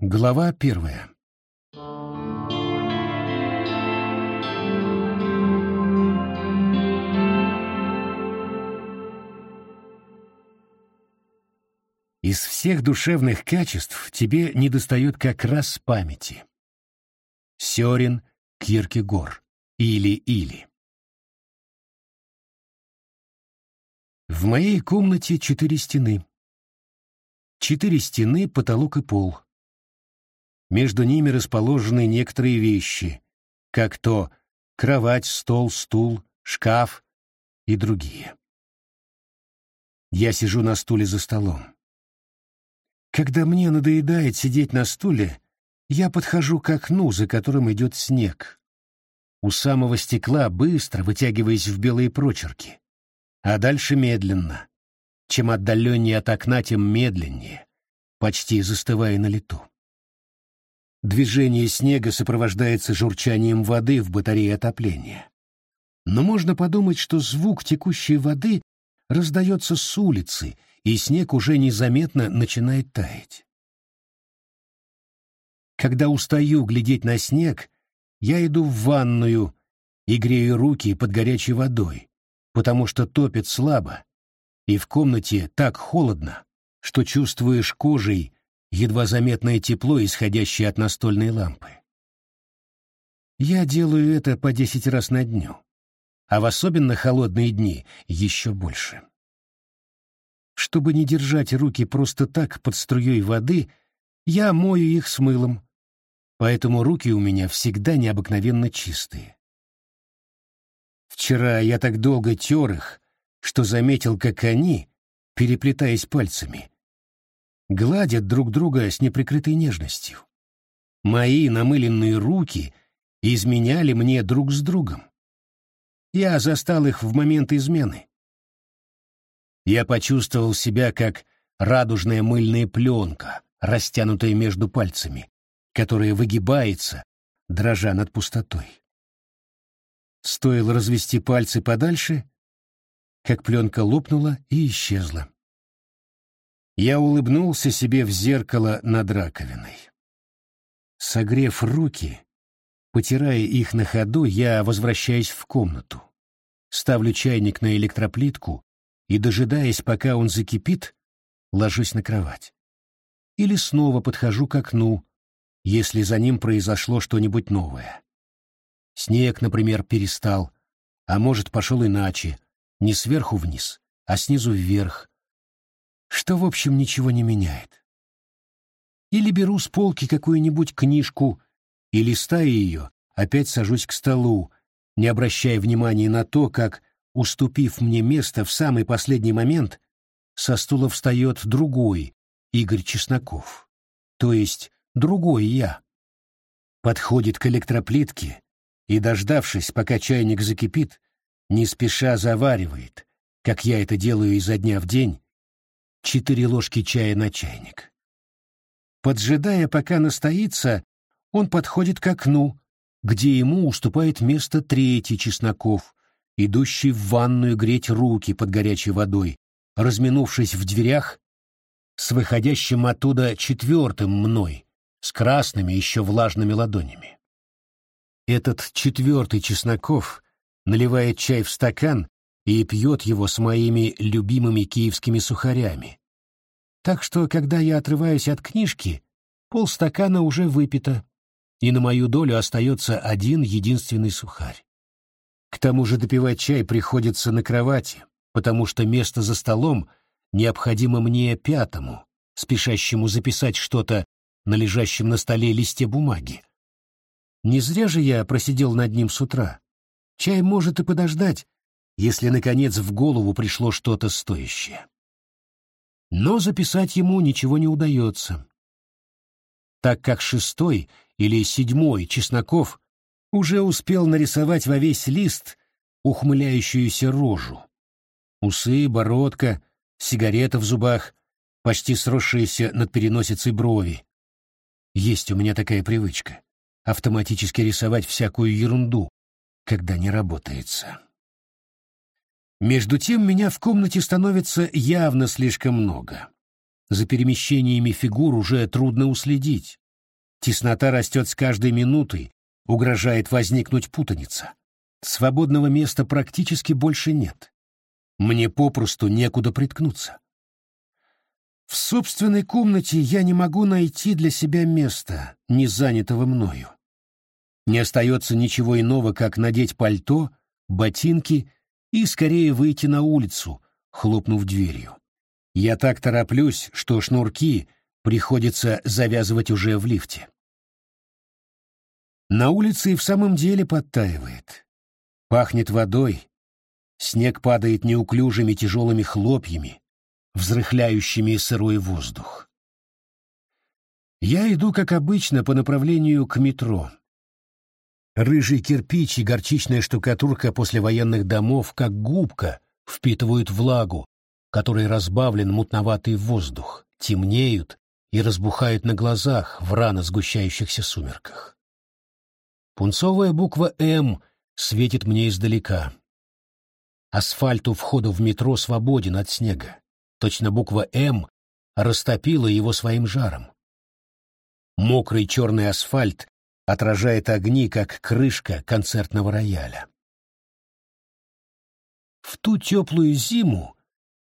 Глава первая. Из всех душевных качеств тебе недостает как раз памяти. Сёрен Киркегор. Или-или. В моей комнате четыре стены. Четыре стены, потолок и пол. Между ними расположены некоторые вещи, как то кровать, стол, стул, шкаф и другие. Я сижу на стуле за столом. Когда мне надоедает сидеть на стуле, я подхожу к окну, за которым идет снег. У самого стекла быстро вытягиваясь в белые прочерки, а дальше медленно. Чем отдаленнее от окна, тем медленнее, почти застывая на лету. Движение снега сопровождается журчанием воды в батарее отопления. Но можно подумать, что звук текущей воды раздается с улицы и снег уже незаметно начинает таять. Когда устаю глядеть на снег, я иду в ванную и грею руки под горячей водой, потому что топит слабо, и в комнате так холодно, что чувствуешь кожей едва заметное тепло, исходящее от настольной лампы. Я делаю это по десять раз на дню, а в особенно холодные дни еще больше. Чтобы не держать руки просто так под струей воды, я мою их с мылом, поэтому руки у меня всегда необыкновенно чистые. Вчера я так долго тер их, что заметил, как они, переплетаясь пальцами, гладят друг друга с неприкрытой нежностью. Мои намыленные руки изменяли мне друг с другом. Я застал их в момент измены. Я почувствовал себя как радужная мыльная пленка, растянутая между пальцами, которая выгибается, дрожа над пустотой. Стоило развести пальцы подальше, как пленка лопнула и исчезла. Я улыбнулся себе в зеркало над раковиной. Согрев руки, потирая их на ходу, я возвращаюсь в комнату. Ставлю чайник на электроплитку и, дожидаясь, пока он закипит, ложусь на кровать. Или снова подхожу к окну, если за ним произошло что-нибудь новое. Снег, например, перестал, а может, пошел иначе, не сверху вниз, а снизу вверх, что, в общем, ничего не меняет. Или беру с полки какую-нибудь книжку и, листая ее, опять сажусь к столу, не обращая внимания на то, как Уступив мне место в самый последний момент, со стула встает другой Игорь Чесноков, то есть другой я. Подходит к электроплитке и, дождавшись, пока чайник закипит, не спеша заваривает, как я это делаю изо дня в день, четыре ложки чая на чайник. Поджидая, пока настоится, он подходит к окну, где ему уступает место третий Чесноков, идущий в ванную греть руки под горячей водой, разминувшись в дверях с выходящим оттуда четвертым мной, с красными еще влажными ладонями. Этот четвертый Чесноков наливает чай в стакан и пьет его с моими любимыми киевскими сухарями. Так что, когда я отрываюсь от книжки, полстакана уже выпито, и на мою долю остается один единственный сухарь. К тому же допивать чай приходится на кровати, потому что место за столом необходимо мне пятому, спешащему записать что-то на лежащем на столе листе бумаги. Не зря же я просидел над ним с утра. Чай может и подождать, если, наконец, в голову пришло что-то стоящее. Но записать ему ничего не удается, так как шестой или седьмой Чесноков уже успел нарисовать во весь лист ухмыляющуюся рожу. Усы, бородка, сигарета в зубах, почти сросшиеся над переносицей брови. Есть у меня такая привычка — автоматически рисовать всякую ерунду, когда не работается. Между тем меня в комнате становится явно слишком много. За перемещениями фигур уже трудно уследить. Теснота растет с каждой минутой, угрожает возникнуть путаница. Свободного места практически больше нет. Мне попросту некуда приткнуться. В собственной комнате я не могу найти для себя места, не занятого мною. Не остается ничего иного, как надеть пальто, ботинки и скорее выйти на улицу, хлопнув дверью. Я так тороплюсь, что шнурки приходится завязывать уже в лифте. На улице и в самом деле подтаивает. Пахнет водой. Снег падает неуклюжими тяжелыми хлопьями, взрыхляющими сырой воздух. Я иду, как обычно, по направлению к метро. Рыжий кирпич и горчичная штукатурка послевоенных домов, как губка, впитывают влагу, которой разбавлен мутноватый воздух, темнеют и разбухают на глазах в рано сгущающихся сумерках. Пунцовая буква «М» светит мне издалека. Асфальт у входа в метро свободен от снега. Точно буква «М» растопила его своим жаром. Мокрый черный асфальт отражает огни, как крышка концертного рояля. В ту теплую зиму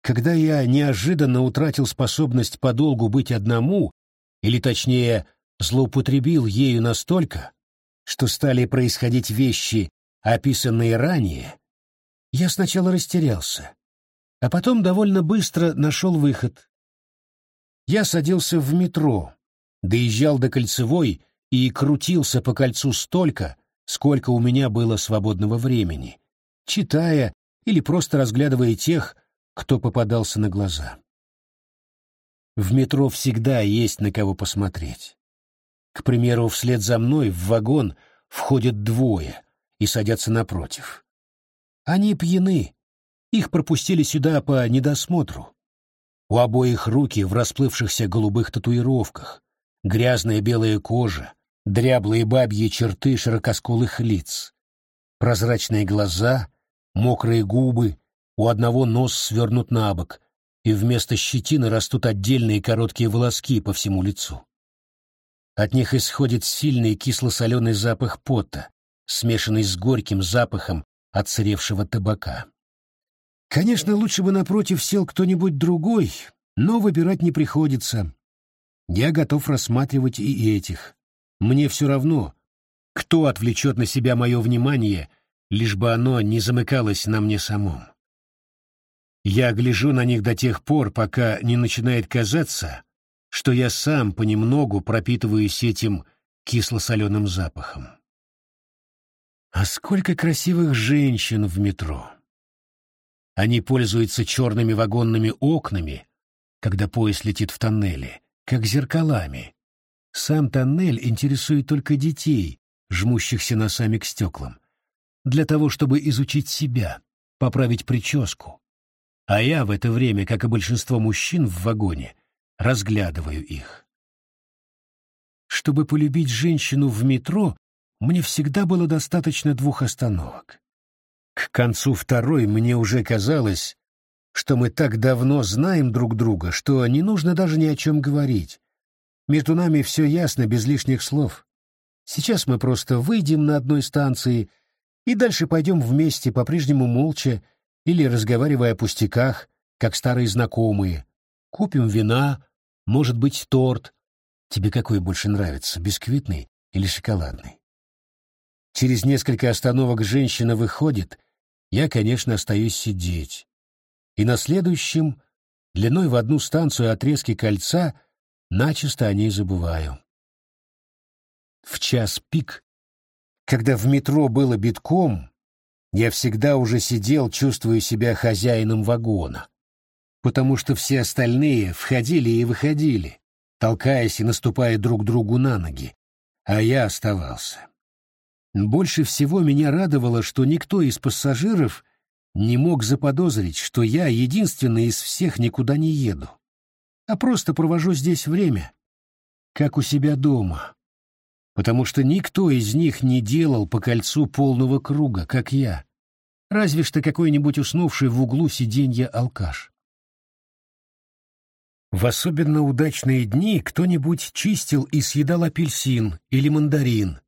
когда я неожиданно утратил способность подолгу быть одному, или точнее, злоупотребил ею настолько, что стали происходить вещи, описанные ранее, я сначала растерялся, а потом довольно быстро нашел выход. Я садился в метро, доезжал до Кольцевой и крутился по кольцу столько, сколько у меня было свободного времени, читая или просто разглядывая тех, кто попадался на глаза. В метро всегда есть на кого посмотреть. К примеру, вслед за мной в вагон входят двое и садятся напротив. Они пьяны, их пропустили сюда по недосмотру. У обоих руки в расплывшихся голубых татуировках, грязная белая кожа, дряблые бабьи черты широкоскулых лиц, прозрачные глаза, мокрые губы, у одного нос свернут на бок, и вместо щетины растут отдельные короткие волоски по всему лицу. От них исходит сильный кисло-соленый запах пота, смешанный с горьким запахом отсыревшего табака. Конечно, лучше бы напротив сел кто-нибудь другой, но выбирать не приходится. Я готов рассматривать и этих. Мне все равно, кто отвлечет на себя мое внимание, лишь бы оно не замыкалось на мне самом. Я гляжу на них до тех пор, пока не начинает казаться, что я сам понемногу пропитываюсь этим кисло-соленым запахом. А сколько красивых женщин в метро! Они пользуются черными вагонными окнами, когда поезд летит в тоннеле, как зеркалами. Сам тоннель интересует только детей, жмущихся носами к стеклам, для того, чтобы изучить себя, поправить прическу, а я в это время, как и большинство мужчин в вагоне, разглядываю их. Чтобы полюбить женщину в метро, мне всегда было достаточно двух остановок. К концу второй мне уже казалось, что мы так давно знаем друг друга, что не нужно даже ни о чем говорить. Между нами все ясно, без лишних слов. Сейчас мы просто выйдем на одной станции и дальше пойдем вместе, по-прежнему молча, или разговаривая о пустяках, как старые знакомые. Купим вина, может быть, торт. Тебе какой больше нравится, бисквитный или шоколадный? Через несколько остановок женщина выходит, я, конечно, остаюсь сидеть. И на следующем, длиной в одну станцию отрезки кольца, начисто о ней забываю. В час пик, когда в метро было битком, я всегда уже сидел, чувствуя себя хозяином вагона, потому что все остальные входили и выходили, толкаясь и наступая друг другу на ноги, а я оставался. Больше всего меня радовало, что никто из пассажиров не мог заподозрить, что я единственный из всех никуда не еду, а просто провожу здесь время, как у себя дома, потому что никто из них не делал по кольцу полного круга, как я, разве что какой-нибудь уснувший в углу сиденья алкаш. В особенно удачные дни кто-нибудь чистил и съедал апельсин или мандарин,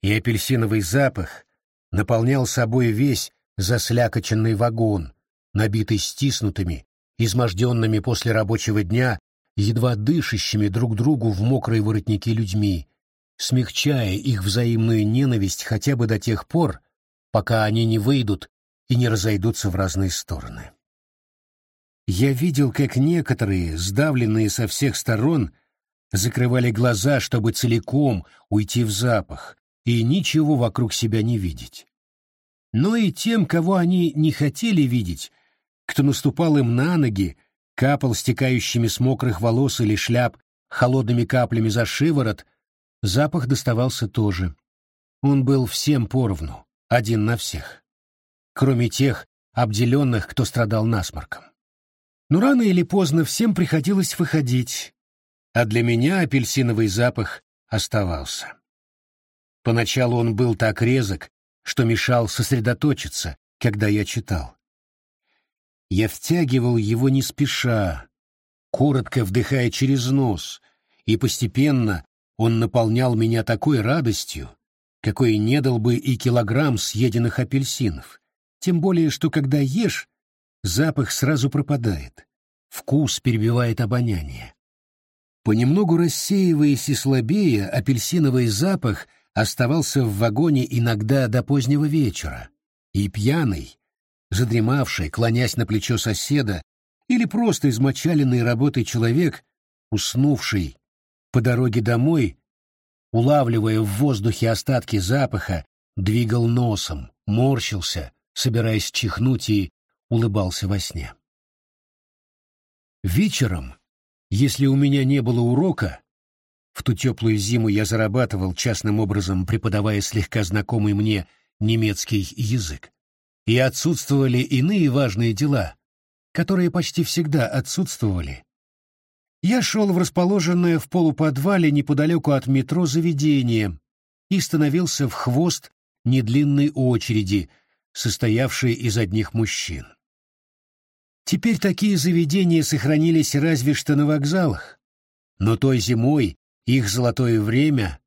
и апельсиновый запах наполнял собой весь заслякоченный вагон, набитый стиснутыми, изможденными после рабочего дня, едва дышащими друг другу в мокрые воротники людьми, смягчая их взаимную ненависть хотя бы до тех пор, пока они не выйдут и не разойдутся в разные стороны. Я видел, как некоторые, сдавленные со всех сторон, закрывали глаза, чтобы целиком уйти в запах и ничего вокруг себя не видеть. Но и тем, кого они не хотели видеть, кто наступал им на ноги, капал стекающими с мокрых волос или шляп холодными каплями за шиворот, запах доставался тоже. Он был всем поровну, один на всех. Кроме тех, обделенных, кто страдал насморком. Но рано или поздно всем приходилось выходить, а для меня апельсиновый запах оставался. Поначалу он был так резок, что мешал сосредоточиться, когда я читал. Я втягивал его не спеша, коротко вдыхая через нос, и постепенно он наполнял меня такой радостью, какой не дал бы и килограмм съеденных апельсинов, тем более, что когда ешь, запах сразу пропадает, вкус перебивает обоняние. Понемногу рассеиваясь и слабея, апельсиновый запах оставался в вагоне иногда до позднего вечера, и пьяный, задремавший, клонясь на плечо соседа, или просто измочаленный работой человек, уснувший по дороге домой, улавливая в воздухе остатки запаха, двигал носом, морщился, собираясь чихнуть и улыбался во сне. Вечером, если у меня не было урока, в ту теплую зиму я зарабатывал частным образом, преподавая слегка знакомый мне немецкий язык, и отсутствовали иные важные дела, которые почти всегда отсутствовали. Я шел в расположенное в полуподвале неподалеку от метро заведение и становился в хвост недлинной очереди, состоявшей из одних мужчин. Теперь такие заведения сохранились разве что на вокзалах, но той зимой их золотое время,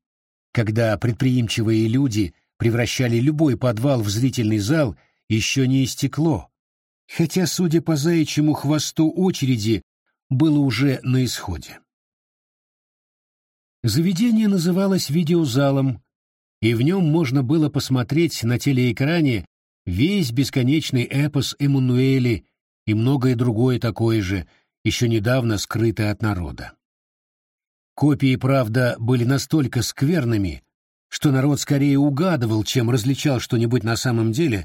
когда предприимчивые люди превращали любой подвал в зрительный зал, еще не истекло, хотя, судя по заячьему хвосту очереди, было уже на исходе. Заведение называлось видеозалом, и в нем можно было посмотреть на телеэкране весь бесконечный эпос Эммануэли и многое другое такое же, еще недавно скрытое от народа. Копии, правда, были настолько скверными, что народ скорее угадывал, чем различал что-нибудь на самом деле,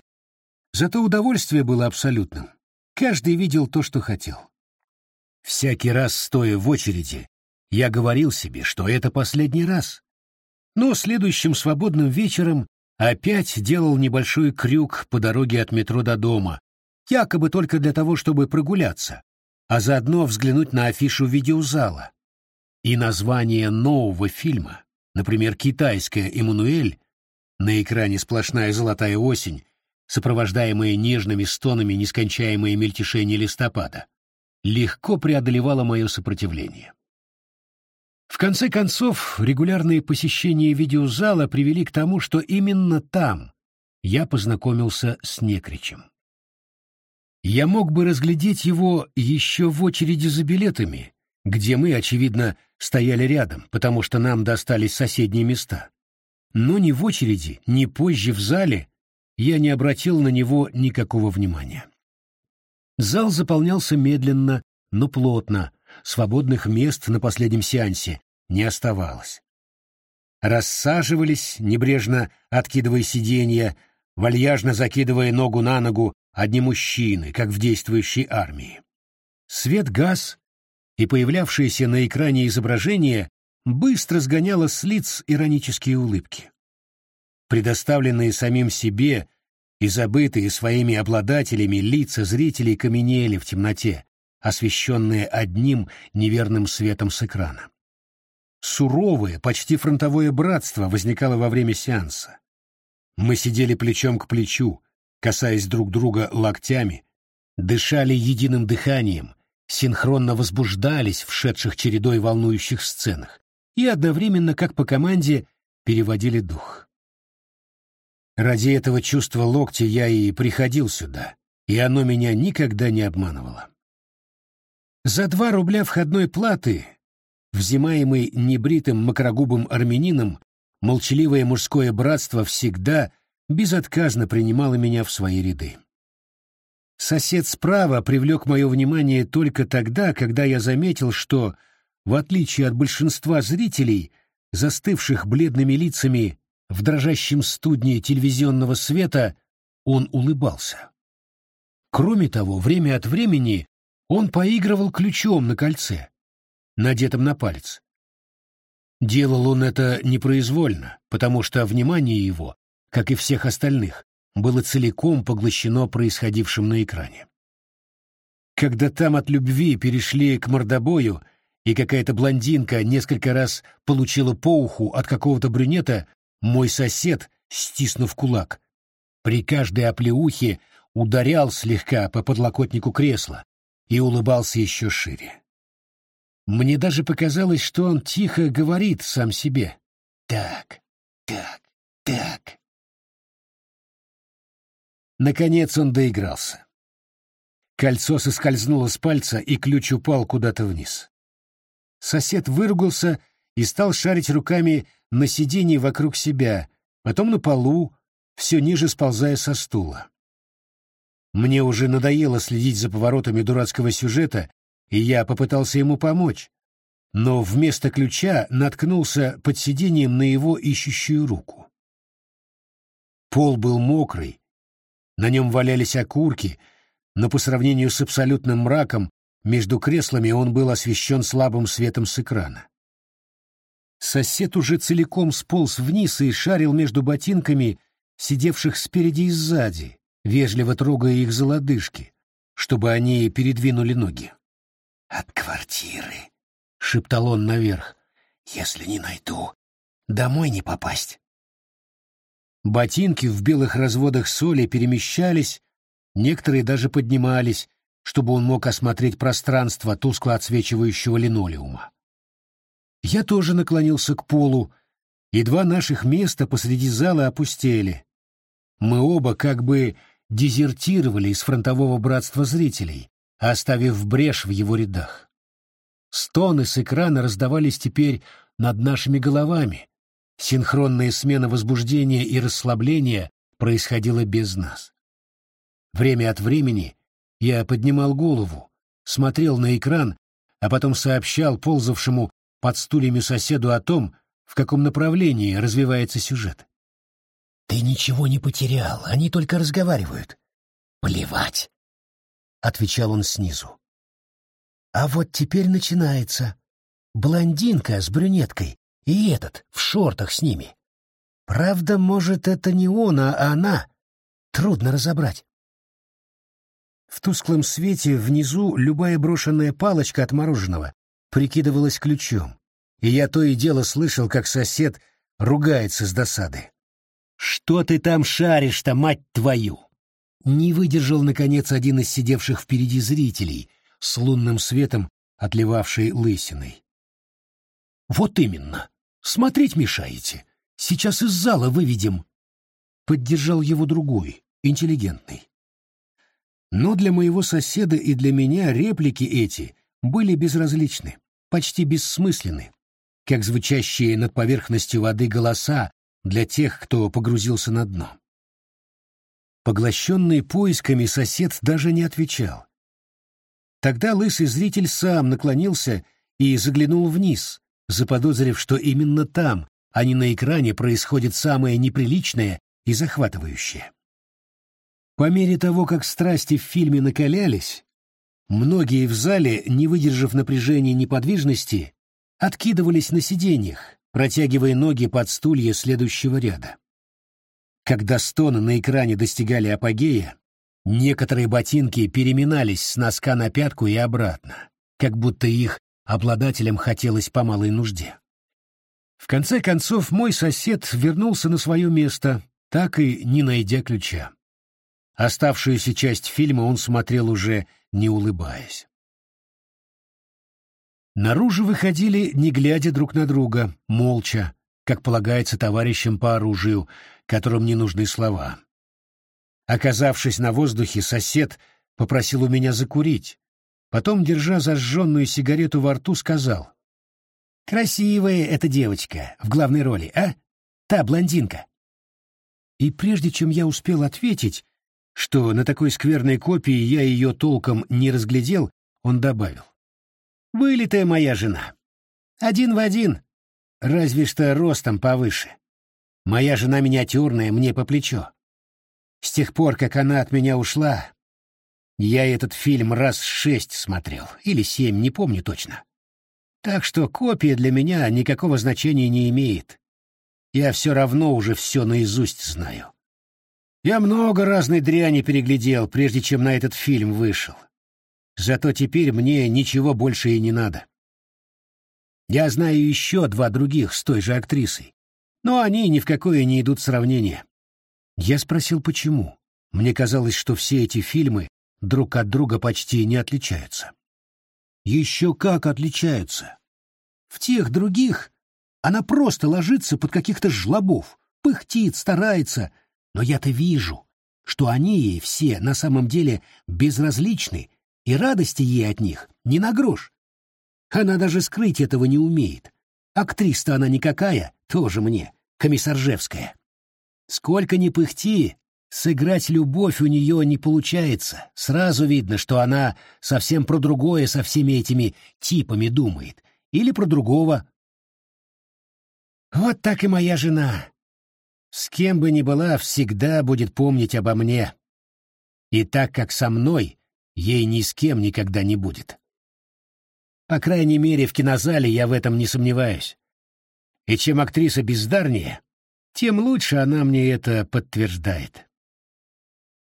зато удовольствие было абсолютным. Каждый видел то, что хотел. Всякий раз, стоя в очереди, я говорил себе, что это последний раз. Но следующим свободным вечером опять делал небольшой крюк по дороге от метро до дома, якобы только для того, чтобы прогуляться, а заодно взглянуть на афишу видеозала. И название нового фильма, например, китайская «Эммануэль», на экране сплошная золотая осень, сопровождаемая нежными стонами нескончаемое мельтешение листопада, легко преодолевало мое сопротивление. В конце концов, регулярные посещения видеозала привели к тому, что именно там я познакомился с Некричем. Я мог бы разглядеть его еще в очереди за билетами, где мы, очевидно, стояли рядом, потому что нам достались соседние места. Но ни в очереди, ни позже в зале я не обратил на него никакого внимания. Зал заполнялся медленно, но плотно, свободных мест на последнем сеансе не оставалось. Рассаживались, небрежно откидывая сиденья, вальяжно закидывая ногу на ногу, одни мужчины, как в действующей армии. Свет газ, и появлявшееся на экране изображение быстро сгоняло с лиц иронические улыбки. Предоставленные самим себе и забытые своими обладателями лица зрителей каменели в темноте, освещенные одним неверным светом с экрана. Суровое, почти фронтовое братство возникало во время сеанса. Мы сидели плечом к плечу, касаясь друг друга локтями, дышали единым дыханием, синхронно возбуждались в шедших чередой волнующих сценах и одновременно, как по команде, переводили дух. Ради этого чувства локтя я и приходил сюда, и оно меня никогда не обманывало. За два рубля входной платы, взимаемый небритым макрогубым армянином, молчаливое мужское братство всегда безотказно принимало меня в свои ряды. Сосед справа привлек мое внимание только тогда, когда я заметил, что, в отличие от большинства зрителей, застывших бледными лицами в дрожащем студне телевизионного света, он улыбался. Кроме того, время от времени он поигрывал ключом на кольце, надетом на палец. Делал он это непроизвольно, потому что внимание его, как и всех остальных, было целиком поглощено происходившим на экране. Когда там от любви перешли к мордобою, и какая-то блондинка несколько раз получила по уху от какого-то брюнета, мой сосед, стиснув кулак, при каждой оплеухе ударял слегка по подлокотнику кресла и улыбался еще шире. Мне даже показалось, что он тихо говорит сам себе. «Так, так, так». Наконец он доигрался. Кольцо соскользнуло с пальца, и ключ упал куда-то вниз. Сосед выругался и стал шарить руками на сиденье вокруг себя, потом на полу, все ниже сползая со стула. Мне уже надоело следить за поворотами дурацкого сюжета, и я попытался ему помочь, но вместо ключа наткнулся под сиденьем на его ищущую руку. Пол был мокрый, на нем валялись окурки, но по сравнению с абсолютным мраком между креслами он был освещен слабым светом с экрана. Сосед уже целиком сполз вниз и шарил между ботинками, сидевших спереди и сзади, вежливо трогая их за лодыжки, чтобы они передвинули ноги. «От квартиры», — шептал он наверх, — «если не найду, домой не попасть». Ботинки в белых разводах соли перемещались, некоторые даже поднимались, чтобы он мог осмотреть пространство тускло отсвечивающего линолеума. Я тоже наклонился к полу, и два наших места посреди зала опустели. Мы оба как бы дезертировали из фронтового братства зрителей, оставив брешь в его рядах. Стоны с экрана раздавались теперь над нашими головами, Синхронная смена возбуждения и расслабления происходила без нас. Время от времени я поднимал голову, смотрел на экран, а потом сообщал ползавшему под стульями соседу о том, в каком направлении развивается сюжет. «Ты ничего не потерял, они только разговаривают». «Плевать», — отвечал он снизу. «А вот теперь начинается. Блондинка с брюнеткой и этот, в шортах с ними. Правда, может, это не он, а она. Трудно разобрать. В тусклом свете внизу любая брошенная палочка от мороженого прикидывалась ключом, и я то и дело слышал, как сосед ругается с досады. «Что ты там шаришь-то, мать твою?» Не выдержал, наконец, один из сидевших впереди зрителей с лунным светом, отливавший лысиной. «Вот именно. Смотреть мешаете. Сейчас из зала выведем. Поддержал его другой, интеллигентный. Но для моего соседа и для меня реплики эти были безразличны, почти бессмысленны, как звучащие над поверхностью воды голоса для тех, кто погрузился на дно. Поглощенный поисками сосед даже не отвечал. Тогда лысый зритель сам наклонился и заглянул вниз, заподозрив, что именно там, а не на экране, происходит самое неприличное и захватывающее. По мере того, как страсти в фильме накалялись, многие в зале, не выдержав напряжения неподвижности, откидывались на сиденьях, протягивая ноги под стулья следующего ряда. Когда стоны на экране достигали апогея, некоторые ботинки переминались с носка на пятку и обратно, как будто их обладателям хотелось по малой нужде. В конце концов, мой сосед вернулся на свое место, так и не найдя ключа. Оставшуюся часть фильма он смотрел уже не улыбаясь. Наружу выходили, не глядя друг на друга, молча, как полагается товарищам по оружию, которым не нужны слова. Оказавшись на воздухе, сосед попросил у меня закурить. Потом, держа зажженную сигарету во рту, сказал. «Красивая эта девочка в главной роли, а? Та блондинка». И прежде чем я успел ответить, что на такой скверной копии я ее толком не разглядел, он добавил. «Вылитая моя жена. Один в один, разве что ростом повыше. Моя жена миниатюрная, мне по плечо. С тех пор, как она от меня ушла, я этот фильм раз шесть смотрел, или семь, не помню точно. Так что копия для меня никакого значения не имеет. Я все равно уже все наизусть знаю. Я много разной дряни переглядел, прежде чем на этот фильм вышел. Зато теперь мне ничего больше и не надо. Я знаю еще два других с той же актрисой, но они ни в какое не идут сравнение. Я спросил, почему. Мне казалось, что все эти фильмы друг от друга почти не отличаются. Еще как отличаются. В тех других она просто ложится под каких-то жлобов, пыхтит, старается, но я-то вижу, что они ей все на самом деле безразличны, и радости ей от них не на грош. Она даже скрыть этого не умеет. Актриса она никакая, тоже мне, комиссаржевская. Сколько ни пыхти, сыграть любовь у нее не получается. Сразу видно, что она совсем про другое со всеми этими типами думает. Или про другого. Вот так и моя жена. С кем бы ни была, всегда будет помнить обо мне. И так как со мной, ей ни с кем никогда не будет. По крайней мере, в кинозале я в этом не сомневаюсь. И чем актриса бездарнее, тем лучше она мне это подтверждает.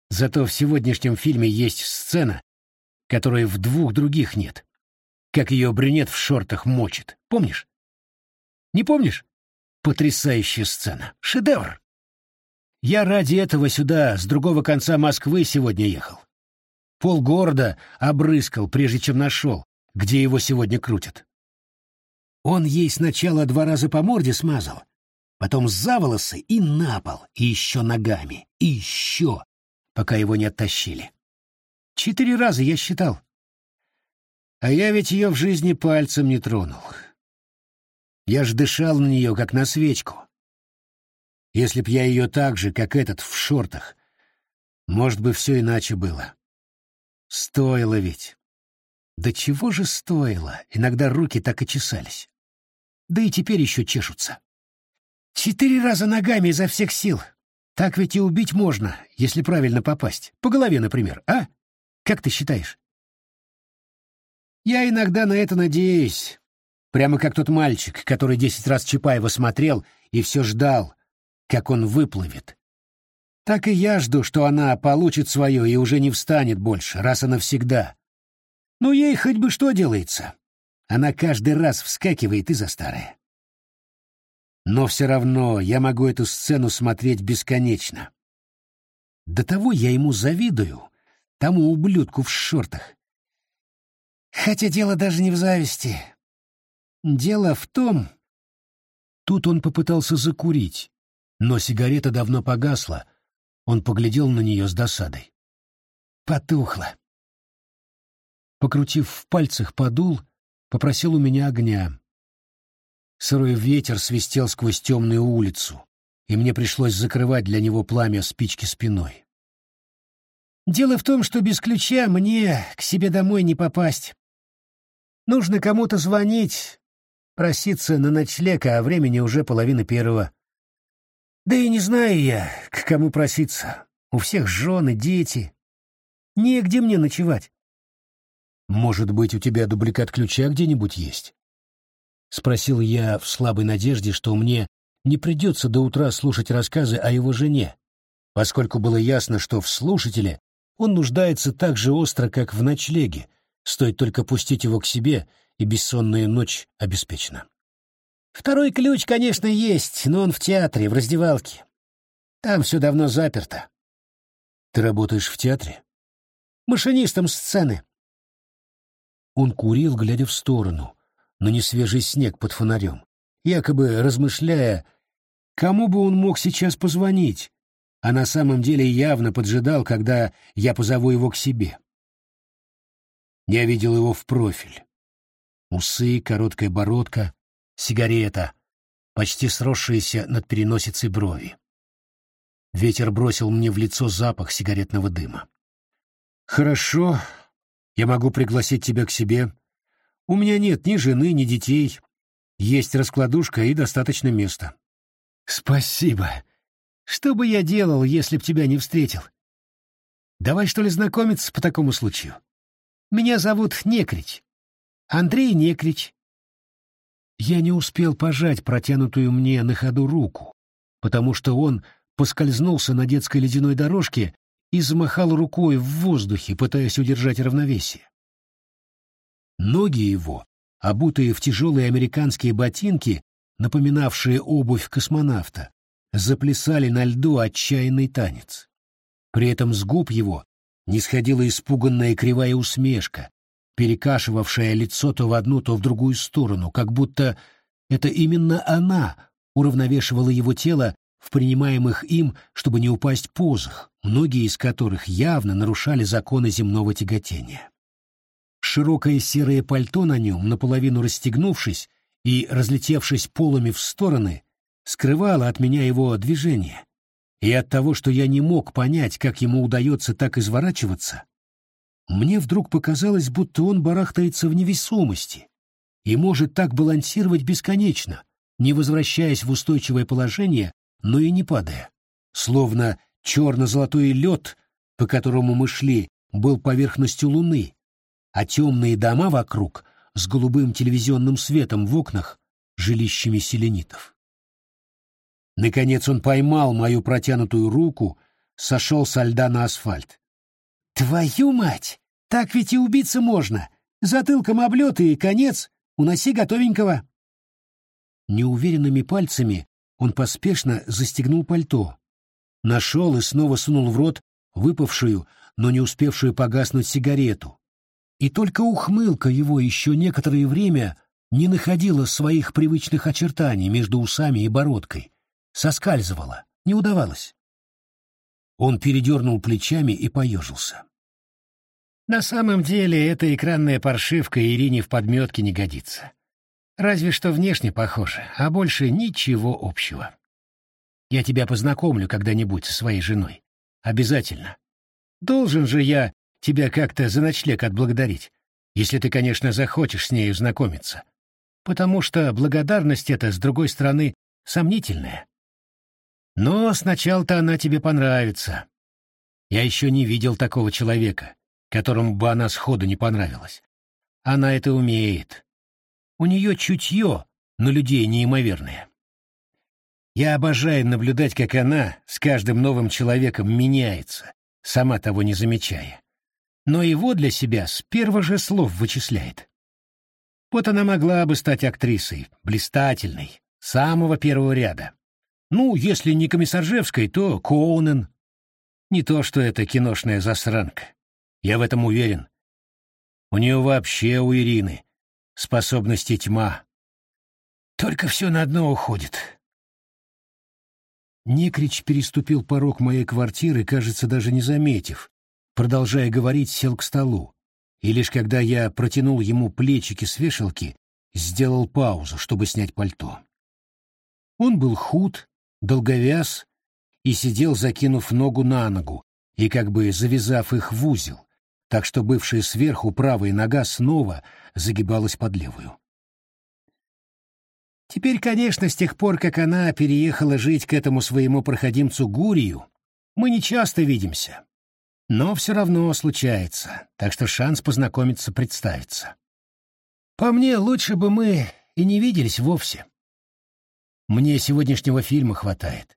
Зато в сегодняшнем фильме есть сцена, которой в двух других нет. Как ее брюнет в шортах мочит. Помнишь? Не помнишь? Потрясающая сцена. Шедевр. Я ради этого сюда, с другого конца Москвы, сегодня ехал. Полгорода обрыскал, прежде чем нашел, где его сегодня крутят. Он ей сначала два раза по морде смазал, потом за волосы и на пол, и еще ногами, и еще, пока его не оттащили. Четыре раза я считал. А я ведь ее в жизни пальцем не тронул. Я ж дышал на нее, как на свечку. Если б я ее так же, как этот, в шортах, может бы, все иначе было. Стоило ведь. Да чего же стоило? Иногда руки так и чесались. Да и теперь еще чешутся. Четыре раза ногами изо всех сил. Так ведь и убить можно, если правильно попасть. По голове, например, а? Как ты считаешь? Я иногда на это надеюсь. Прямо как тот мальчик, который десять раз Чапаева смотрел и все ждал, как он выплывет. Так и я жду, что она получит свое и уже не встанет больше, раз и навсегда. Ну, ей хоть бы что делается. Она каждый раз вскакивает и за старое. Но все равно я могу эту сцену смотреть бесконечно. До того я ему завидую, тому ублюдку в шортах. Хотя дело даже не в зависти. Дело в том... Тут он попытался закурить, но сигарета давно погасла. Он поглядел на нее с досадой. Потухла. Покрутив в пальцах подул, попросил у меня огня. Сырой ветер свистел сквозь темную улицу, и мне пришлось закрывать для него пламя спички спиной. Дело в том, что без ключа мне к себе домой не попасть. Нужно кому-то звонить, проситься на ночлег, а времени уже половина первого. Да и не знаю я, к кому проситься. У всех жены, дети. Негде мне ночевать. Может быть, у тебя дубликат ключа где-нибудь есть? — спросил я в слабой надежде, что мне не придется до утра слушать рассказы о его жене, поскольку было ясно, что в слушателе он нуждается так же остро, как в ночлеге, стоит только пустить его к себе, и бессонная ночь обеспечена. Второй ключ, конечно, есть, но он в театре, в раздевалке. Там все давно заперто. Ты работаешь в театре? Машинистом сцены. Он курил, глядя в сторону, но не свежий снег под фонарем, якобы размышляя, кому бы он мог сейчас позвонить, а на самом деле явно поджидал, когда я позову его к себе. Я видел его в профиль. Усы, короткая бородка, сигарета, почти сросшиеся над переносицей брови. Ветер бросил мне в лицо запах сигаретного дыма. «Хорошо, я могу пригласить тебя к себе. У меня нет ни жены, ни детей. Есть раскладушка и достаточно места». «Спасибо. Что бы я делал, если б тебя не встретил? Давай, что ли, знакомиться по такому случаю. Меня зовут Некрич. Андрей Некрич. Я не успел пожать протянутую мне на ходу руку, потому что он поскользнулся на детской ледяной дорожке и замахал рукой в воздухе, пытаясь удержать равновесие. Ноги его, обутые в тяжелые американские ботинки, напоминавшие обувь космонавта, заплясали на льду отчаянный танец. При этом с губ его не сходила испуганная кривая усмешка, перекашивавшая лицо то в одну, то в другую сторону, как будто это именно она уравновешивала его тело в принимаемых им, чтобы не упасть позах, многие из которых явно нарушали законы земного тяготения. Широкое серое пальто на нем, наполовину расстегнувшись и разлетевшись полами в стороны, скрывало от меня его движение, и от того, что я не мог понять, как ему удается так изворачиваться, мне вдруг показалось, будто он барахтается в невесомости и может так балансировать бесконечно, не возвращаясь в устойчивое положение но и не падая. Словно черно-золотой лед, по которому мы шли, был поверхностью луны, а темные дома вокруг с голубым телевизионным светом в окнах жилищами селенитов. Наконец он поймал мою протянутую руку, сошел со льда на асфальт. «Твою мать! Так ведь и убиться можно! Затылком облет и конец! Уноси готовенького!» Неуверенными пальцами он поспешно застегнул пальто, нашел и снова сунул в рот выпавшую, но не успевшую погаснуть сигарету. И только ухмылка его еще некоторое время не находила своих привычных очертаний между усами и бородкой, соскальзывала, не удавалось. Он передернул плечами и поежился. На самом деле эта экранная паршивка Ирине в подметке не годится. Разве что внешне похоже, а больше ничего общего. Я тебя познакомлю когда-нибудь со своей женой. Обязательно. Должен же я тебя как-то за ночлег отблагодарить, если ты, конечно, захочешь с нею знакомиться. Потому что благодарность эта, с другой стороны, сомнительная. Но сначала-то она тебе понравится. Я еще не видел такого человека, которому бы она сходу не понравилась. Она это умеет. У нее чутье на людей неимоверное. Я обожаю наблюдать, как она с каждым новым человеком меняется, сама того не замечая. Но его для себя с первых же слов вычисляет. Вот она могла бы стать актрисой, блистательной, самого первого ряда. Ну, если не Комиссаржевской, то Коунен. Не то, что это киношная засранка. Я в этом уверен. У нее вообще, у Ирины, способности тьма. Только все на дно уходит. Некрич переступил порог моей квартиры, кажется, даже не заметив. Продолжая говорить, сел к столу. И лишь когда я протянул ему плечики с вешалки, сделал паузу, чтобы снять пальто. Он был худ, долговяз и сидел, закинув ногу на ногу и как бы завязав их в узел, так что бывшая сверху правая нога снова загибалась под левую. Теперь, конечно, с тех пор, как она переехала жить к этому своему проходимцу Гурию, мы не часто видимся. Но все равно случается, так что шанс познакомиться представится. По мне, лучше бы мы и не виделись вовсе. Мне сегодняшнего фильма хватает,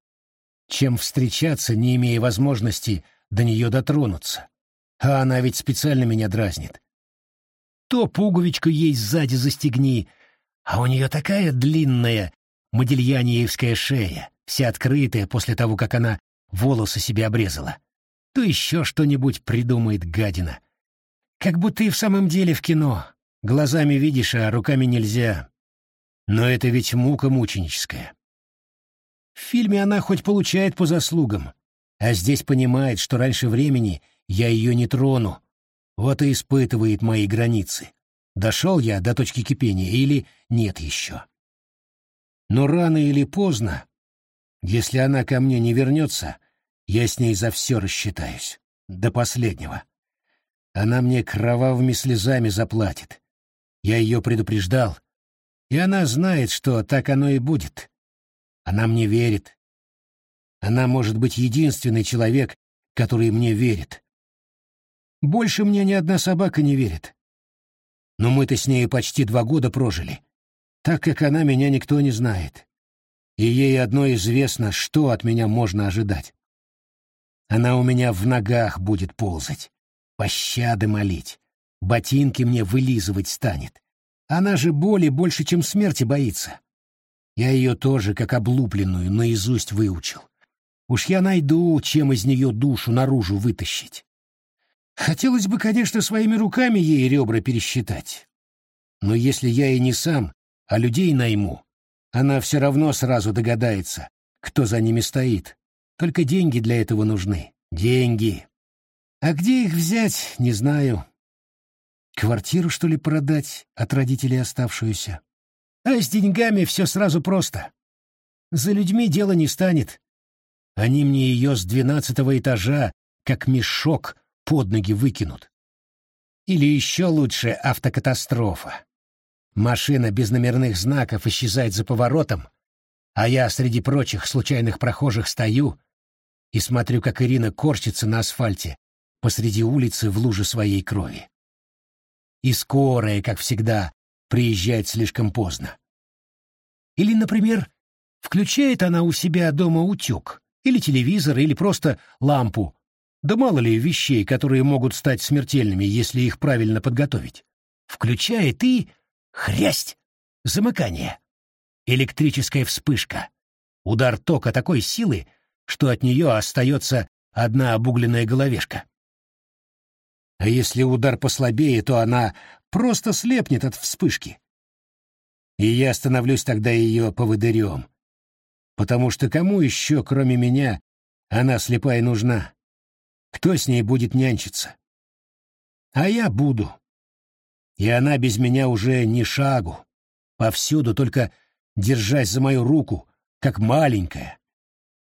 чем встречаться, не имея возможности до нее дотронуться. А она ведь специально меня дразнит. То пуговичку ей сзади застегни, а у нее такая длинная модельяниевская шея, вся открытая после того, как она волосы себе обрезала. То еще что-нибудь придумает гадина. Как будто и в самом деле в кино. Глазами видишь, а руками нельзя. Но это ведь мука мученическая. В фильме она хоть получает по заслугам, а здесь понимает, что раньше времени я ее не трону. Вот и испытывает мои границы. Дошел я до точки кипения или нет еще. Но рано или поздно, если она ко мне не вернется, я с ней за все рассчитаюсь. До последнего. Она мне кровавыми слезами заплатит. Я ее предупреждал. И она знает, что так оно и будет. Она мне верит. Она может быть единственный человек, который мне верит. Больше мне ни одна собака не верит. Но мы-то с ней почти два года прожили, так как она меня никто не знает. И ей одно известно, что от меня можно ожидать. Она у меня в ногах будет ползать, пощады молить, ботинки мне вылизывать станет. Она же боли больше, чем смерти боится. Я ее тоже, как облупленную, наизусть выучил. Уж я найду, чем из нее душу наружу вытащить. Хотелось бы, конечно, своими руками ей ребра пересчитать. Но если я и не сам, а людей найму, она все равно сразу догадается, кто за ними стоит. Только деньги для этого нужны. Деньги. А где их взять, не знаю. Квартиру, что ли, продать от родителей оставшуюся? А с деньгами все сразу просто. За людьми дело не станет. Они мне ее с двенадцатого этажа, как мешок, под ноги выкинут. Или еще лучше автокатастрофа. Машина без номерных знаков исчезает за поворотом, а я среди прочих случайных прохожих стою и смотрю, как Ирина корчится на асфальте посреди улицы в луже своей крови. И скорая, как всегда, приезжает слишком поздно. Или, например, включает она у себя дома утюг, или телевизор, или просто лампу, да мало ли вещей, которые могут стать смертельными, если их правильно подготовить. Включает и... Хрясть! Замыкание. Электрическая вспышка. Удар тока такой силы, что от нее остается одна обугленная головешка. А если удар послабее, то она просто слепнет от вспышки. И я становлюсь тогда ее поводырем. Потому что кому еще, кроме меня, она слепая нужна? Кто с ней будет нянчиться? А я буду. И она без меня уже ни шагу. Повсюду только держась за мою руку, как маленькая.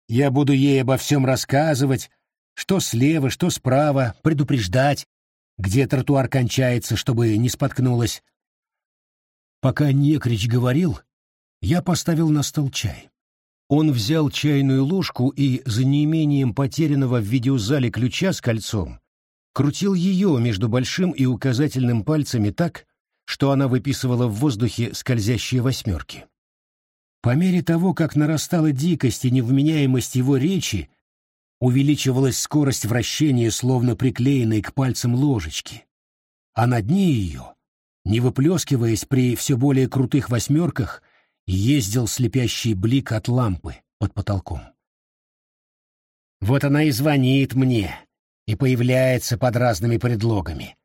Я буду ей обо всем рассказывать, что слева, что справа, предупреждать, где тротуар кончается, чтобы не споткнулась. Пока Некрич говорил, я поставил на стол чай. Он взял чайную ложку и, за неимением потерянного в видеозале ключа с кольцом, крутил ее между большим и указательным пальцами так, что она выписывала в воздухе скользящие восьмерки. По мере того, как нарастала дикость и невменяемость его речи, увеличивалась скорость вращения, словно приклеенной к пальцам ложечки, а на дне ее, не выплескиваясь при все более крутых восьмерках, ездил слепящий блик от лампы под потолком. Вот она и звонит мне, и появляется под разными предлогами.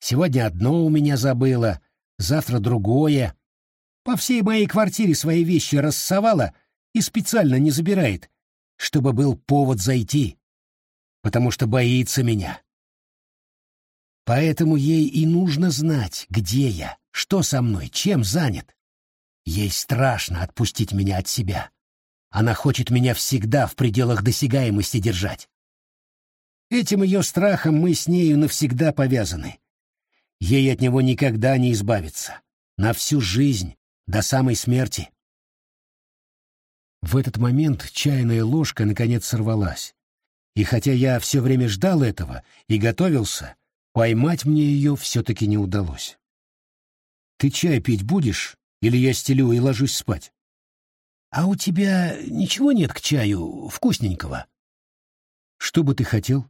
Сегодня одно у меня забыла, завтра другое. По всей моей квартире свои вещи рассовала и специально не забирает, чтобы был повод зайти, потому что боится меня. Поэтому ей и нужно знать, где я, что со мной, чем занят. Ей страшно отпустить меня от себя. Она хочет меня всегда в пределах досягаемости держать. Этим ее страхом мы с нею навсегда повязаны. Ей от него никогда не избавиться. На всю жизнь, до самой смерти. В этот момент чайная ложка наконец сорвалась. И хотя я все время ждал этого и готовился, поймать мне ее все-таки не удалось. «Ты чай пить будешь?» Или я стелю и ложусь спать? А у тебя ничего нет к чаю вкусненького? Что бы ты хотел?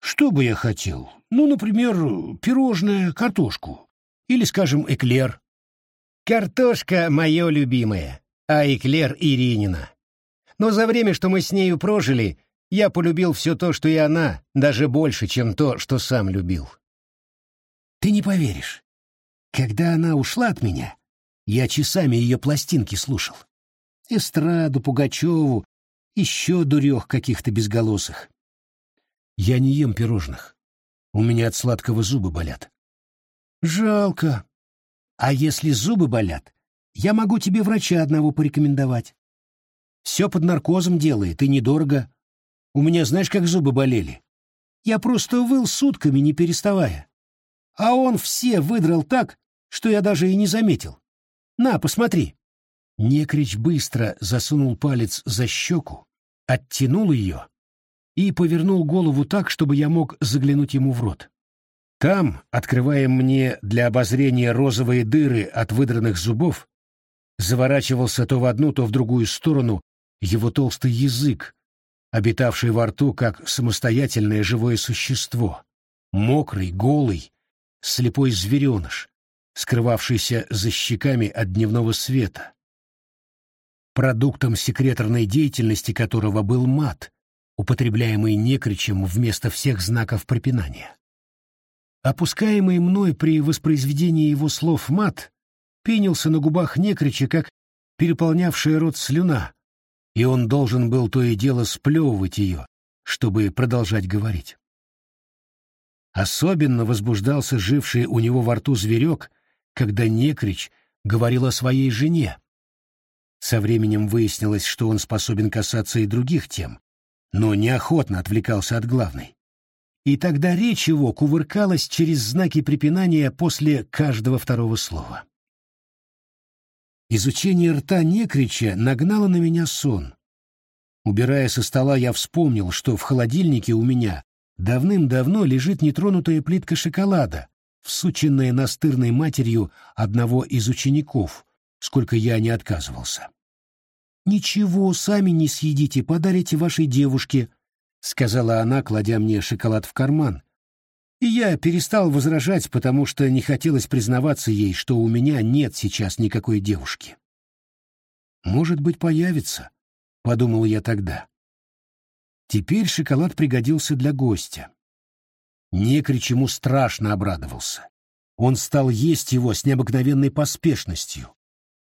Что бы я хотел? Ну, например, пирожное, картошку. Или, скажем, эклер. Картошка — мое любимое, а эклер — Иринина. Но за время, что мы с нею прожили, я полюбил все то, что и она, даже больше, чем то, что сам любил. Ты не поверишь. Когда она ушла от меня, я часами ее пластинки слушал. Эстраду, Пугачеву, еще дурех каких-то безголосых. Я не ем пирожных. У меня от сладкого зубы болят. Жалко. А если зубы болят, я могу тебе врача одного порекомендовать. Все под наркозом делает, и недорого. У меня знаешь, как зубы болели? Я просто выл сутками, не переставая. А он все выдрал так, что я даже и не заметил. На, посмотри. Некрич быстро засунул палец за щеку, оттянул ее и повернул голову так, чтобы я мог заглянуть ему в рот. Там, открывая мне для обозрения розовые дыры от выдранных зубов, заворачивался то в одну, то в другую сторону его толстый язык, обитавший во рту как самостоятельное живое существо, мокрый, голый, слепой звереныш, скрывавшийся за щеками от дневного света, продуктом секреторной деятельности которого был мат, употребляемый некричем вместо всех знаков препинания. Опускаемый мной при воспроизведении его слов мат пенился на губах некрича, как переполнявшая рот слюна, и он должен был то и дело сплевывать ее, чтобы продолжать говорить. Особенно возбуждался живший у него во рту зверек, когда некрич говорил о своей жене, со временем выяснилось, что он способен касаться и других тем, но неохотно отвлекался от главной. И тогда речь его кувыркалась через знаки препинания после каждого второго слова. Изучение рта некрича нагнало на меня сон. Убирая со стола, я вспомнил, что в холодильнике у меня давным-давно лежит нетронутая плитка шоколада, всученная настырной матерью одного из учеников, сколько я не отказывался. «Ничего, сами не съедите, подарите вашей девушке», — сказала она, кладя мне шоколад в карман. И я перестал возражать, потому что не хотелось признаваться ей, что у меня нет сейчас никакой девушки. «Может быть, появится», — подумал я тогда. Теперь шоколад пригодился для гостя. Некрич ему страшно обрадовался. Он стал есть его с необыкновенной поспешностью,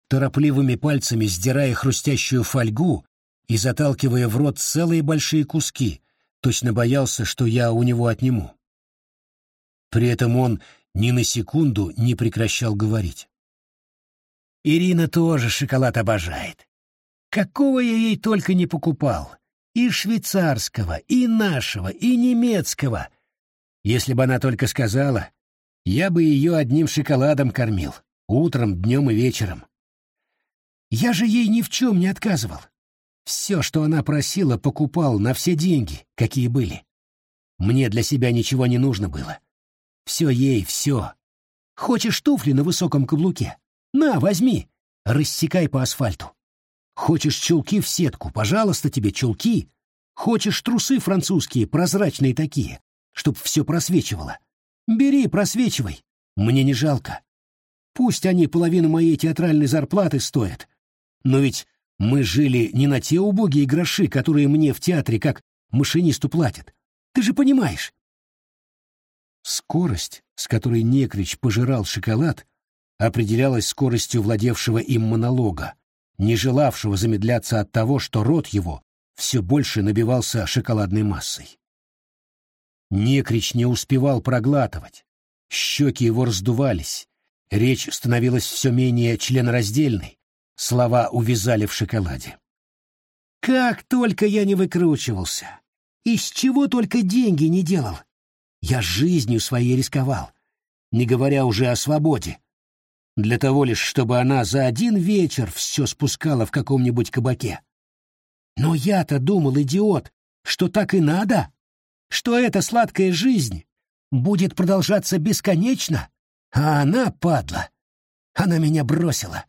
торопливыми пальцами сдирая хрустящую фольгу и заталкивая в рот целые большие куски, точно боялся, что я у него отниму. При этом он ни на секунду не прекращал говорить. Ирина тоже шоколад обожает. Какого я ей только не покупал. И швейцарского, и нашего, и немецкого. Если бы она только сказала, я бы ее одним шоколадом кормил. Утром, днем и вечером. Я же ей ни в чем не отказывал. Все, что она просила, покупал на все деньги, какие были. Мне для себя ничего не нужно было. Все ей, все. Хочешь туфли на высоком каблуке? На, возьми, рассекай по асфальту. Хочешь чулки в сетку? Пожалуйста, тебе чулки. Хочешь трусы французские, прозрачные такие, чтоб все просвечивало? Бери, просвечивай. Мне не жалко. Пусть они половину моей театральной зарплаты стоят, но ведь мы жили не на те убогие гроши, которые мне в театре как машинисту платят. Ты же понимаешь. Скорость, с которой Некрич пожирал шоколад, определялась скоростью владевшего им монолога, не желавшего замедляться от того, что рот его все больше набивался шоколадной массой. Некрич не успевал проглатывать, щеки его раздувались, речь становилась все менее членораздельной, Слова увязали в шоколаде. Как только я не выкручивался, из чего только деньги не делал. Я жизнью своей рисковал, не говоря уже о свободе. Для того лишь, чтобы она за один вечер все спускала в каком-нибудь кабаке. Но я-то думал, идиот, что так и надо, что эта сладкая жизнь будет продолжаться бесконечно, а она, падла, она меня бросила,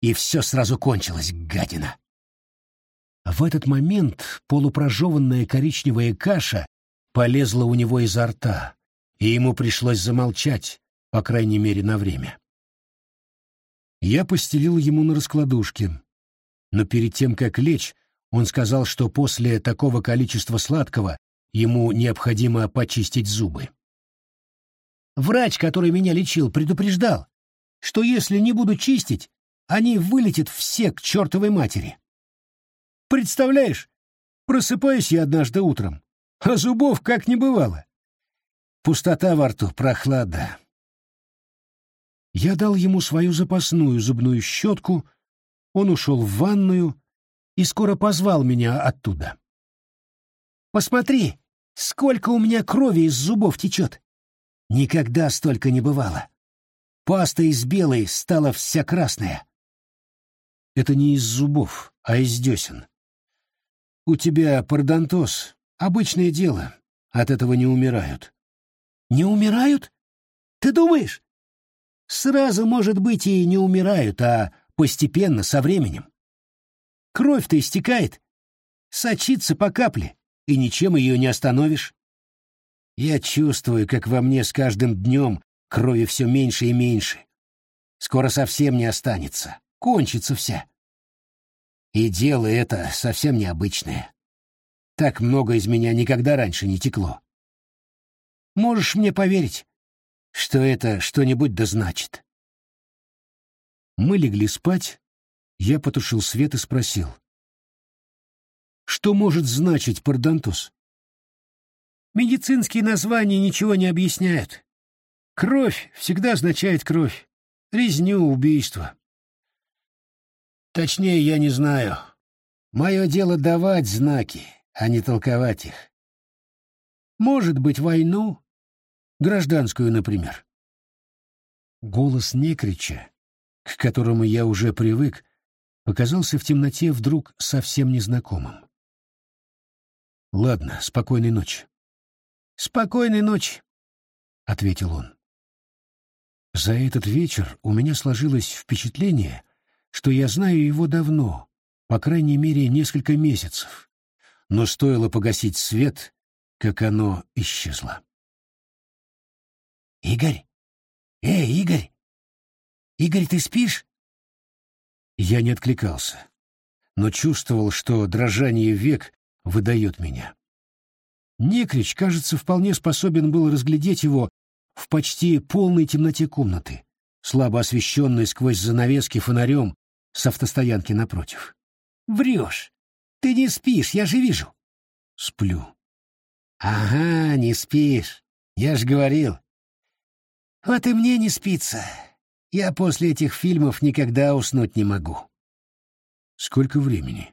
и все сразу кончилось, гадина. В этот момент полупрожеванная коричневая каша полезла у него изо рта, и ему пришлось замолчать, по крайней мере, на время. Я постелил ему на раскладушке, но перед тем, как лечь, он сказал, что после такого количества сладкого ему необходимо почистить зубы. Врач, который меня лечил, предупреждал, что если не буду чистить, они вылетят все к чертовой матери. Представляешь, просыпаюсь я однажды утром, а зубов как не бывало. Пустота во рту, прохлада. Я дал ему свою запасную зубную щетку, он ушел в ванную и скоро позвал меня оттуда. «Посмотри, сколько у меня крови из зубов течет! Никогда столько не бывало. Паста из белой стала вся красная. Это не из зубов, а из десен. У тебя пародонтоз, обычное дело, от этого не умирают. Не умирают? Ты думаешь? Сразу, может быть, и не умирают, а постепенно, со временем. Кровь-то истекает, сочится по капле, и ничем ее не остановишь. Я чувствую, как во мне с каждым днем крови все меньше и меньше. Скоро совсем не останется, кончится вся. И дело это совсем необычное. Так много из меня никогда раньше не текло. Можешь мне поверить, что это что-нибудь да значит. Мы легли спать, я потушил свет и спросил. Что может значить пародонтоз? Медицинские названия ничего не объясняют. Кровь всегда означает кровь. Резню, убийство. Точнее, я не знаю. Мое дело давать знаки, а не толковать их. Может быть, войну, Гражданскую, например. Голос Некрича, к которому я уже привык, показался в темноте вдруг совсем незнакомым. «Ладно, спокойной ночи». «Спокойной ночи», — ответил он. За этот вечер у меня сложилось впечатление, что я знаю его давно, по крайней мере, несколько месяцев, но стоило погасить свет, как оно исчезло. «Игорь! Эй, Игорь! Игорь, ты спишь?» Я не откликался, но чувствовал, что дрожание век выдает меня. Некрич, кажется, вполне способен был разглядеть его в почти полной темноте комнаты, слабо освещенной сквозь занавески фонарем с автостоянки напротив. «Врешь! Ты не спишь, я же вижу!» «Сплю». «Ага, не спишь. Я ж говорил, вот и мне не спится. Я после этих фильмов никогда уснуть не могу. Сколько времени?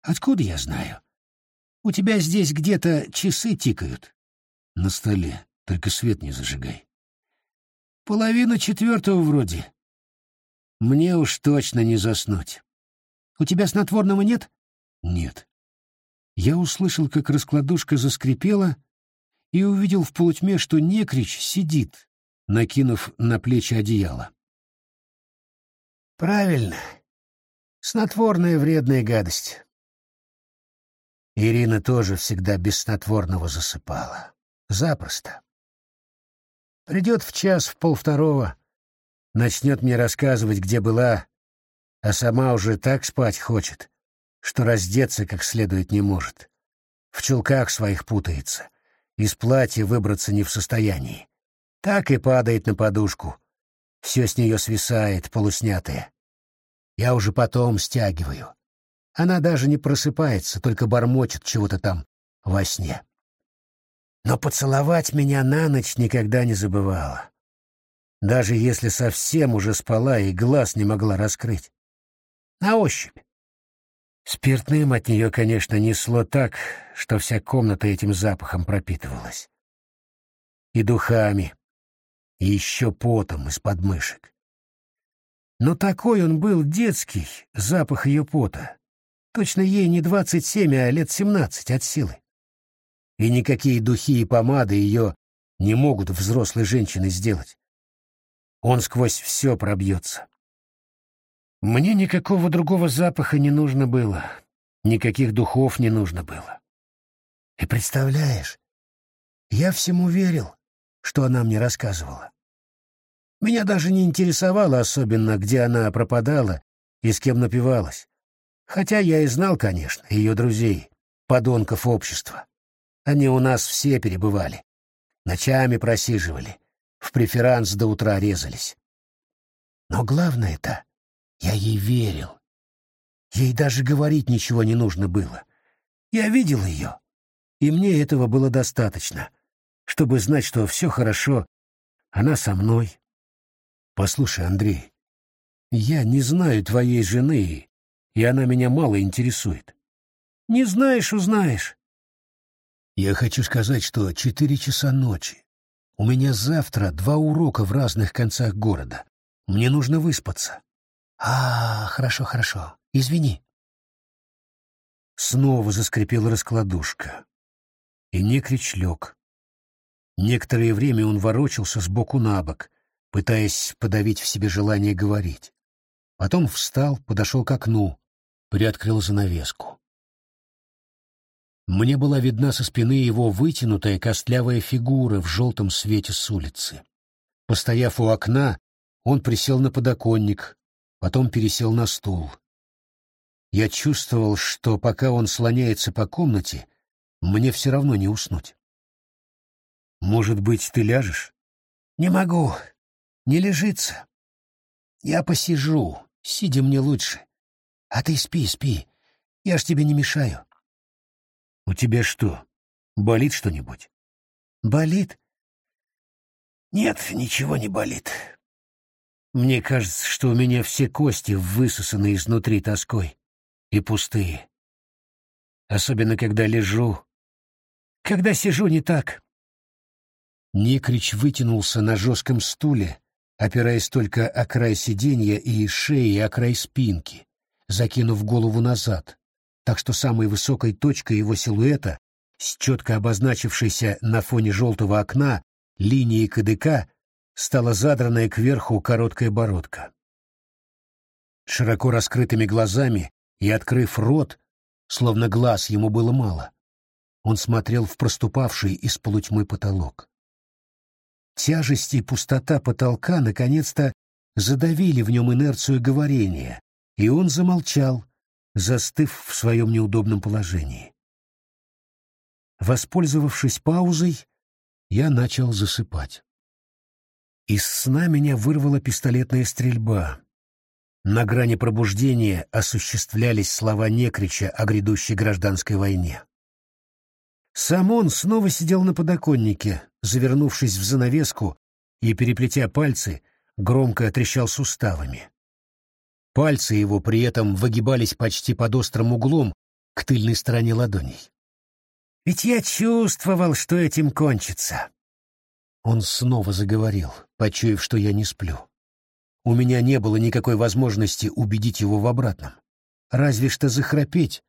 Откуда я знаю? У тебя здесь где-то часы тикают. На столе, только свет не зажигай. Половина четвертого вроде. Мне уж точно не заснуть. У тебя снотворного нет? Нет. Я услышал, как раскладушка заскрипела, и увидел в полутьме, что Некрич сидит, накинув на плечи одеяло. «Правильно. Снотворная вредная гадость». Ирина тоже всегда без снотворного засыпала. Запросто. Придет в час, в полвторого, начнет мне рассказывать, где была, а сама уже так спать хочет, что раздеться как следует не может. В чулках своих путается, из платья выбраться не в состоянии. Так и падает на подушку. Все с нее свисает, полуснятое. Я уже потом стягиваю. Она даже не просыпается, только бормочет чего-то там во сне. Но поцеловать меня на ночь никогда не забывала. Даже если совсем уже спала и глаз не могла раскрыть. На ощупь. Спиртным от нее, конечно, несло так, что вся комната этим запахом пропитывалась. И духами, и еще потом из подмышек. Но такой он был детский, запах ее пота. Точно ей не двадцать семь, а лет семнадцать от силы. И никакие духи и помады ее не могут взрослой женщины сделать. Он сквозь все пробьется. Мне никакого другого запаха не нужно было, никаких духов не нужно было. И представляешь, я всему верил, что она мне рассказывала. Меня даже не интересовало особенно, где она пропадала и с кем напивалась. Хотя я и знал, конечно, ее друзей, подонков общества. Они у нас все перебывали. Ночами просиживали, в преферанс до утра резались. Но главное-то, я ей верил. Ей даже говорить ничего не нужно было. Я видел ее, и мне этого было достаточно, чтобы знать, что все хорошо, она со мной. Послушай, Андрей, я не знаю твоей жены, и она меня мало интересует. Не знаешь, узнаешь. Я хочу сказать, что четыре часа ночи. У меня завтра два урока в разных концах города. Мне нужно выспаться. А, хорошо, хорошо. Извини. Снова заскрипела раскладушка. И некрич лег. Некоторое время он ворочался с боку на бок, пытаясь подавить в себе желание говорить. Потом встал, подошел к окну, приоткрыл занавеску. Мне была видна со спины его вытянутая костлявая фигура в желтом свете с улицы. Постояв у окна, он присел на подоконник, потом пересел на стул. Я чувствовал, что пока он слоняется по комнате, мне все равно не уснуть. «Может быть, ты ляжешь?» «Не могу. Не лежится. Я посижу. Сидя мне лучше. А ты спи, спи. Я ж тебе не мешаю». «У тебя что, болит что-нибудь?» «Болит?» «Нет, ничего не болит. Мне кажется, что у меня все кости высосаны изнутри тоской и пустые. Особенно, когда лежу. Когда сижу не так». Некрич вытянулся на жестком стуле, опираясь только о край сиденья и шеи о край спинки, закинув голову назад, так что самой высокой точкой его силуэта, с четко обозначившейся на фоне желтого окна линией КДК, стала задранная кверху короткая бородка. Широко раскрытыми глазами и открыв рот, словно глаз ему было мало, он смотрел в проступавший из полутьмы потолок. Тяжесть и пустота потолка наконец-то задавили в нем инерцию говорения, и он замолчал, застыв в своем неудобном положении. Воспользовавшись паузой, я начал засыпать. Из сна меня вырвала пистолетная стрельба. На грани пробуждения осуществлялись слова Некрича о грядущей гражданской войне. Сам он снова сидел на подоконнике, завернувшись в занавеску и, переплетя пальцы, громко отрещал суставами. Пальцы его при этом выгибались почти под острым углом к тыльной стороне ладоней. «Ведь я чувствовал, что этим кончится». Он снова заговорил, почуяв, что я не сплю. У меня не было никакой возможности убедить его в обратном. Разве что захрапеть,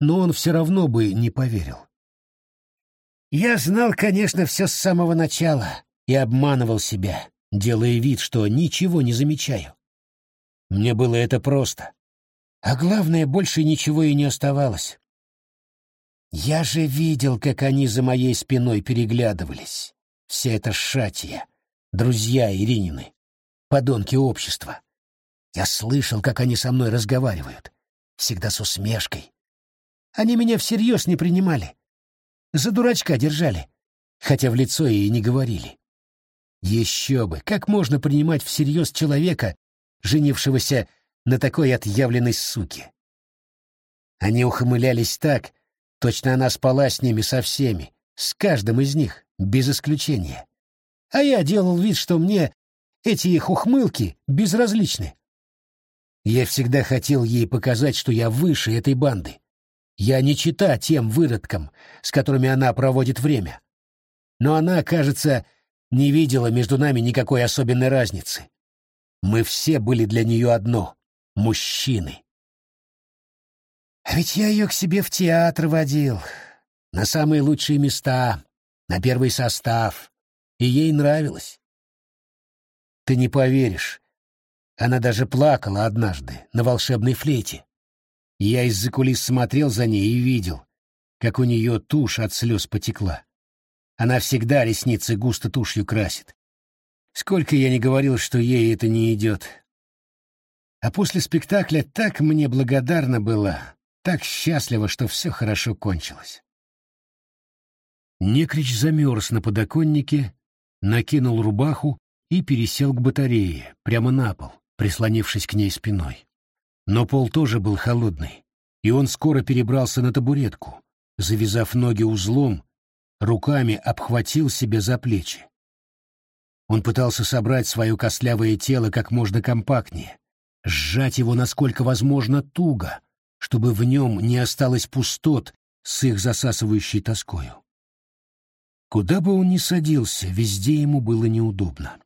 но он все равно бы не поверил. Я знал, конечно, все с самого начала и обманывал себя, делая вид, что ничего не замечаю. Мне было это просто. А главное, больше ничего и не оставалось. Я же видел, как они за моей спиной переглядывались. Вся эта шатия, друзья Иринины, подонки общества. Я слышал, как они со мной разговаривают, всегда с усмешкой. Они меня всерьез не принимали. За дурачка держали, хотя в лицо и не говорили. Еще бы, как можно принимать всерьез человека, женившегося на такой отъявленной суке. Они ухмылялись так, точно она спала с ними со всеми, с каждым из них, без исключения. А я делал вид, что мне эти их ухмылки безразличны. Я всегда хотел ей показать, что я выше этой банды. Я не чита тем выродкам, с которыми она проводит время. Но она, кажется, не видела между нами никакой особенной разницы. Мы все были для нее одно — мужчины. А ведь я ее к себе в театр водил, на самые лучшие места, на первый состав, и ей нравилось. Ты не поверишь, она даже плакала однажды на волшебной флейте. Я из-за кулис смотрел за ней и видел, как у нее тушь от слез потекла. Она всегда ресницы густо тушью красит. Сколько я не говорил, что ей это не идет. А после спектакля так мне благодарна была, так счастлива, что все хорошо кончилось. Некрич замерз на подоконнике, накинул рубаху и пересел к батарее, прямо на пол, прислонившись к ней спиной. Но пол тоже был холодный, и он скоро перебрался на табуретку, завязав ноги узлом, руками обхватил себя за плечи. Он пытался собрать свое костлявое тело как можно компактнее, сжать его насколько возможно туго, чтобы в нем не осталось пустот с их засасывающей тоскою. Куда бы он ни садился, везде ему было неудобно.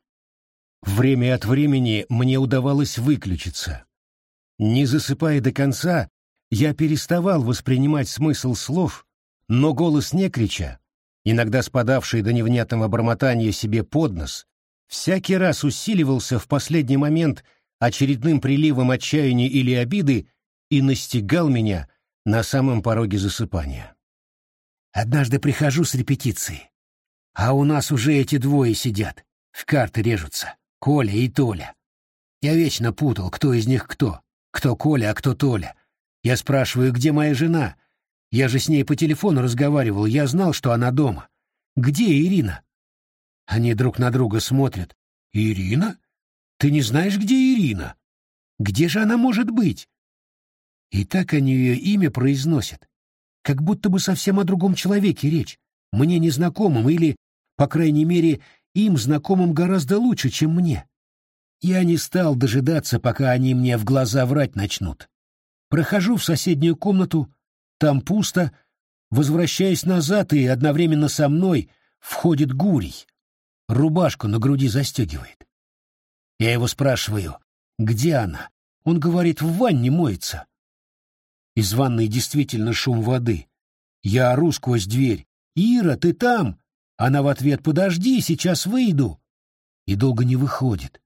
Время от времени мне удавалось выключиться. Не засыпая до конца, я переставал воспринимать смысл слов, но голос не крича, иногда спадавший до невнятного бормотания себе под нос, всякий раз усиливался в последний момент очередным приливом отчаяния или обиды и настигал меня на самом пороге засыпания. Однажды прихожу с репетиции, а у нас уже эти двое сидят, в карты режутся, Коля и Толя. Я вечно путал, кто из них кто, кто Коля, а кто Толя. Я спрашиваю, где моя жена? Я же с ней по телефону разговаривал, я знал, что она дома. Где Ирина? Они друг на друга смотрят. Ирина? Ты не знаешь, где Ирина? Где же она может быть? И так они ее имя произносят, как будто бы совсем о другом человеке речь, мне незнакомым или, по крайней мере, им знакомым гораздо лучше, чем мне. Я не стал дожидаться, пока они мне в глаза врать начнут. Прохожу в соседнюю комнату, там пусто, возвращаясь назад, и одновременно со мной входит Гурий. Рубашку на груди застегивает. Я его спрашиваю, где она? Он говорит, в ванне моется. Из ванной действительно шум воды. Я ору сквозь дверь. «Ира, ты там?» Она в ответ «Подожди, сейчас выйду». И долго не выходит.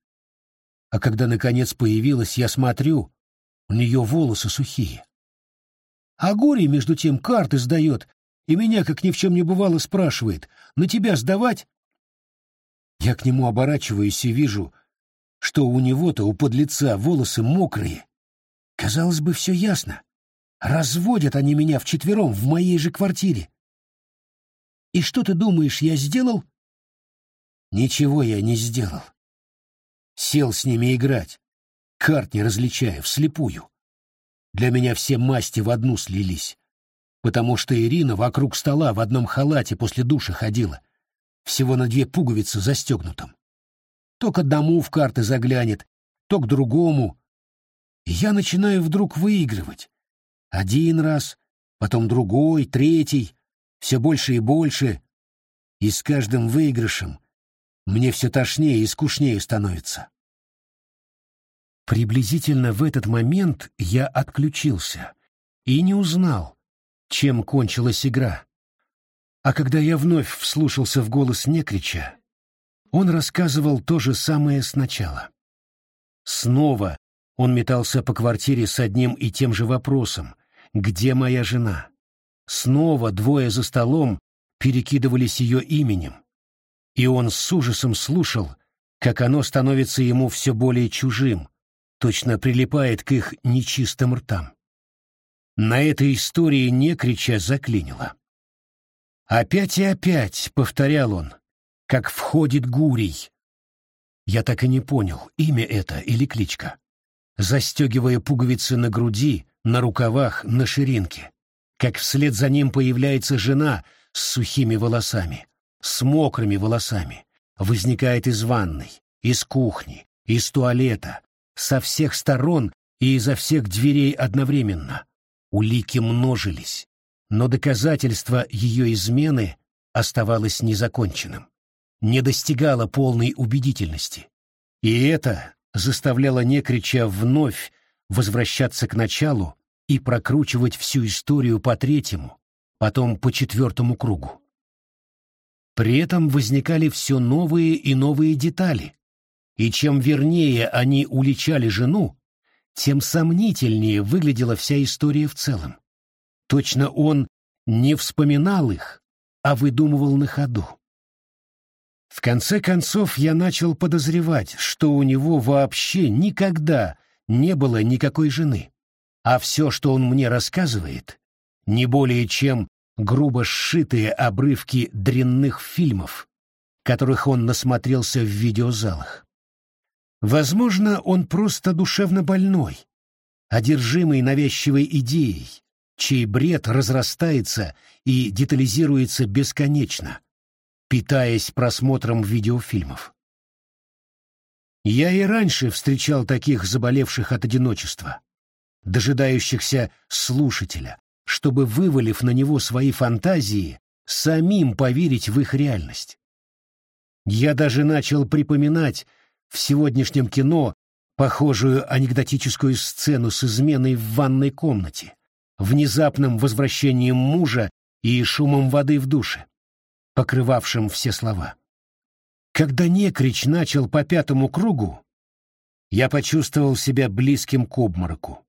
А когда наконец появилась, я смотрю, у нее волосы сухие. А Горе, между тем, карты сдает, и меня, как ни в чем не бывало, спрашивает, на тебя сдавать? Я к нему оборачиваюсь и вижу, что у него-то, у подлеца, волосы мокрые. Казалось бы, все ясно. Разводят они меня вчетвером в моей же квартире. И что ты думаешь, я сделал? Ничего я не сделал. Сел с ними играть, карт не различая, вслепую. Для меня все масти в одну слились, потому что Ирина вокруг стола в одном халате после душа ходила, всего на две пуговицы застегнутом. То к одному в карты заглянет, то к другому. И я начинаю вдруг выигрывать. Один раз, потом другой, третий, все больше и больше. И с каждым выигрышем мне все тошнее и скучнее становится. Приблизительно в этот момент я отключился и не узнал, чем кончилась игра. А когда я вновь вслушался в голос Некрича, он рассказывал то же самое сначала. Снова он метался по квартире с одним и тем же вопросом, где моя жена? Снова двое за столом перекидывались ее именем, и он с ужасом слушал, как оно становится ему все более чужим, точно прилипает к их нечистым ртам. На этой истории не крича заклинило. Опять и опять, повторял он, как входит Гурий. Я так и не понял, имя это или кличка. Застегивая пуговицы на груди, на рукавах, на ширинке. Как вслед за ним появляется жена с сухими волосами, с мокрыми волосами, возникает из ванной, из кухни, из туалета, со всех сторон и изо всех дверей одновременно. Улики множились, но доказательство ее измены оставалось незаконченным, не достигало полной убедительности. И это заставляло Некрича вновь возвращаться к началу и прокручивать всю историю по третьему, потом по четвертому кругу. При этом возникали все новые и новые детали, и чем вернее они уличали жену, тем сомнительнее выглядела вся история в целом. Точно он не вспоминал их, а выдумывал на ходу. В конце концов я начал подозревать, что у него вообще никогда не было никакой жены, а все, что он мне рассказывает, не более чем грубо сшитые обрывки дрянных фильмов, которых он насмотрелся в видеозалах. Возможно, он просто душевно больной, одержимый навязчивой идеей, чей бред разрастается и детализируется бесконечно, питаясь просмотром видеофильмов. Я и раньше встречал таких заболевших от одиночества, дожидающихся слушателя, чтобы, вывалив на него свои фантазии, самим поверить в их реальность. Я даже начал припоминать в сегодняшнем кино похожую анекдотическую сцену с изменой в ванной комнате, внезапным возвращением мужа и шумом воды в душе, покрывавшим все слова. Когда некрич начал по пятому кругу, я почувствовал себя близким к обмороку.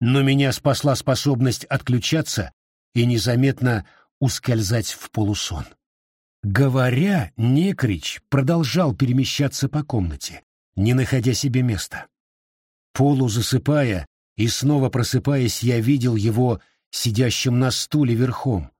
Но меня спасла способность отключаться и незаметно ускользать в полусон. Говоря, Некрич продолжал перемещаться по комнате, не находя себе места. Полузасыпая и снова просыпаясь, я видел его сидящим на стуле верхом,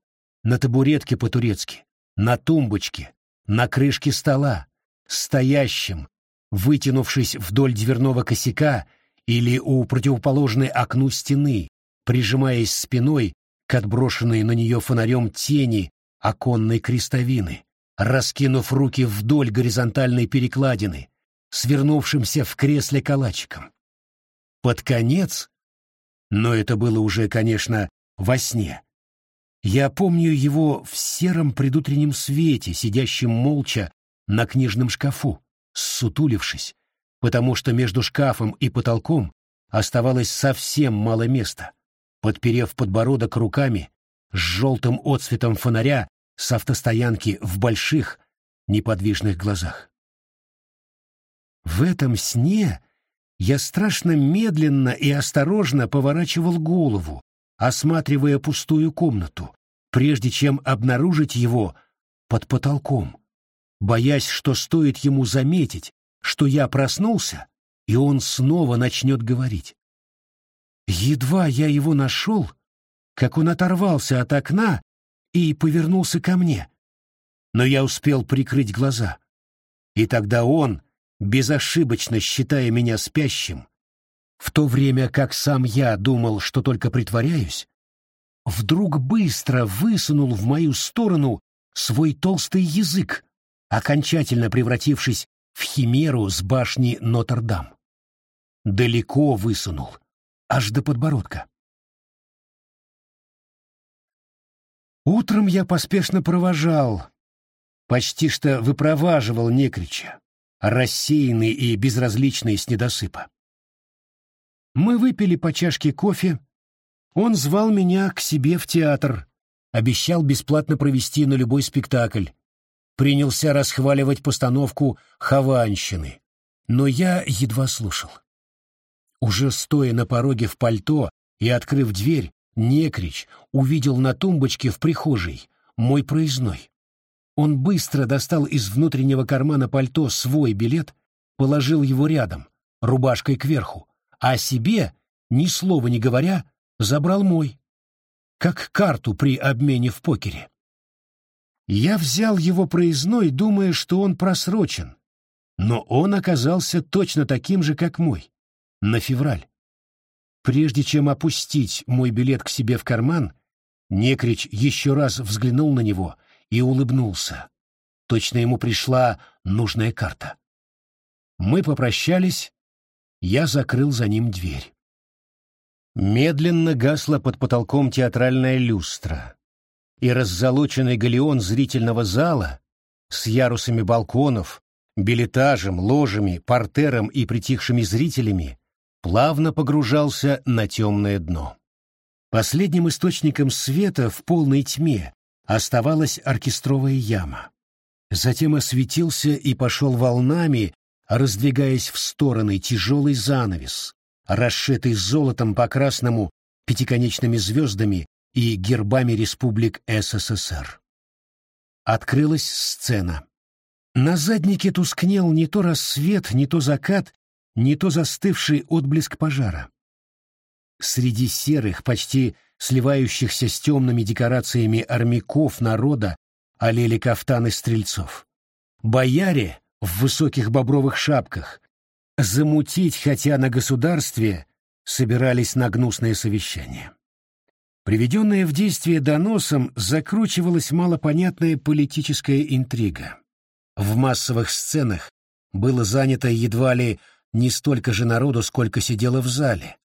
на табуретке по-турецки, на тумбочке, на крышке стола, стоящим, вытянувшись вдоль дверного косяка или у противоположной окну стены, прижимаясь спиной к отброшенной на нее фонарем тени оконной крестовины, раскинув руки вдоль горизонтальной перекладины, свернувшимся в кресле калачиком. Под конец, но это было уже, конечно, во сне, я помню его в сером предутреннем свете, сидящим молча на книжном шкафу, ссутулившись, потому что между шкафом и потолком оставалось совсем мало места, подперев подбородок руками, с желтым отсветом фонаря с автостоянки в больших, неподвижных глазах. В этом сне я страшно медленно и осторожно поворачивал голову, осматривая пустую комнату, прежде чем обнаружить его под потолком, боясь, что стоит ему заметить, что я проснулся, и он снова начнет говорить. Едва я его нашел, как он оторвался от окна и повернулся ко мне. Но я успел прикрыть глаза. И тогда он, безошибочно считая меня спящим, в то время как сам я думал, что только притворяюсь, вдруг быстро высунул в мою сторону свой толстый язык, окончательно превратившись в химеру с башни Нотр-Дам. Далеко высунул, аж до подбородка. Утром я поспешно провожал, почти что выпроваживал Некрича, рассеянный и безразличный с недосыпа. Мы выпили по чашке кофе, он звал меня к себе в театр, обещал бесплатно провести на любой спектакль, принялся расхваливать постановку «Хованщины», но я едва слушал. Уже стоя на пороге в пальто и открыв дверь, Некрич увидел на тумбочке в прихожей мой проездной. Он быстро достал из внутреннего кармана пальто свой билет, положил его рядом, рубашкой кверху, а себе, ни слова не говоря, забрал мой, как карту при обмене в покере. Я взял его проездной, думая, что он просрочен, но он оказался точно таким же, как мой, на февраль. Прежде чем опустить мой билет к себе в карман, Некрич еще раз взглянул на него и улыбнулся. Точно ему пришла нужная карта. Мы попрощались, я закрыл за ним дверь. Медленно гасла под потолком театральная люстра, и раззолоченный галеон зрительного зала с ярусами балконов, билетажем, ложами, портером и притихшими зрителями плавно погружался на темное дно. Последним источником света в полной тьме оставалась оркестровая яма. Затем осветился и пошел волнами, раздвигаясь в стороны тяжелый занавес, расшитый золотом по красному пятиконечными звездами и гербами республик СССР. Открылась сцена. На заднике тускнел не то рассвет, не то закат, не то застывший отблеск пожара. Среди серых, почти сливающихся с темными декорациями армяков народа олели кафтаны стрельцов. Бояре в высоких бобровых шапках, замутить, хотя на государстве собирались на гнусное совещание. Приведенная в действие доносом закручивалась малопонятная политическая интрига. В массовых сценах было занято едва ли не столько же народу, сколько сидело в зале.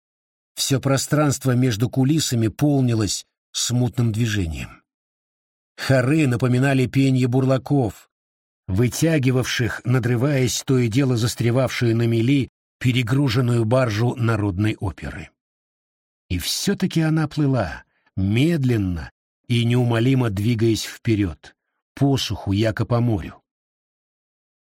Все пространство между кулисами полнилось смутным движением. Хоры напоминали пенье бурлаков, вытягивавших, надрываясь, то и дело застревавшую на мели перегруженную баржу народной оперы. И все-таки она плыла, медленно и неумолимо двигаясь вперед, посуху, яко по морю.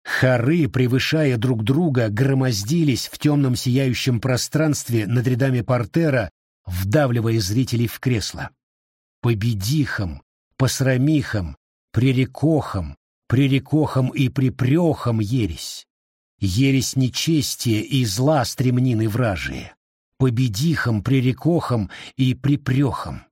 Хоры, превышая друг друга, громоздились в темном сияющем пространстве над рядами портера, вдавливая зрителей в кресло. Победихам, посрамихам, пререкохам, пререкохам и припрехам ересь. Ересь нечестия и зла стремнины вражие. Победихам, пререкохам и припрехам.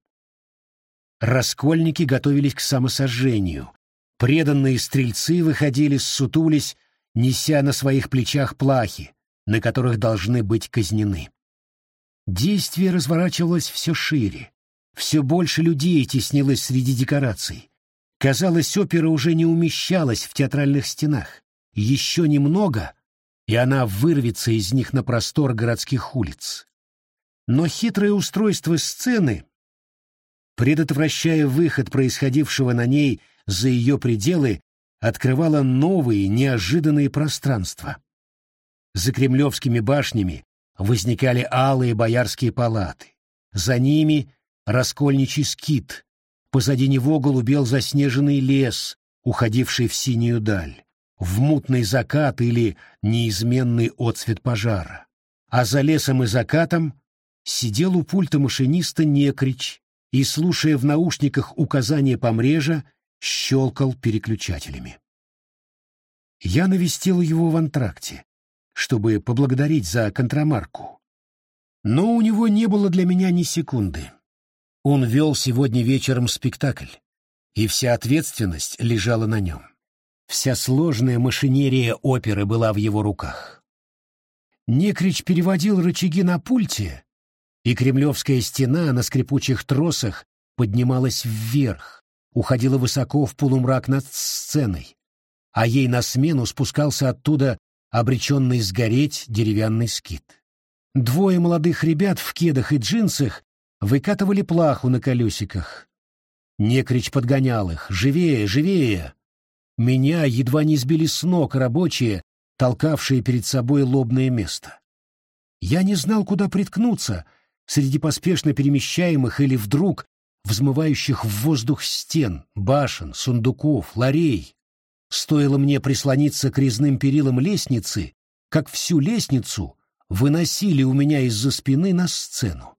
Раскольники готовились к самосожжению, Преданные стрельцы выходили, ссутулись, неся на своих плечах плахи, на которых должны быть казнены. Действие разворачивалось все шире. Все больше людей теснилось среди декораций. Казалось, опера уже не умещалась в театральных стенах. Еще немного, и она вырвется из них на простор городских улиц. Но хитрое устройство сцены, предотвращая выход происходившего на ней за ее пределы открывала новые, неожиданные пространства. За кремлевскими башнями возникали алые боярские палаты. За ними — раскольничий скит. Позади него голубел заснеженный лес, уходивший в синюю даль, в мутный закат или неизменный отцвет пожара. А за лесом и закатом сидел у пульта машиниста Некрич и, слушая в наушниках указания помрежа, щелкал переключателями. Я навестил его в антракте, чтобы поблагодарить за контрамарку. Но у него не было для меня ни секунды. Он вел сегодня вечером спектакль, и вся ответственность лежала на нем. Вся сложная машинерия оперы была в его руках. Некрич переводил рычаги на пульте, и кремлевская стена на скрипучих тросах поднималась вверх, уходила высоко в полумрак над сценой, а ей на смену спускался оттуда обреченный сгореть деревянный скит. Двое молодых ребят в кедах и джинсах выкатывали плаху на колесиках. Некрич подгонял их. «Живее, живее!» Меня едва не сбили с ног рабочие, толкавшие перед собой лобное место. Я не знал, куда приткнуться среди поспешно перемещаемых или вдруг взмывающих в воздух стен, башен, сундуков, ларей. Стоило мне прислониться к резным перилам лестницы, как всю лестницу выносили у меня из-за спины на сцену.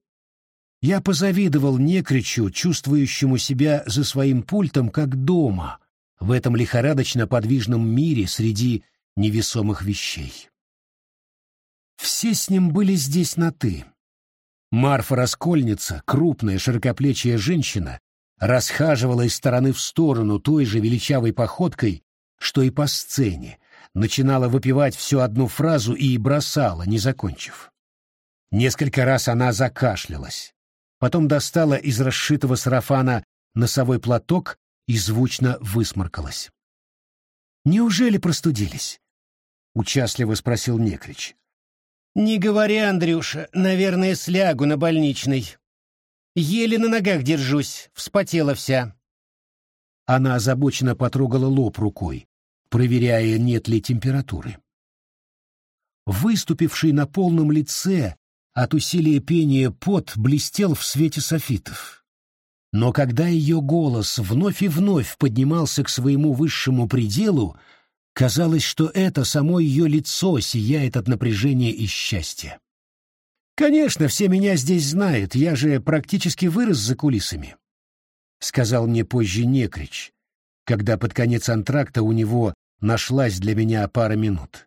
Я позавидовал некричу, чувствующему себя за своим пультом как дома, в этом лихорадочно подвижном мире среди невесомых вещей. Все с ним были здесь на «ты», Марфа-раскольница, крупная широкоплечья женщина, расхаживала из стороны в сторону той же величавой походкой, что и по сцене, начинала выпивать всю одну фразу и бросала, не закончив. Несколько раз она закашлялась, потом достала из расшитого сарафана носовой платок и звучно высморкалась. «Неужели простудились?» — участливо спросил Некрич. «Не говори, Андрюша, наверное, слягу на больничной. Еле на ногах держусь, вспотела вся». Она озабоченно потрогала лоб рукой, проверяя, нет ли температуры. Выступивший на полном лице от усилия пения пот блестел в свете софитов. Но когда ее голос вновь и вновь поднимался к своему высшему пределу, Казалось, что это само ее лицо сияет от напряжения и счастья. «Конечно, все меня здесь знают, я же практически вырос за кулисами», — сказал мне позже Некрич, когда под конец антракта у него нашлась для меня пара минут.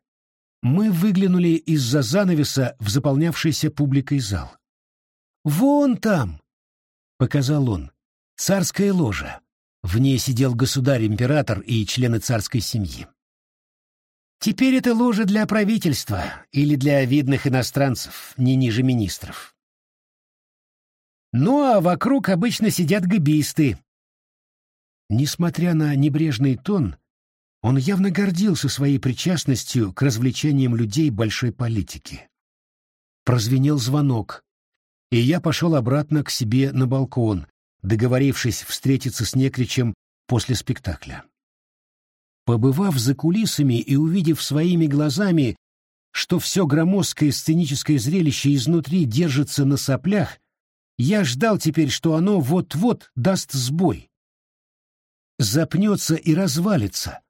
Мы выглянули из-за занавеса в заполнявшийся публикой зал. «Вон там!» — показал он. «Царская ложа. В ней сидел государь-император и члены царской семьи. Теперь это ложа для правительства или для видных иностранцев, не ниже министров. Ну а вокруг обычно сидят габисты. Несмотря на небрежный тон, он явно гордился своей причастностью к развлечениям людей большой политики. Прозвенел звонок, и я пошел обратно к себе на балкон, договорившись встретиться с Некричем после спектакля. Побывав за кулисами и увидев своими глазами, что все громоздкое сценическое зрелище изнутри держится на соплях, я ждал теперь, что оно вот-вот даст сбой. Запнется и развалится.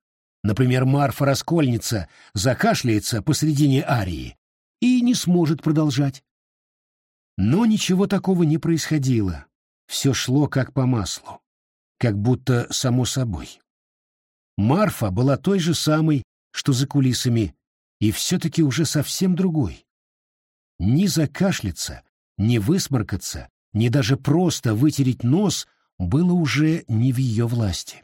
Например, Марфа Раскольница закашляется посредине арии и не сможет продолжать. Но ничего такого не происходило. Все шло как по маслу, как будто само собой. Марфа была той же самой, что за кулисами, и все-таки уже совсем другой. Ни закашляться, ни высморкаться, ни даже просто вытереть нос было уже не в ее власти.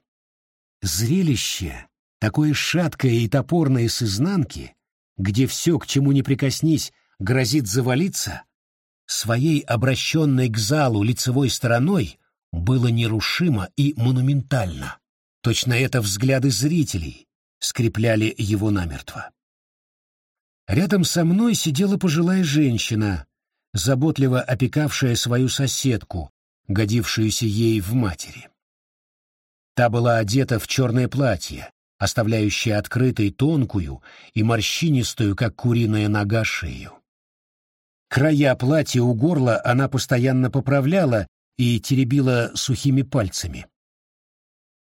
Зрелище, такое шаткое и топорное с изнанки, где все, к чему не прикоснись, грозит завалиться, своей обращенной к залу лицевой стороной было нерушимо и монументально. Точно это взгляды зрителей скрепляли его намертво. Рядом со мной сидела пожилая женщина, заботливо опекавшая свою соседку, годившуюся ей в матери. Та была одета в черное платье, оставляющее открытой тонкую и морщинистую, как куриная нога, шею. Края платья у горла она постоянно поправляла и теребила сухими пальцами.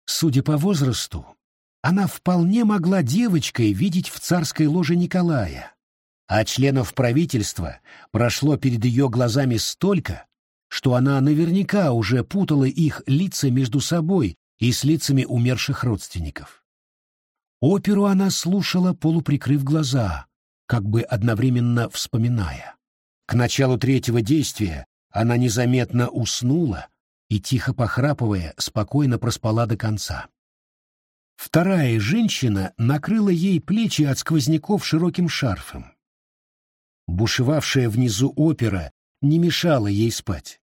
Судя по возрасту, она вполне могла девочкой видеть в царской ложе Николая, а членов правительства прошло перед ее глазами столько, что она наверняка уже путала их лица между собой и с лицами умерших родственников. Оперу она слушала, полуприкрыв глаза, как бы одновременно вспоминая. К началу третьего действия она незаметно уснула, и, тихо похрапывая, спокойно проспала до конца. Вторая женщина накрыла ей плечи от сквозняков широким шарфом. Бушевавшая внизу опера не мешала ей спать.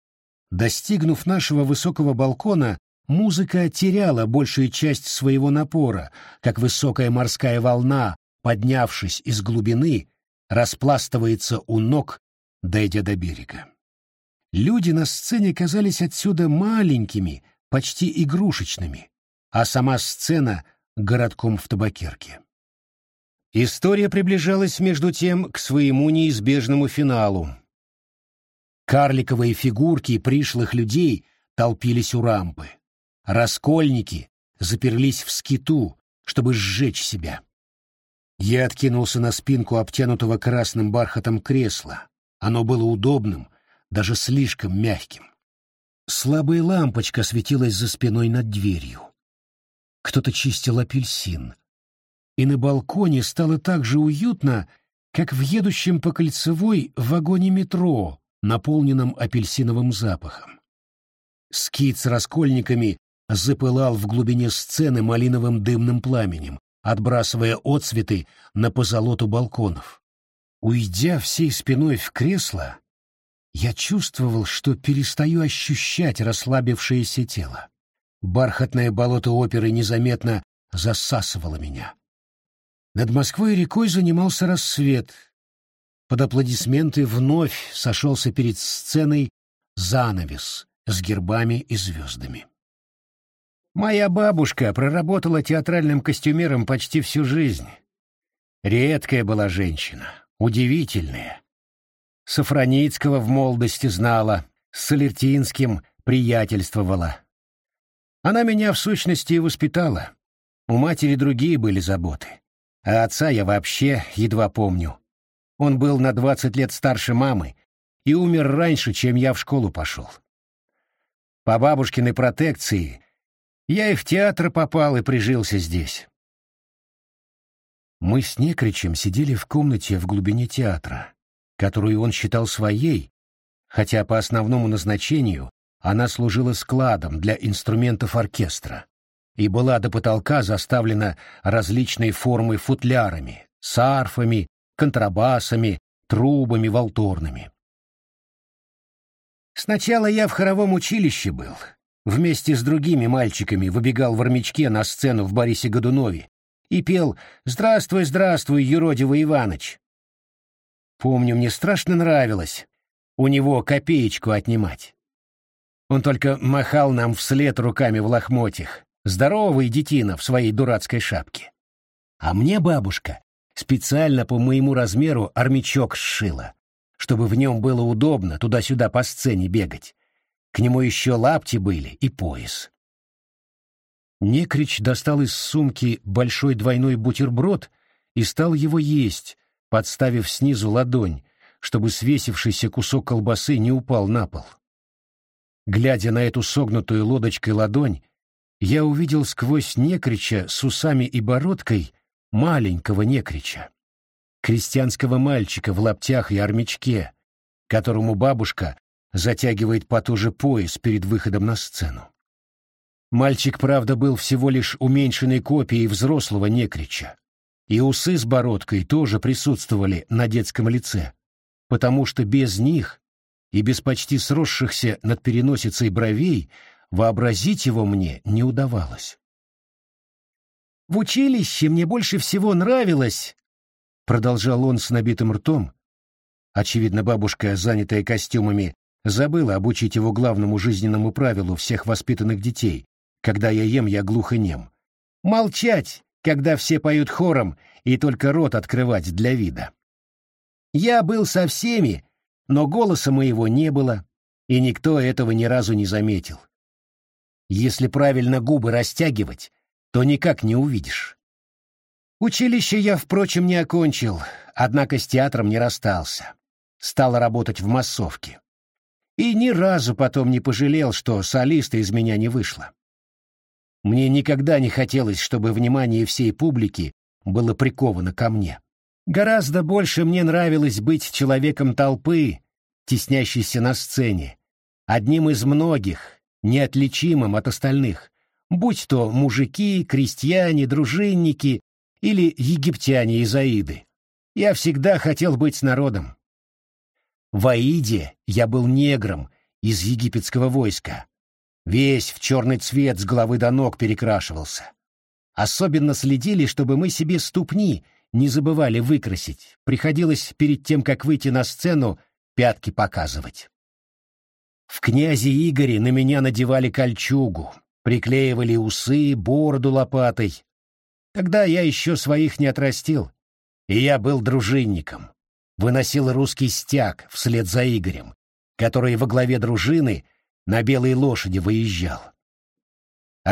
Достигнув нашего высокого балкона, музыка теряла большую часть своего напора, как высокая морская волна, поднявшись из глубины, распластывается у ног, дойдя до берега. Люди на сцене казались отсюда маленькими, почти игрушечными, а сама сцена — городком в табакерке. История приближалась между тем к своему неизбежному финалу. Карликовые фигурки пришлых людей толпились у рампы. Раскольники заперлись в скиту, чтобы сжечь себя. Я откинулся на спинку обтянутого красным бархатом кресла. Оно было удобным, даже слишком мягким. Слабая лампочка светилась за спиной над дверью. Кто-то чистил апельсин. И на балконе стало так же уютно, как в едущем по кольцевой вагоне метро, наполненном апельсиновым запахом. Скит с раскольниками запылал в глубине сцены малиновым дымным пламенем, отбрасывая отцветы на позолоту балконов. Уйдя всей спиной в кресло, я чувствовал, что перестаю ощущать расслабившееся тело. Бархатное болото оперы незаметно засасывало меня. Над Москвой рекой занимался рассвет. Под аплодисменты вновь сошелся перед сценой занавес с гербами и звездами. Моя бабушка проработала театральным костюмером почти всю жизнь. Редкая была женщина, удивительная, Сафроницкого в молодости знала, с Солертинским приятельствовала. Она меня в сущности и воспитала. У матери другие были заботы. А отца я вообще едва помню. Он был на двадцать лет старше мамы и умер раньше, чем я в школу пошел. По бабушкиной протекции я и в театр попал и прижился здесь. Мы с Некричем сидели в комнате в глубине театра, которую он считал своей, хотя по основному назначению она служила складом для инструментов оркестра, и была до потолка заставлена различной формы футлярами, сарфами, контрабасами, трубами волторными. Сначала я в хоровом училище был. Вместе с другими мальчиками выбегал в армячке на сцену в Борисе Годунове и пел «Здравствуй, здравствуй, юродивый Иваныч». Помню, мне страшно нравилось у него копеечку отнимать. Он только махал нам вслед руками в лохмотьях, здоровый детина в своей дурацкой шапке. А мне бабушка специально по моему размеру армячок сшила, чтобы в нем было удобно туда-сюда по сцене бегать. К нему еще лапти были и пояс. Некрич достал из сумки большой двойной бутерброд и стал его есть, подставив снизу ладонь, чтобы свесившийся кусок колбасы не упал на пол. Глядя на эту согнутую лодочкой ладонь, я увидел сквозь некрича с усами и бородкой маленького некрича, крестьянского мальчика в лаптях и армячке, которому бабушка затягивает потуже пояс перед выходом на сцену. Мальчик, правда, был всего лишь уменьшенной копией взрослого некрича, и усы с бородкой тоже присутствовали на детском лице, потому что без них и без почти сросшихся над переносицей бровей вообразить его мне не удавалось. «В училище мне больше всего нравилось», — продолжал он с набитым ртом. Очевидно, бабушка, занятая костюмами, забыла обучить его главному жизненному правилу всех воспитанных детей. Когда я ем, я глух и нем. Молчать, когда все поют хором, и только рот открывать для вида. Я был со всеми, но голоса моего не было, и никто этого ни разу не заметил. Если правильно губы растягивать, то никак не увидишь. Училище я, впрочем, не окончил, однако с театром не расстался. Стал работать в массовке. И ни разу потом не пожалел, что солиста из меня не вышло. Мне никогда не хотелось, чтобы внимание всей публики было приковано ко мне. Гораздо больше мне нравилось быть человеком толпы, теснящейся на сцене, одним из многих, неотличимым от остальных, будь то мужики, крестьяне, дружинники или египтяне из Аиды. Я всегда хотел быть с народом. В Аиде я был негром из египетского войска. Весь в черный цвет с головы до ног перекрашивался. Особенно следили, чтобы мы себе ступни — не забывали выкрасить, приходилось перед тем, как выйти на сцену, пятки показывать. В князе Игоре на меня надевали кольчугу, приклеивали усы, бороду лопатой. Тогда я еще своих не отрастил, и я был дружинником. Выносил русский стяг вслед за Игорем, который во главе дружины на белой лошади выезжал.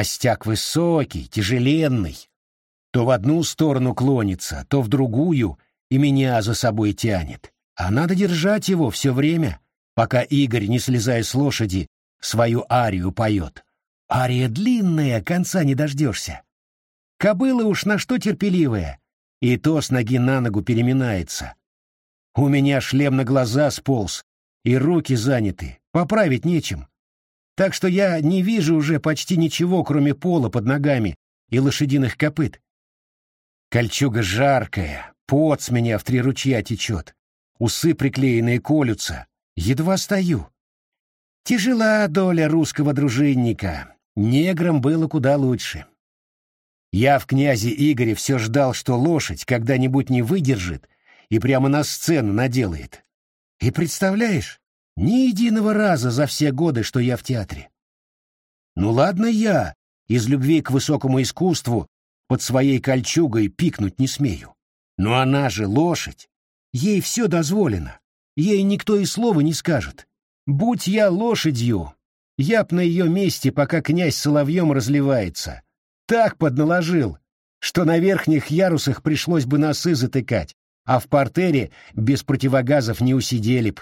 Стяг высокий, тяжеленный, то в одну сторону клонится, то в другую, и меня за собой тянет. А надо держать его все время, пока Игорь, не слезая с лошади, свою арию поет. Ария длинная, конца не дождешься. Кобыла уж на что терпеливая, и то с ноги на ногу переминается. У меня шлем на глаза сполз, и руки заняты, поправить нечем. Так что я не вижу уже почти ничего, кроме пола под ногами и лошадиных копыт. Кольчуга жаркая, пот с меня в три ручья течет, усы приклеенные колются, едва стою. Тяжела доля русского дружинника, неграм было куда лучше. Я в князе Игоре все ждал, что лошадь когда-нибудь не выдержит и прямо на сцену наделает. И представляешь, ни единого раза за все годы, что я в театре. Ну ладно я, из любви к высокому искусству, под своей кольчугой пикнуть не смею. Но она же лошадь. Ей все дозволено. Ей никто и слова не скажет. Будь я лошадью, я б на ее месте, пока князь соловьем разливается. Так подналожил, что на верхних ярусах пришлось бы носы затыкать, а в портере без противогазов не усидели б.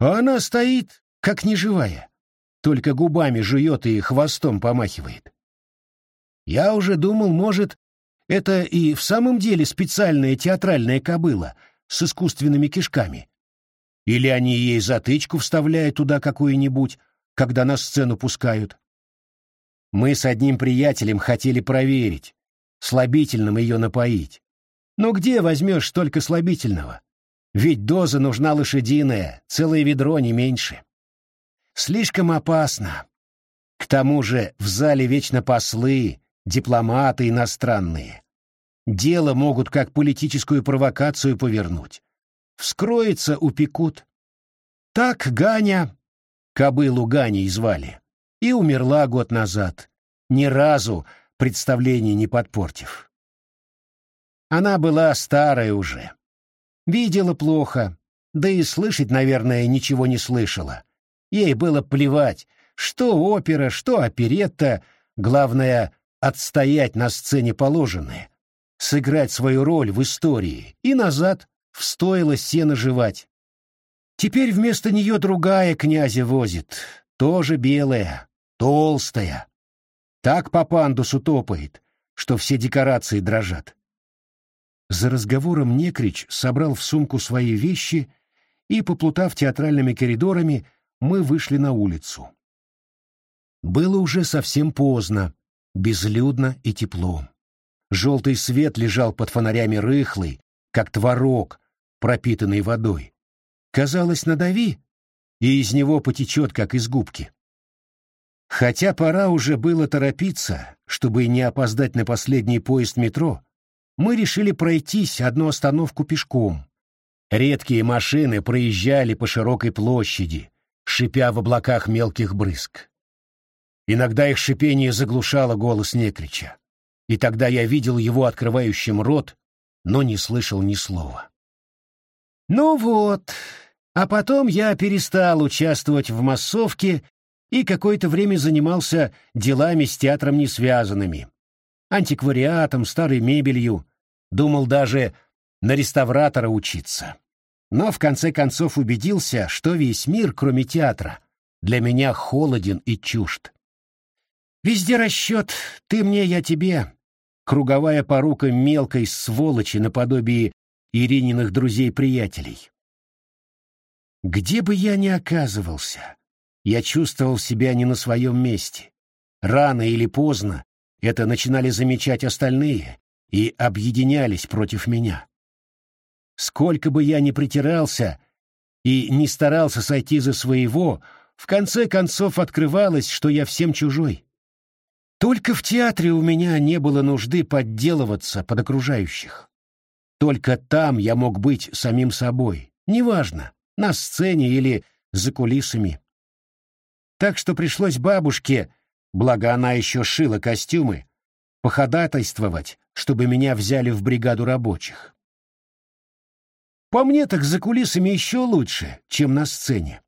А она стоит, как неживая, только губами жует и хвостом помахивает. Я уже думал, может, это и в самом деле специальная театральная кобыла с искусственными кишками. Или они ей затычку вставляют туда какую-нибудь, когда на сцену пускают. Мы с одним приятелем хотели проверить, слабительным ее напоить. Но где возьмешь столько слабительного? Ведь доза нужна лошадиная, целое ведро не меньше. Слишком опасно. К тому же в зале вечно послы, дипломаты иностранные. Дело могут как политическую провокацию повернуть. Вскроется, упекут. Так Ганя, кобылу Ганей звали, и умерла год назад, ни разу представление не подпортив. Она была старая уже. Видела плохо, да и слышать, наверное, ничего не слышала. Ей было плевать, что опера, что оперетта, главное — отстоять на сцене положенное, сыграть свою роль в истории и назад в стойло сено жевать. Теперь вместо нее другая князя возит, тоже белая, толстая. Так по пандусу топает, что все декорации дрожат. За разговором Некрич собрал в сумку свои вещи, и, поплутав театральными коридорами, мы вышли на улицу. Было уже совсем поздно, безлюдно и тепло. Желтый свет лежал под фонарями рыхлый, как творог, пропитанный водой. Казалось, надави, и из него потечет, как из губки. Хотя пора уже было торопиться, чтобы не опоздать на последний поезд метро, мы решили пройтись одну остановку пешком. Редкие машины проезжали по широкой площади, шипя в облаках мелких брызг. Иногда их шипение заглушало голос Некрича, и тогда я видел его открывающим рот, но не слышал ни слова. Ну вот, а потом я перестал участвовать в массовке и какое-то время занимался делами с театром не связанными. Антиквариатом, старой мебелью. Думал даже на реставратора учиться. Но в конце концов убедился, что весь мир, кроме театра, для меня холоден и чужд. Везде расчет «ты мне, я тебе». Круговая порука мелкой сволочи наподобие Ирининых друзей-приятелей. Где бы я ни оказывался, я чувствовал себя не на своем месте. Рано или поздно это начинали замечать остальные и объединялись против меня. Сколько бы я ни притирался и не старался сойти за своего, в конце концов открывалось, что я всем чужой. Только в театре у меня не было нужды подделываться под окружающих. Только там я мог быть самим собой, неважно, на сцене или за кулисами. Так что пришлось бабушке, благо она еще шила костюмы, походатайствовать, чтобы меня взяли в бригаду рабочих. По мне так за кулисами еще лучше, чем на сцене.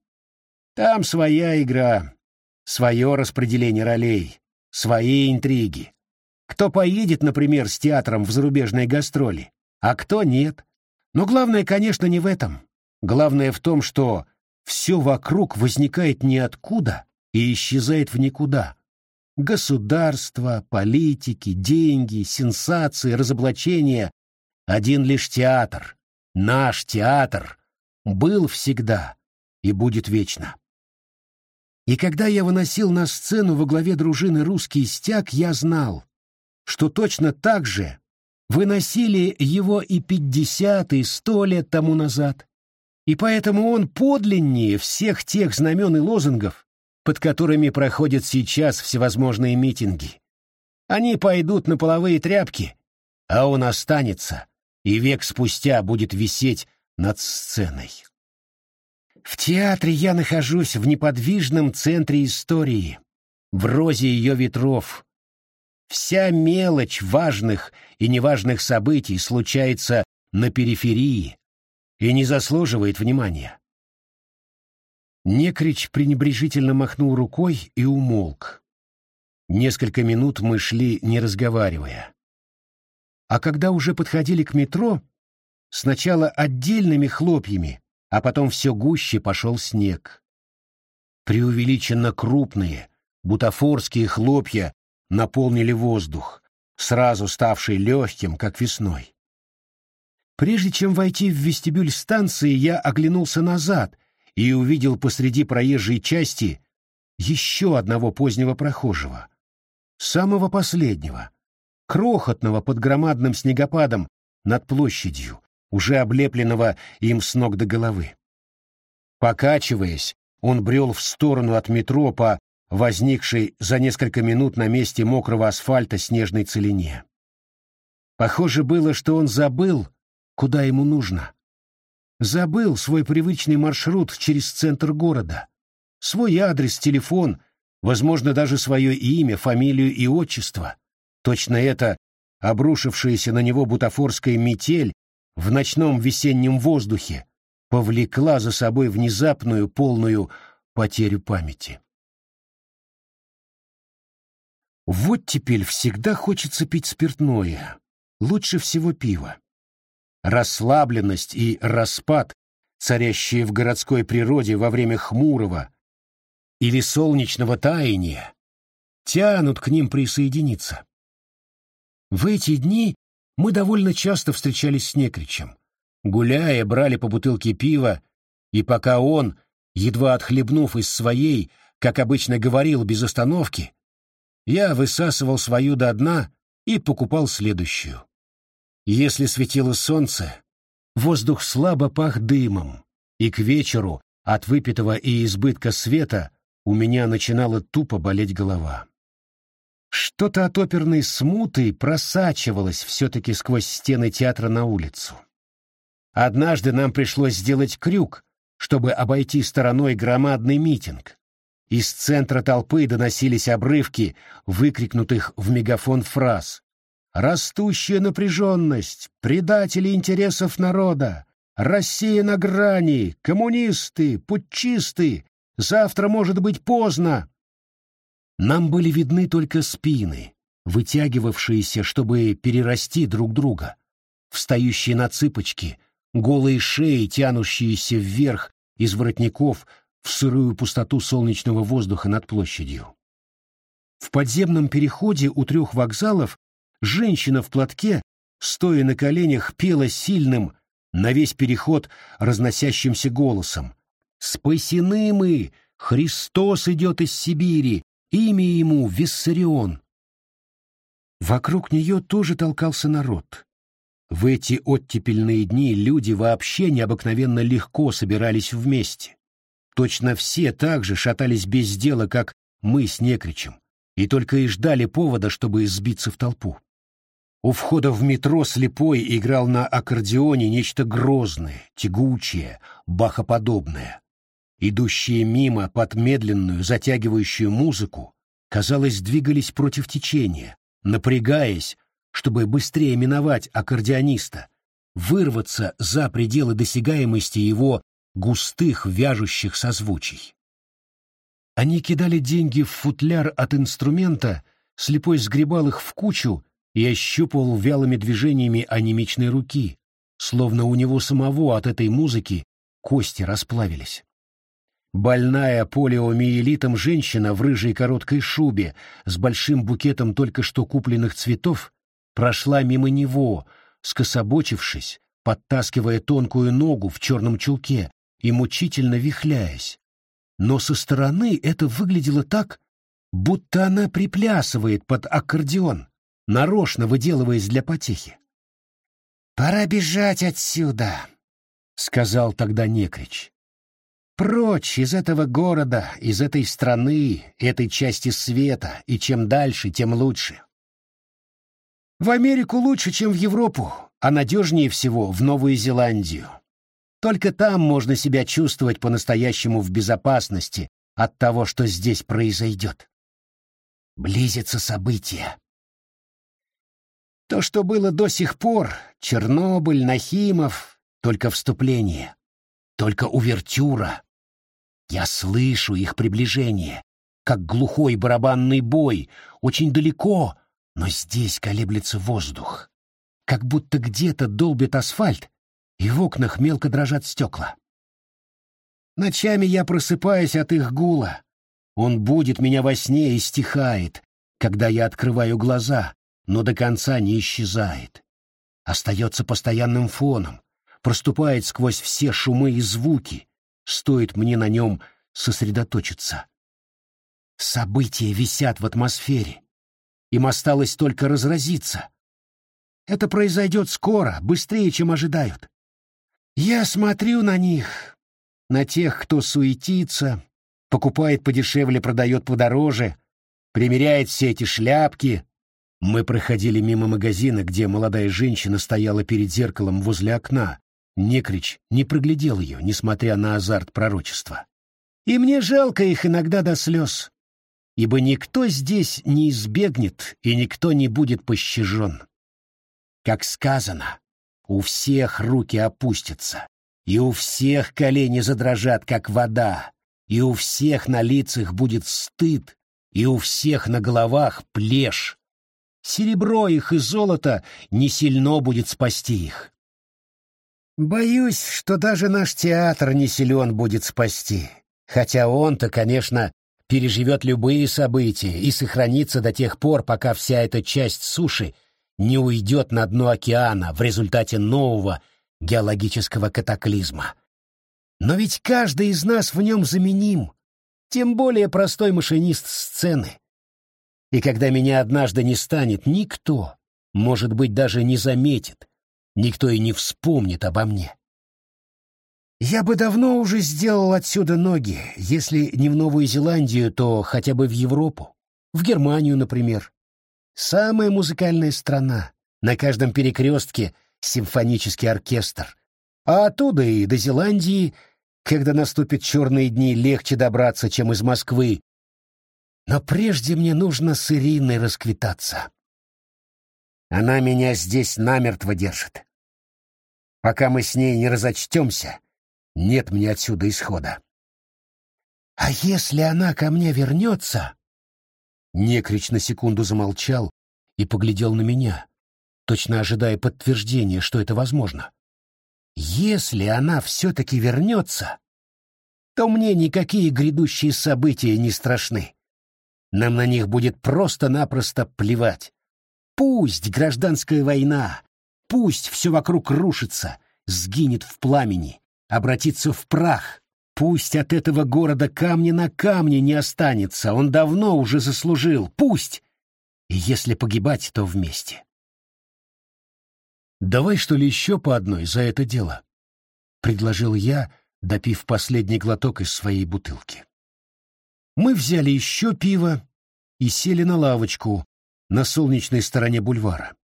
Там своя игра, свое распределение ролей, свои интриги. Кто поедет, например, с театром в зарубежные гастроли, а кто нет. Но главное, конечно, не в этом. Главное в том, что все вокруг возникает ниоткуда и исчезает в никуда. Государство, политики, деньги, сенсации, разоблачения — один лишь театр, наш театр, был всегда и будет вечно. И когда я выносил на сцену во главе дружины русский стяг, я знал, что точно так же выносили его и пятьдесят, и сто лет тому назад и поэтому он подлиннее всех тех знамен и лозунгов, под которыми проходят сейчас всевозможные митинги. Они пойдут на половые тряпки, а он останется и век спустя будет висеть над сценой. В театре я нахожусь в неподвижном центре истории, в розе ее ветров. Вся мелочь важных и неважных событий случается на периферии, и не заслуживает внимания. Некрич пренебрежительно махнул рукой и умолк. Несколько минут мы шли, не разговаривая. А когда уже подходили к метро, сначала отдельными хлопьями, а потом все гуще пошел снег. Преувеличенно крупные, бутафорские хлопья наполнили воздух, сразу ставший легким, как весной. Прежде чем войти в вестибюль станции, я оглянулся назад и увидел посреди проезжей части еще одного позднего прохожего. самого последнего, крохотного под громадным снегопадом над площадью, уже облепленного им с ног до головы. Покачиваясь, он брел в сторону от метро по возникшей за несколько минут на месте мокрого асфальта снежной целине. Похоже было, что он забыл, куда ему нужно. Забыл свой привычный маршрут через центр города, свой адрес, телефон, возможно, даже свое имя, фамилию и отчество. Точно это обрушившаяся на него бутафорская метель в ночном весеннем воздухе повлекла за собой внезапную полную потерю памяти. Вот теперь всегда хочется пить спиртное, лучше всего пиво. Расслабленность и распад, царящие в городской природе во время хмурого или солнечного таяния, тянут к ним присоединиться. В эти дни мы довольно часто встречались с Некричем. Гуляя, брали по бутылке пива, и пока он, едва отхлебнув из своей, как обычно говорил, без остановки, я высасывал свою до дна и покупал следующую. Если светило солнце, воздух слабо пах дымом, и к вечеру от выпитого и избытка света у меня начинала тупо болеть голова. Что-то от оперной смуты просачивалось все-таки сквозь стены театра на улицу. Однажды нам пришлось сделать крюк, чтобы обойти стороной громадный митинг. Из центра толпы доносились обрывки выкрикнутых в мегафон фраз. «Растущая напряженность! Предатели интересов народа! Россия на грани! Коммунисты! Путчисты! Завтра может быть поздно!» Нам были видны только спины, вытягивавшиеся, чтобы перерасти друг друга, встающие на цыпочки, голые шеи, тянущиеся вверх из воротников в сырую пустоту солнечного воздуха над площадью. В подземном переходе у трех вокзалов женщина в платке, стоя на коленях, пела сильным, на весь переход разносящимся голосом. «Спасены мы! Христос идет из Сибири! Имя ему Виссарион. Вокруг нее тоже толкался народ. В эти оттепельные дни люди вообще необыкновенно легко собирались вместе. Точно все так же шатались без дела, как мы с Некричем, и только и ждали повода, чтобы сбиться в толпу. У входа в метро слепой играл на аккордеоне нечто грозное, тягучее, бахоподобное идущие мимо под медленную, затягивающую музыку, казалось, двигались против течения, напрягаясь, чтобы быстрее миновать аккордеониста, вырваться за пределы досягаемости его густых вяжущих созвучий. Они кидали деньги в футляр от инструмента, слепой сгребал их в кучу и ощупывал вялыми движениями анемичной руки, словно у него самого от этой музыки кости расплавились. Больная полиомиелитом женщина в рыжей короткой шубе с большим букетом только что купленных цветов прошла мимо него, скособочившись, подтаскивая тонкую ногу в черном чулке и мучительно вихляясь. Но со стороны это выглядело так, будто она приплясывает под аккордеон, нарочно выделываясь для потехи. «Пора бежать отсюда», — сказал тогда Некрич. Прочь из этого города, из этой страны, этой части света, и чем дальше, тем лучше. В Америку лучше, чем в Европу, а надежнее всего в Новую Зеландию. Только там можно себя чувствовать по-настоящему в безопасности от того, что здесь произойдет. Близится событие. То, что было до сих пор, Чернобыль, Нахимов, только вступление только увертюра. Я слышу их приближение, как глухой барабанный бой, очень далеко, но здесь колеблется воздух. Как будто где-то долбит асфальт, и в окнах мелко дрожат стекла. Ночами я просыпаюсь от их гула. Он будет меня во сне и стихает, когда я открываю глаза, но до конца не исчезает. Остается постоянным фоном, проступает сквозь все шумы и звуки, стоит мне на нем сосредоточиться. События висят в атмосфере, Им осталось только разразиться. Это произойдет скоро, быстрее, чем ожидают. Я смотрю на них, на тех, кто суетится, покупает подешевле, продает подороже, примеряет все эти шляпки. Мы проходили мимо магазина, где молодая женщина стояла перед зеркалом возле окна. Некрич не проглядел ее, несмотря на азарт пророчества. И мне жалко их иногда до слез, ибо никто здесь не избегнет и никто не будет пощажен. Как сказано, у всех руки опустятся, и у всех колени задрожат, как вода, и у всех на лицах будет стыд, и у всех на головах плешь. Серебро их и золото не сильно будет спасти их. Боюсь, что даже наш театр не силен будет спасти, хотя он-то, конечно, переживет любые события и сохранится до тех пор, пока вся эта часть суши не уйдет на дно океана в результате нового геологического катаклизма. Но ведь каждый из нас в нем заменим, тем более простой машинист сцены. И когда меня однажды не станет, никто, может быть, даже не заметит, никто и не вспомнит обо мне. Я бы давно уже сделал отсюда ноги, если не в Новую Зеландию, то хотя бы в Европу, в Германию, например. Самая музыкальная страна. На каждом перекрестке симфонический оркестр. А оттуда и до Зеландии, когда наступят черные дни, легче добраться, чем из Москвы. Но прежде мне нужно с Ириной расквитаться. Она меня здесь намертво держит. Пока мы с ней не разочтемся, нет мне отсюда исхода. А если она ко мне вернется, Некрич на секунду замолчал и поглядел на меня, точно ожидая подтверждения, что это возможно. «Если она все-таки вернется, то мне никакие грядущие события не страшны. Нам на них будет просто-напросто плевать. Пусть гражданская война, пусть все вокруг рушится, сгинет в пламени, обратится в прах, Пусть от этого города камня на камне не останется, он давно уже заслужил, пусть! Если погибать, то вместе. «Давай, что ли, еще по одной за это дело?» — предложил я, допив последний глоток из своей бутылки. Мы взяли еще пиво и сели на лавочку на солнечной стороне бульвара.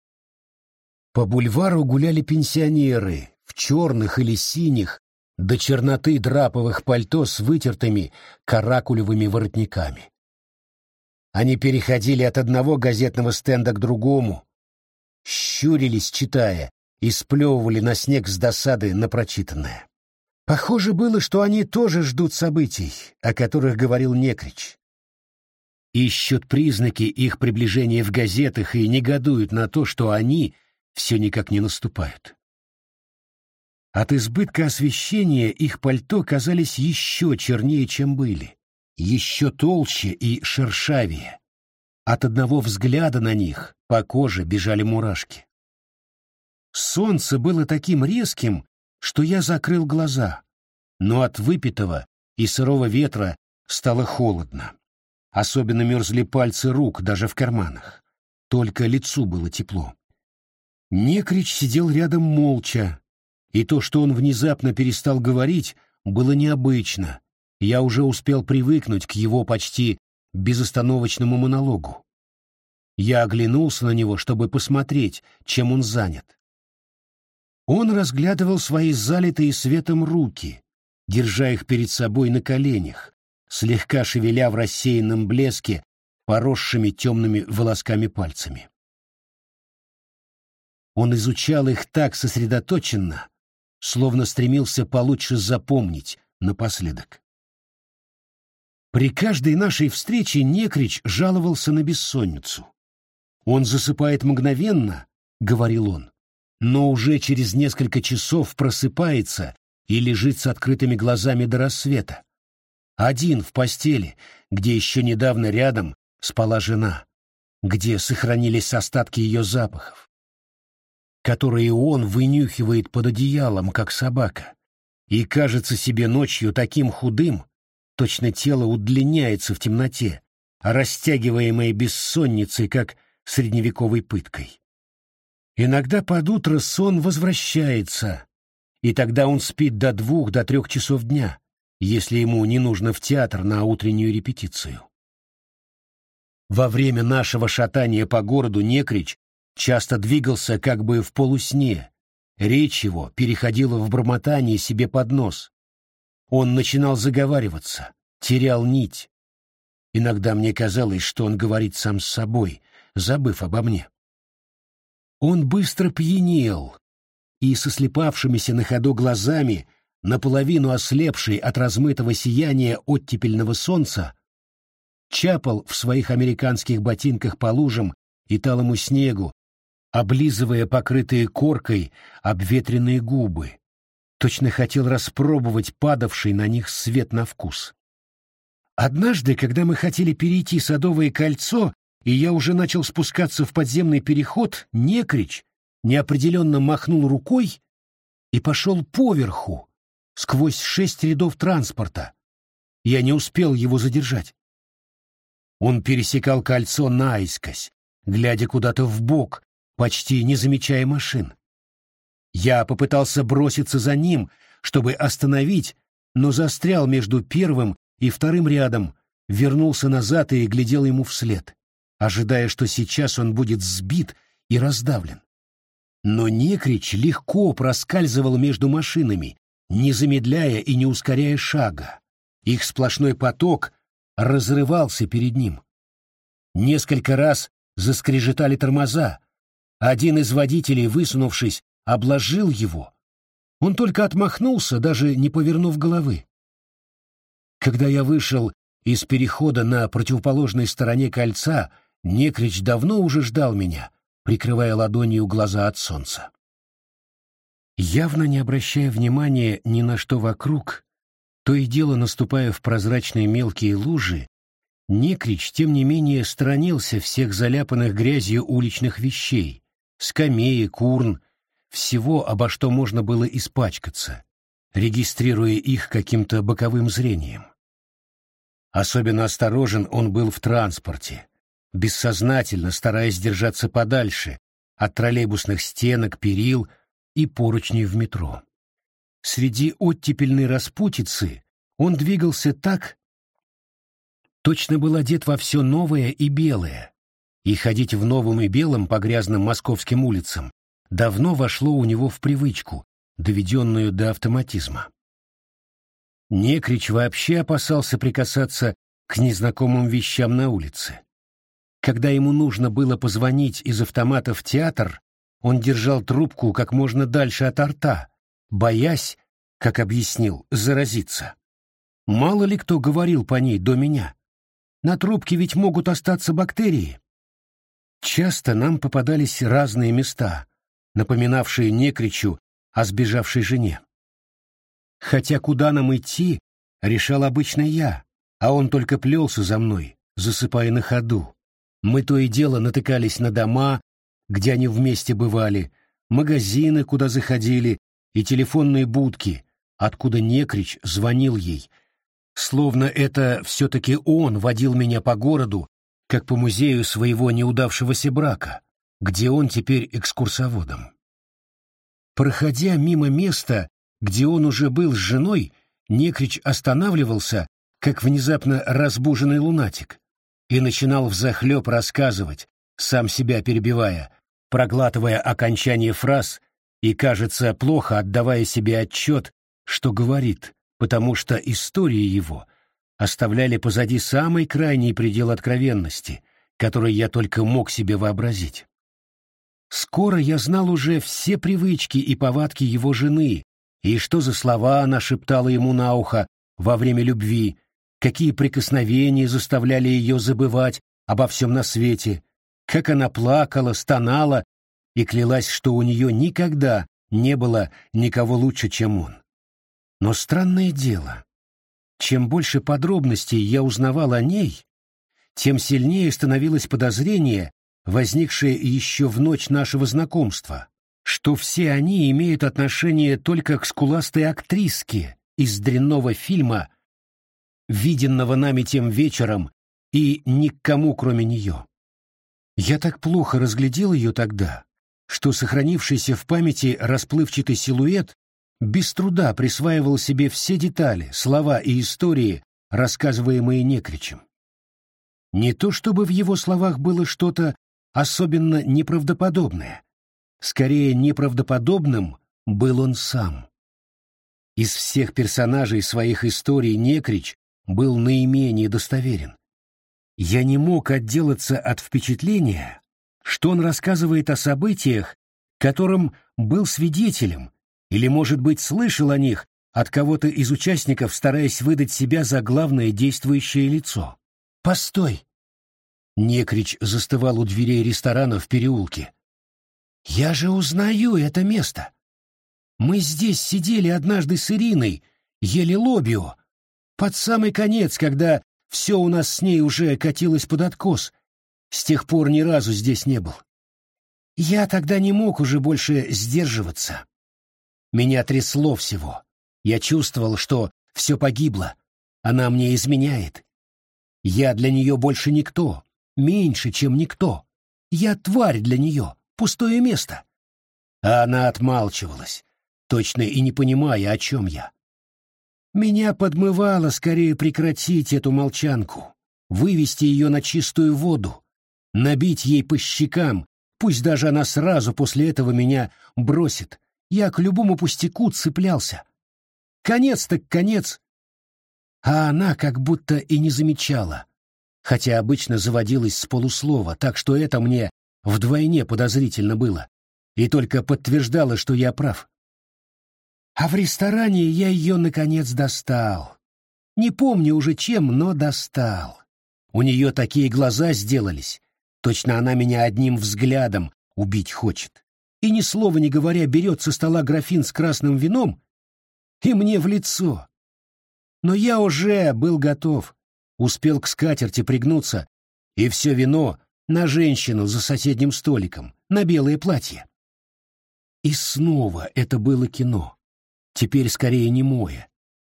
По бульвару гуляли пенсионеры в черных или синих до черноты драповых пальто с вытертыми каракулевыми воротниками. Они переходили от одного газетного стенда к другому, щурились, читая, и сплевывали на снег с досады на прочитанное. Похоже было, что они тоже ждут событий, о которых говорил Некрич. Ищут признаки их приближения в газетах и негодуют на то, что они все никак не наступают. От избытка освещения их пальто казались еще чернее, чем были, еще толще и шершавее. От одного взгляда на них по коже бежали мурашки. Солнце было таким резким, что я закрыл глаза, но от выпитого и сырого ветра стало холодно. Особенно мерзли пальцы рук даже в карманах. Только лицу было тепло. Некрич сидел рядом молча, и то, что он внезапно перестал говорить, было необычно. Я уже успел привыкнуть к его почти безостановочному монологу. Я оглянулся на него, чтобы посмотреть, чем он занят. Он разглядывал свои залитые светом руки, держа их перед собой на коленях, слегка шевеля в рассеянном блеске поросшими темными волосками пальцами. Он изучал их так сосредоточенно, словно стремился получше запомнить напоследок. При каждой нашей встрече Некрич жаловался на бессонницу. «Он засыпает мгновенно», — говорил он, «но уже через несколько часов просыпается и лежит с открытыми глазами до рассвета. Один в постели, где еще недавно рядом спала жена, где сохранились остатки ее запахов которые он вынюхивает под одеялом, как собака, и кажется себе ночью таким худым, точно тело удлиняется в темноте, растягиваемое бессонницей, как средневековой пыткой. Иногда под утро сон возвращается, и тогда он спит до двух, до трех часов дня, если ему не нужно в театр на утреннюю репетицию. Во время нашего шатания по городу Некрич часто двигался как бы в полусне, речь его переходила в бормотание себе под нос. Он начинал заговариваться, терял нить. Иногда мне казалось, что он говорит сам с собой, забыв обо мне. Он быстро пьянел, и со слепавшимися на ходу глазами, наполовину ослепший от размытого сияния оттепельного солнца, чапал в своих американских ботинках по лужам и талому снегу, облизывая покрытые коркой обветренные губы. Точно хотел распробовать падавший на них свет на вкус. Однажды, когда мы хотели перейти Садовое кольцо, и я уже начал спускаться в подземный переход, Некрич неопределенно махнул рукой и пошел поверху, сквозь шесть рядов транспорта. Я не успел его задержать. Он пересекал кольцо наискось, глядя куда-то в бок, почти не замечая машин. Я попытался броситься за ним, чтобы остановить, но застрял между первым и вторым рядом, вернулся назад и глядел ему вслед ожидая, что сейчас он будет сбит и раздавлен. Но Некрич легко проскальзывал между машинами, не замедляя и не ускоряя шага. Их сплошной поток разрывался перед ним. Несколько раз заскрежетали тормоза. Один из водителей, высунувшись, обложил его. Он только отмахнулся, даже не повернув головы. Когда я вышел из перехода на противоположной стороне кольца, Некрич давно уже ждал меня, прикрывая ладонью глаза от солнца. Явно не обращая внимания ни на что вокруг, то и дело наступая в прозрачные мелкие лужи, Некрич, тем не менее, сторонился всех заляпанных грязью уличных вещей, скамеек, урн, всего, обо что можно было испачкаться, регистрируя их каким-то боковым зрением. Особенно осторожен он был в транспорте, бессознательно стараясь держаться подальше от троллейбусных стенок, перил и поручней в метро. Среди оттепельной распутицы он двигался так, точно был одет во все новое и белое, и ходить в новом и белом по грязным московским улицам давно вошло у него в привычку, доведенную до автоматизма. Некрич вообще опасался прикасаться к незнакомым вещам на улице. Когда ему нужно было позвонить из автомата в театр, он держал трубку как можно дальше от рта, боясь, как объяснил, заразиться. Мало ли кто говорил по ней до меня. На трубке ведь могут остаться бактерии. Часто нам попадались разные места, напоминавшие некричу о сбежавшей жене. Хотя куда нам идти, решал обычно я, а он только плелся за мной, засыпая на ходу. Мы то и дело натыкались на дома, где они вместе бывали, магазины, куда заходили, и телефонные будки, откуда Некрич звонил ей. Словно это все-таки он водил меня по городу, как по музею своего неудавшегося брака, где он теперь экскурсоводом. Проходя мимо места, где он уже был с женой, Некрич останавливался, как внезапно разбуженный лунатик, и начинал взахлеб рассказывать, сам себя перебивая, проглатывая окончание фраз и, кажется, плохо отдавая себе отчет, что говорит, потому что истории его оставляли позади самый крайний предел откровенности, который я только мог себе вообразить. Скоро я знал уже все привычки и повадки его жены, и что за слова она шептала ему на ухо во время любви, какие прикосновения заставляли ее забывать обо всем на свете, как она плакала, стонала и клялась, что у нее никогда не было никого лучше, чем он. Но странное дело, чем больше подробностей я узнавал о ней, тем сильнее становилось подозрение, возникшее еще в ночь нашего знакомства, что все они имеют отношение только к скуластой актриске из дрянного фильма виденного нами тем вечером, и ни к кому, кроме нее. Я так плохо разглядел ее тогда, что сохранившийся в памяти расплывчатый силуэт без труда присваивал себе все детали, слова и истории, рассказываемые Некричем. Не то чтобы в его словах было что-то особенно неправдоподобное. Скорее, неправдоподобным был он сам. Из всех персонажей своих историй Некрич был наименее достоверен. Я не мог отделаться от впечатления, что он рассказывает о событиях, которым был свидетелем, или, может быть, слышал о них от кого-то из участников, стараясь выдать себя за главное действующее лицо. «Постой!» Некрич застывал у дверей ресторана в переулке. «Я же узнаю это место. Мы здесь сидели однажды с Ириной, ели лобио, под самый конец, когда все у нас с ней уже катилось под откос. С тех пор ни разу здесь не был. Я тогда не мог уже больше сдерживаться. Меня трясло всего. Я чувствовал, что все погибло. Она мне изменяет. Я для нее больше никто, меньше, чем никто. Я тварь для нее, пустое место. А она отмалчивалась, точно и не понимая, о чем я. Меня подмывало скорее прекратить эту молчанку, вывести ее на чистую воду, набить ей по щекам, пусть даже она сразу после этого меня бросит. Я к любому пустяку цеплялся. Конец так конец. А она как будто и не замечала, хотя обычно заводилась с полуслова, так что это мне вдвойне подозрительно было, и только подтверждало, что я прав. А в ресторане я ее, наконец, достал. Не помню уже чем, но достал. У нее такие глаза сделались. Точно она меня одним взглядом убить хочет. И ни слова не говоря берет со стола графин с красным вином и мне в лицо. Но я уже был готов. Успел к скатерти пригнуться, и все вино на женщину за соседним столиком, на белое платье. И снова это было кино теперь скорее немое,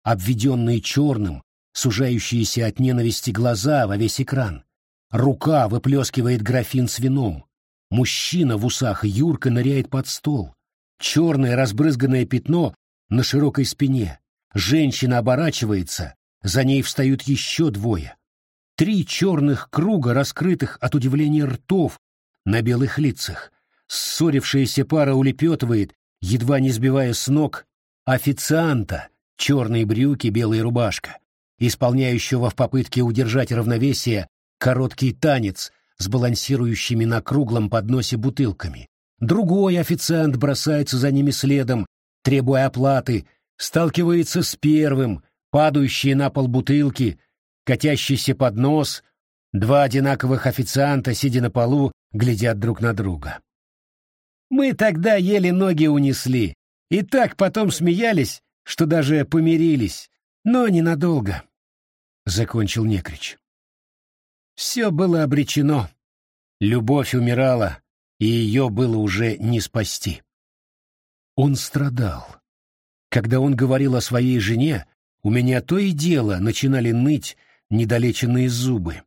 обведенные черным, сужающиеся от ненависти глаза во весь экран. Рука выплескивает графин с вином. Мужчина в усах Юрка ныряет под стол. Черное разбрызганное пятно на широкой спине. Женщина оборачивается, за ней встают еще двое. Три черных круга, раскрытых от удивления ртов, на белых лицах. Ссорившаяся пара улепетывает, едва не сбивая с ног официанта, черные брюки, белая рубашка, исполняющего в попытке удержать равновесие короткий танец с балансирующими на круглом подносе бутылками. Другой официант бросается за ними следом, требуя оплаты, сталкивается с первым, падающие на пол бутылки, катящийся поднос, два одинаковых официанта, сидя на полу, глядят друг на друга. Мы тогда еле ноги унесли, и так потом смеялись, что даже помирились, но ненадолго, — закончил Некрич. Все было обречено. Любовь умирала, и ее было уже не спасти. Он страдал. Когда он говорил о своей жене, у меня то и дело начинали ныть недолеченные зубы.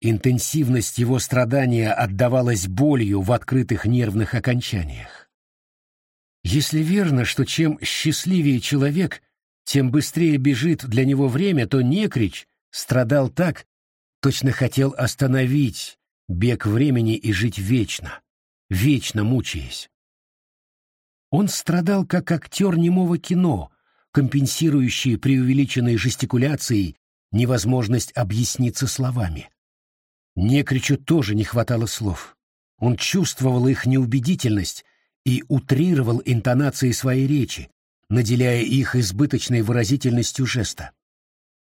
Интенсивность его страдания отдавалась болью в открытых нервных окончаниях. Если верно, что чем счастливее человек, тем быстрее бежит для него время, то Некрич страдал так, точно хотел остановить бег времени и жить вечно, вечно мучаясь. Он страдал как актер немого кино, компенсирующий преувеличенной жестикуляцией невозможность объясниться словами. Некричу тоже не хватало слов. Он чувствовал их неубедительность и утрировал интонации своей речи, наделяя их избыточной выразительностью жеста.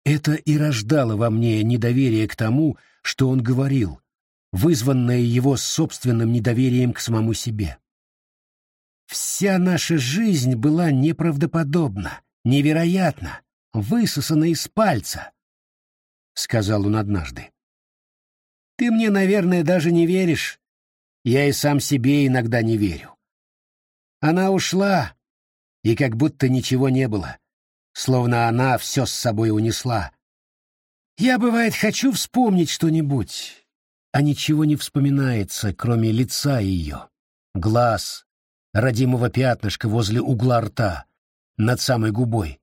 Это и рождало во мне недоверие к тому, что он говорил, вызванное его собственным недоверием к самому себе. Вся наша жизнь была неправдоподобна, невероятна, высосана из пальца, — сказал он однажды. Ты мне, наверное, даже не веришь. Я и сам себе иногда не верю. Она ушла, и как будто ничего не было, словно она все с собой унесла. Я, бывает, хочу вспомнить что-нибудь, а ничего не вспоминается, кроме лица ее, глаз, родимого пятнышка возле угла рта, над самой губой,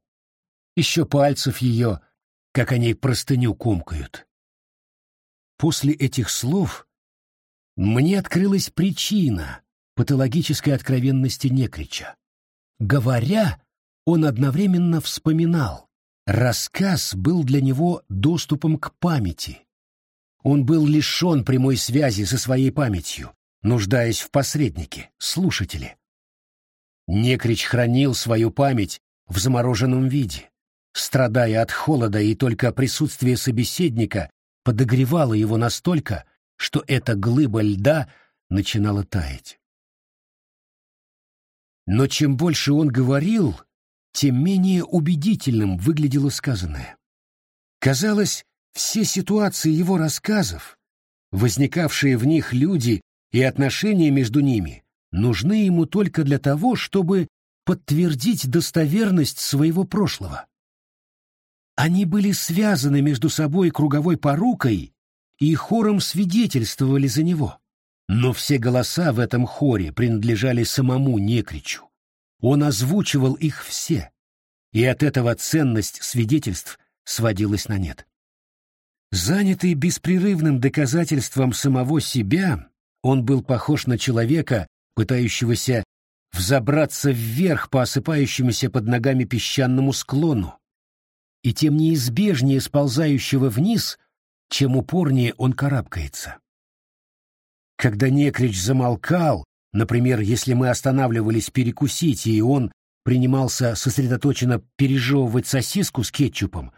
еще пальцев ее, как они простыню комкают. После этих слов мне открылась причина патологической откровенности Некрича. Говоря, он одновременно вспоминал. Рассказ был для него доступом к памяти. Он был лишен прямой связи со своей памятью, нуждаясь в посреднике, слушателе. Некрич хранил свою память в замороженном виде, страдая от холода, и только присутствие собеседника подогревало его настолько, что эта глыба льда начинала таять. Но чем больше он говорил, тем менее убедительным выглядело сказанное. Казалось, все ситуации его рассказов, возникавшие в них люди и отношения между ними, нужны ему только для того, чтобы подтвердить достоверность своего прошлого. Они были связаны между собой круговой порукой и хором свидетельствовали за него. Но все голоса в этом хоре принадлежали самому Некричу. Он озвучивал их все, и от этого ценность свидетельств сводилась на нет. Занятый беспрерывным доказательством самого себя, он был похож на человека, пытающегося взобраться вверх по осыпающемуся под ногами песчаному склону, и тем неизбежнее сползающего вниз, чем упорнее он карабкается. Когда Некрич замолкал, например, если мы останавливались перекусить, и он принимался сосредоточенно пережевывать сосиску с кетчупом,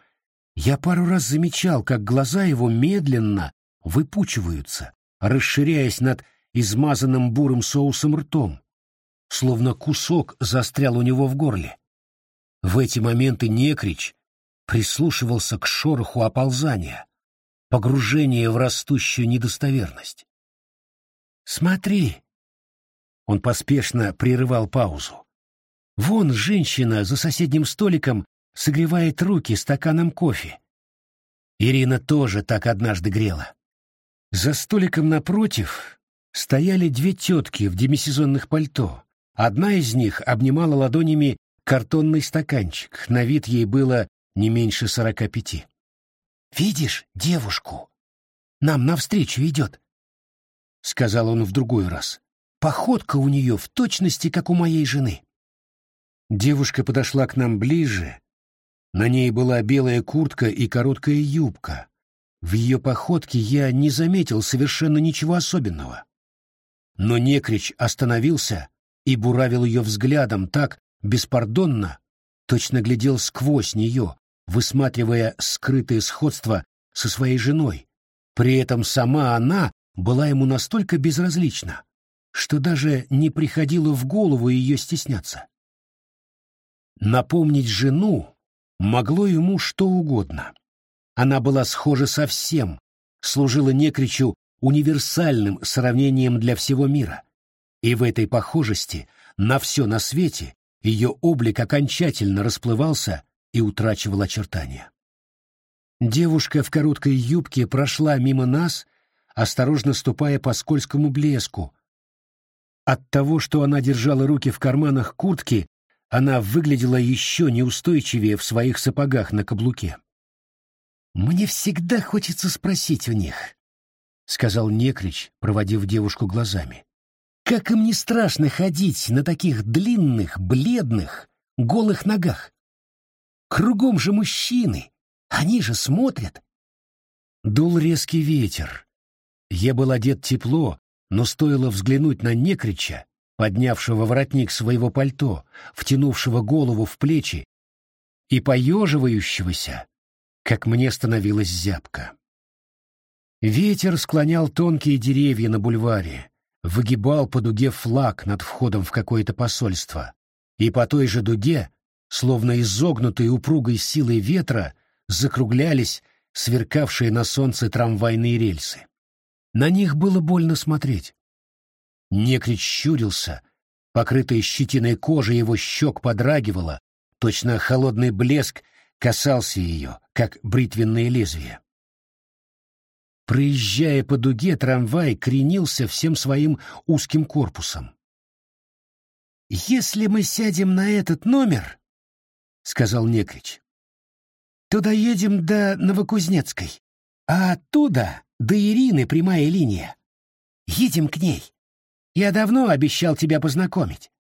я пару раз замечал, как глаза его медленно выпучиваются, расширяясь над измазанным бурым соусом ртом, словно кусок застрял у него в горле. В эти моменты Некрич прислушивался к шороху оползания, погружения в растущую недостоверность. «Смотри!» Он поспешно прерывал паузу. «Вон женщина за соседним столиком согревает руки стаканом кофе. Ирина тоже так однажды грела. За столиком напротив стояли две тетки в демисезонных пальто. Одна из них обнимала ладонями картонный стаканчик, на вид ей было не меньше сорока пяти. «Видишь девушку? Нам навстречу идет», — сказал он в другой раз. «Походка у нее в точности, как у моей жены». Девушка подошла к нам ближе. На ней была белая куртка и короткая юбка. В ее походке я не заметил совершенно ничего особенного. Но Некрич остановился и буравил ее взглядом так беспардонно, точно глядел сквозь нее, высматривая скрытое сходство со своей женой. При этом сама она была ему настолько безразлична, что даже не приходило в голову ее стесняться. Напомнить жену могло ему что угодно. Она была схожа со всем, служила некричу универсальным сравнением для всего мира. И в этой похожести на все на свете ее облик окончательно расплывался и утрачивал очертания. Девушка в короткой юбке прошла мимо нас, осторожно ступая по скользкому блеску. От того, что она держала руки в карманах куртки, она выглядела еще неустойчивее в своих сапогах на каблуке. «Мне всегда хочется спросить у них», — сказал Некрич, проводив девушку глазами. «Как им не страшно ходить на таких длинных, бледных, голых ногах? Кругом же мужчины, они же смотрят». Дул резкий ветер. Я был одет тепло, но стоило взглянуть на Некрича, поднявшего воротник своего пальто, втянувшего голову в плечи и поеживающегося, как мне становилось зябко. Ветер склонял тонкие деревья на бульваре, выгибал по дуге флаг над входом в какое-то посольство, и по той же дуге, словно изогнутые упругой силой ветра, закруглялись сверкавшие на солнце трамвайные рельсы. На них было больно смотреть. Некрич щурился, покрытая щетиной кожа его щек подрагивала, точно холодный блеск касался ее, как бритвенное лезвие. Проезжая по дуге, трамвай кренился всем своим узким корпусом. «Если мы сядем на этот номер, — сказал Некрич, — то доедем до Новокузнецкой, а оттуда до Ирины прямая линия. Едем к ней. Я давно обещал тебя познакомить.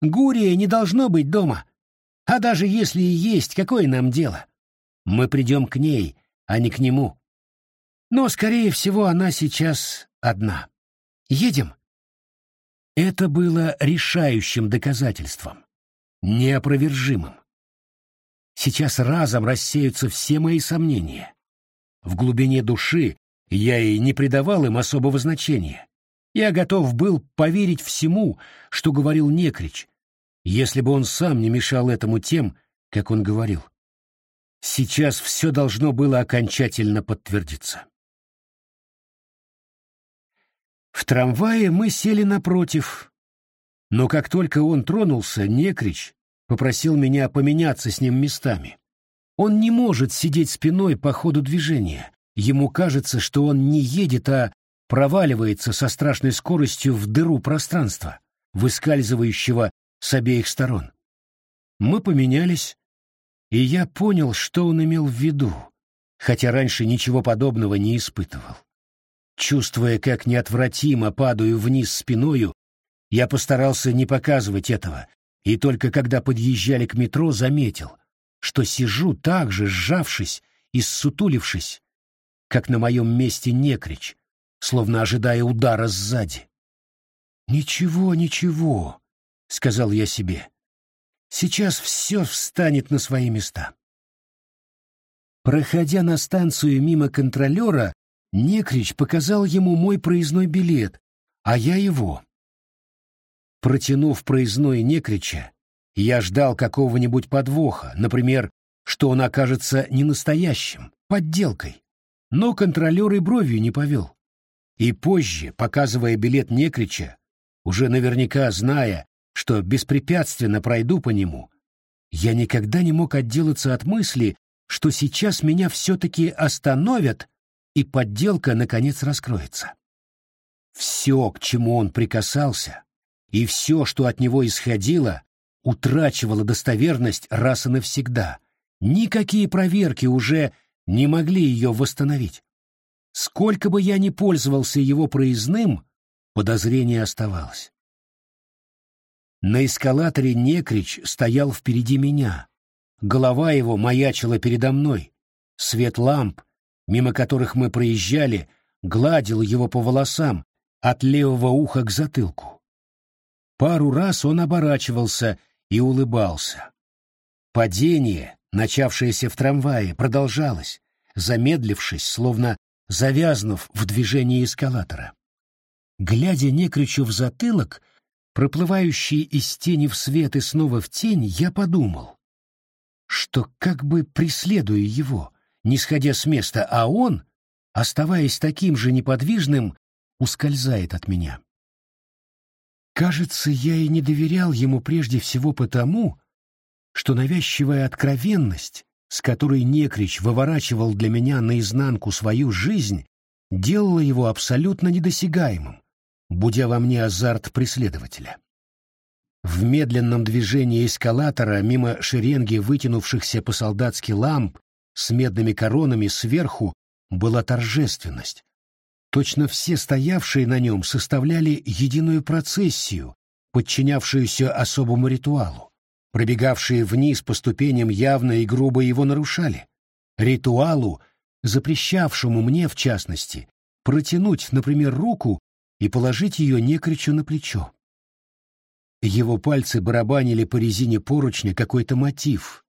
Гурия не должно быть дома. А даже если и есть, какое нам дело? Мы придем к ней, а не к нему. Но, скорее всего, она сейчас одна. Едем. Это было решающим доказательством, неопровержимым. Сейчас разом рассеются все мои сомнения. В глубине души я и не придавал им особого значения. Я готов был поверить всему, что говорил Некрич, если бы он сам не мешал этому тем, как он говорил. Сейчас все должно было окончательно подтвердиться. В трамвае мы сели напротив, но как только он тронулся, Некрич попросил меня поменяться с ним местами. Он не может сидеть спиной по ходу движения. Ему кажется, что он не едет, а проваливается со страшной скоростью в дыру пространства, выскальзывающего с обеих сторон. Мы поменялись, и я понял, что он имел в виду, хотя раньше ничего подобного не испытывал. Чувствуя, как неотвратимо падаю вниз спиною, я постарался не показывать этого, и только когда подъезжали к метро, заметил, что сижу так же, сжавшись и ссутулившись, как на моем месте некрич, словно ожидая удара сзади. «Ничего, ничего», — сказал я себе. «Сейчас все встанет на свои места». Проходя на станцию мимо контролера, Некрич показал ему мой проездной билет, а я его. Протянув проездной Некрича, я ждал какого-нибудь подвоха, например, что он окажется не настоящим, подделкой. Но контролер и бровью не повел. И позже, показывая билет Некрича, уже наверняка зная, что беспрепятственно пройду по нему, я никогда не мог отделаться от мысли, что сейчас меня все-таки остановят и подделка, наконец, раскроется. Все, к чему он прикасался, и все, что от него исходило, утрачивало достоверность раз и навсегда. Никакие проверки уже не могли ее восстановить. Сколько бы я ни пользовался его проездным, подозрение оставалось. На эскалаторе Некрич стоял впереди меня. Голова его маячила передо мной. Свет ламп мимо которых мы проезжали, гладил его по волосам от левого уха к затылку. Пару раз он оборачивался и улыбался. Падение, начавшееся в трамвае, продолжалось, замедлившись, словно завязнув в движении эскалатора. Глядя некричу в затылок, проплывающий из тени в свет и снова в тень, я подумал, что как бы преследуя его — не сходя с места, а он, оставаясь таким же неподвижным, ускользает от меня. Кажется, я и не доверял ему прежде всего потому, что навязчивая откровенность, с которой Некрич выворачивал для меня наизнанку свою жизнь, делала его абсолютно недосягаемым, будя во мне азарт преследователя. В медленном движении эскалатора мимо шеренги вытянувшихся по-солдатски ламп с медными коронами сверху была торжественность. Точно все стоявшие на нем составляли единую процессию, подчинявшуюся особому ритуалу. Пробегавшие вниз по ступеням явно и грубо его нарушали. Ритуалу, запрещавшему мне, в частности, протянуть, например, руку и положить ее некричу на плечо. Его пальцы барабанили по резине поручня какой-то мотив,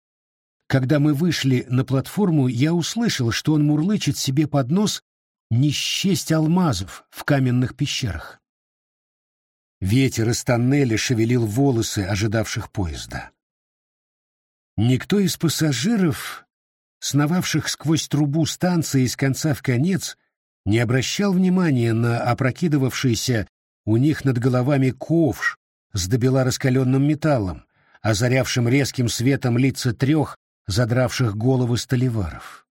когда мы вышли на платформу, я услышал, что он мурлычет себе под нос не счесть алмазов в каменных пещерах. Ветер из тоннеля шевелил волосы ожидавших поезда. Никто из пассажиров, сновавших сквозь трубу станции из конца в конец, не обращал внимания на опрокидывавшийся у них над головами ковш с добела раскаленным металлом, озарявшим резким светом лица трех задравших головы столеваров.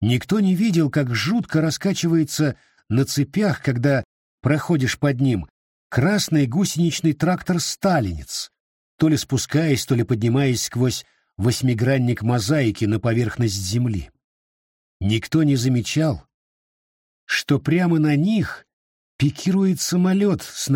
Никто не видел, как жутко раскачивается на цепях, когда проходишь под ним, красный гусеничный трактор «Сталинец», то ли спускаясь, то ли поднимаясь сквозь восьмигранник мозаики на поверхность земли. Никто не замечал, что прямо на них пикирует самолет с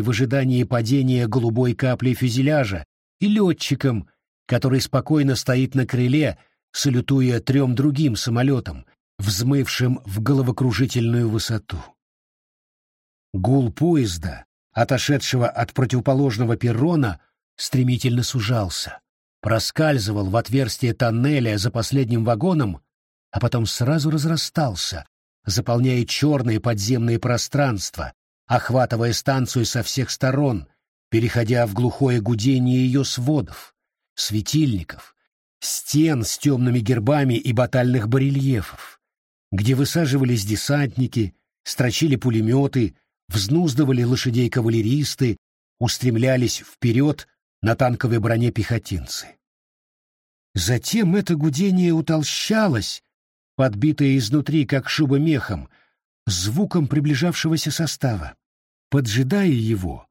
в ожидании падения голубой каплей фюзеляжа и летчиком, который спокойно стоит на крыле, салютуя трем другим самолетам, взмывшим в головокружительную высоту. Гул поезда, отошедшего от противоположного перрона, стремительно сужался, проскальзывал в отверстие тоннеля за последним вагоном, а потом сразу разрастался, заполняя черные подземные пространства, охватывая станцию со всех сторон, переходя в глухое гудение ее сводов, светильников, стен с темными гербами и батальных барельефов, где высаживались десантники, строчили пулеметы, взнуздывали лошадей кавалеристы, устремлялись вперед на танковой броне пехотинцы. Затем это гудение утолщалось, подбитое изнутри, как шуба мехом, звуком приближавшегося состава. Поджидая его,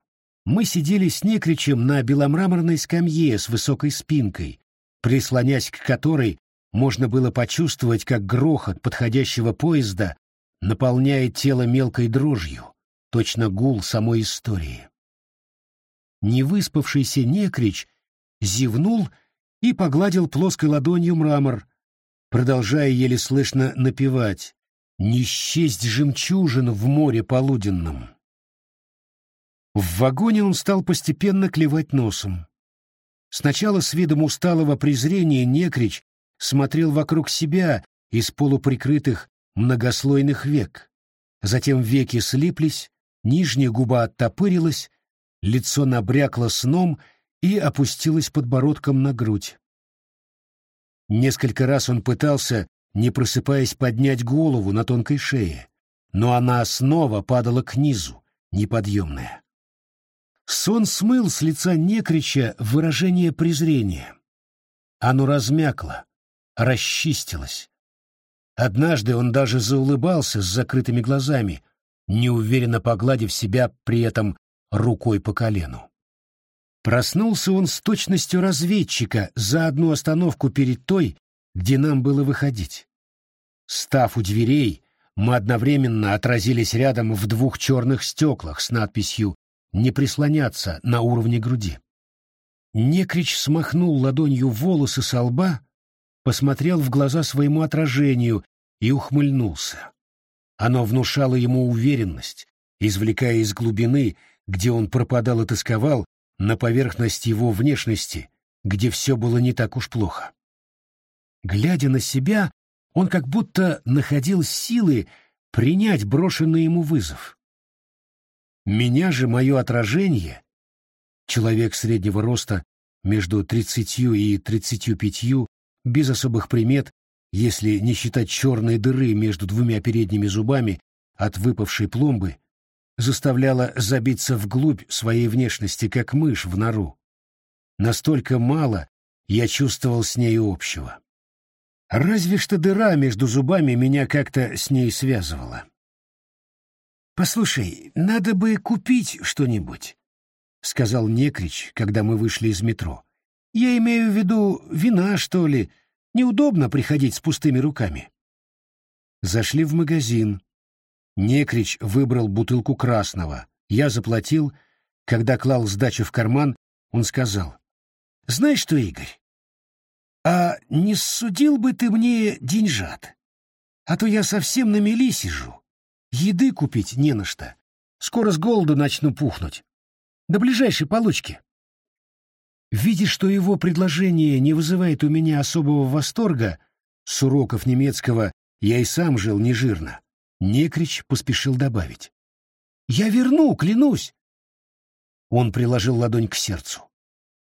мы сидели с Некричем на беломраморной скамье с высокой спинкой, прислонясь к которой можно было почувствовать, как грохот подходящего поезда наполняет тело мелкой дрожью, точно гул самой истории. Невыспавшийся Некрич зевнул и погладил плоской ладонью мрамор, продолжая еле слышно напевать «Не счесть жемчужин в море полуденном». В вагоне он стал постепенно клевать носом. Сначала с видом усталого презрения Некрич смотрел вокруг себя из полуприкрытых многослойных век. Затем веки слиплись, нижняя губа оттопырилась, лицо набрякло сном и опустилось подбородком на грудь. Несколько раз он пытался, не просыпаясь, поднять голову на тонкой шее, но она снова падала к низу, неподъемная. Сон смыл с лица некрича выражение презрения. Оно размякло, расчистилось. Однажды он даже заулыбался с закрытыми глазами, неуверенно погладив себя при этом рукой по колену. Проснулся он с точностью разведчика за одну остановку перед той, где нам было выходить. Став у дверей, мы одновременно отразились рядом в двух черных стеклах с надписью не прислоняться на уровне груди. Некрич смахнул ладонью волосы со лба, посмотрел в глаза своему отражению и ухмыльнулся. Оно внушало ему уверенность, извлекая из глубины, где он пропадал и тосковал, на поверхность его внешности, где все было не так уж плохо. Глядя на себя, он как будто находил силы принять брошенный ему вызов. Меня же мое отражение, человек среднего роста между тридцатью и тридцатью пятью, без особых примет, если не считать черной дыры между двумя передними зубами от выпавшей пломбы, заставляло забиться вглубь своей внешности, как мышь в нору. Настолько мало я чувствовал с ней общего. Разве что дыра между зубами меня как-то с ней связывала. «Послушай, надо бы купить что-нибудь», — сказал Некрич, когда мы вышли из метро. «Я имею в виду вина, что ли. Неудобно приходить с пустыми руками». Зашли в магазин. Некрич выбрал бутылку красного. Я заплатил. Когда клал сдачу в карман, он сказал. «Знаешь что, Игорь, а не судил бы ты мне деньжат? А то я совсем на мели сижу». Еды купить не на что. Скоро с голоду начну пухнуть. До ближайшей получки. Видя, что его предложение не вызывает у меня особого восторга, с уроков немецкого я и сам жил нежирно, Некрич поспешил добавить. «Я верну, клянусь!» Он приложил ладонь к сердцу.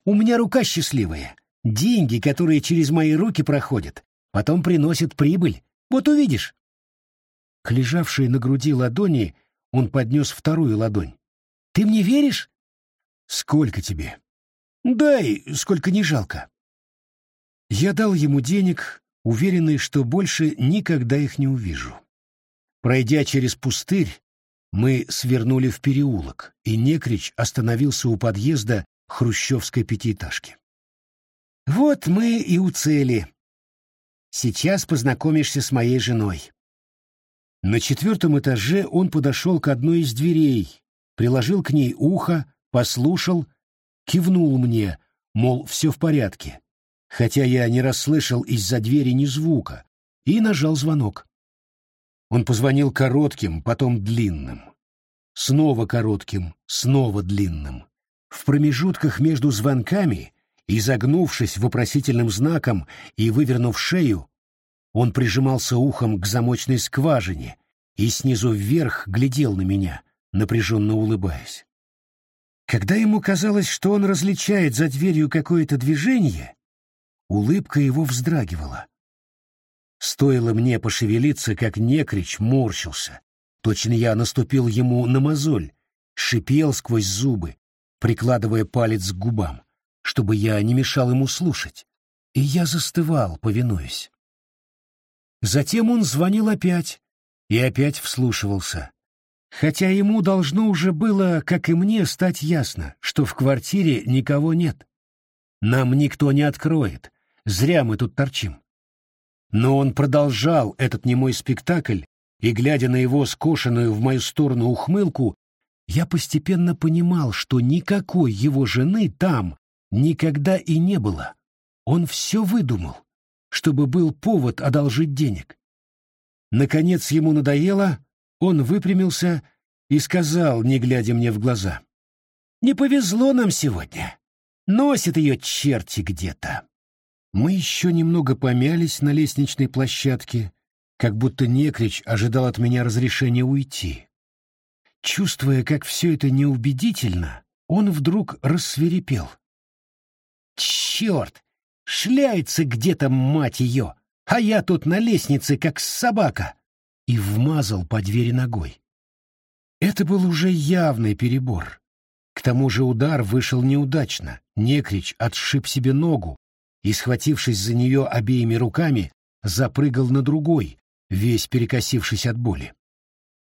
«У меня рука счастливая. Деньги, которые через мои руки проходят, потом приносят прибыль. Вот увидишь». К лежавшей на груди ладони он поднес вторую ладонь. «Ты мне веришь?» «Сколько тебе?» «Дай, сколько не жалко». Я дал ему денег, уверенный, что больше никогда их не увижу. Пройдя через пустырь, мы свернули в переулок, и Некрич остановился у подъезда хрущевской пятиэтажки. «Вот мы и у цели. Сейчас познакомишься с моей женой». На четвертом этаже он подошел к одной из дверей, приложил к ней ухо, послушал, кивнул мне, мол, все в порядке, хотя я не расслышал из-за двери ни звука, и нажал звонок. Он позвонил коротким, потом длинным. Снова коротким, снова длинным. В промежутках между звонками, изогнувшись вопросительным знаком и вывернув шею, он прижимался ухом к замочной скважине и снизу вверх глядел на меня, напряженно улыбаясь. Когда ему казалось, что он различает за дверью какое-то движение, улыбка его вздрагивала. Стоило мне пошевелиться, как некрич морщился. Точно я наступил ему на мозоль, шипел сквозь зубы, прикладывая палец к губам, чтобы я не мешал ему слушать. И я застывал, повинуясь. Затем он звонил опять и опять вслушивался. Хотя ему должно уже было, как и мне, стать ясно, что в квартире никого нет. Нам никто не откроет, зря мы тут торчим. Но он продолжал этот немой спектакль, и, глядя на его скошенную в мою сторону ухмылку, я постепенно понимал, что никакой его жены там никогда и не было. Он все выдумал, чтобы был повод одолжить денег. Наконец ему надоело, он выпрямился и сказал, не глядя мне в глаза, «Не повезло нам сегодня. Носит ее черти где-то». Мы еще немного помялись на лестничной площадке, как будто Некрич ожидал от меня разрешения уйти. Чувствуя, как все это неубедительно, он вдруг рассверепел. «Черт! Шляется где-то, мать ее! А я тут на лестнице, как собака!» И вмазал по двери ногой. Это был уже явный перебор. К тому же удар вышел неудачно. Некрич отшиб себе ногу, и, схватившись за нее обеими руками, запрыгал на другой, весь перекосившись от боли.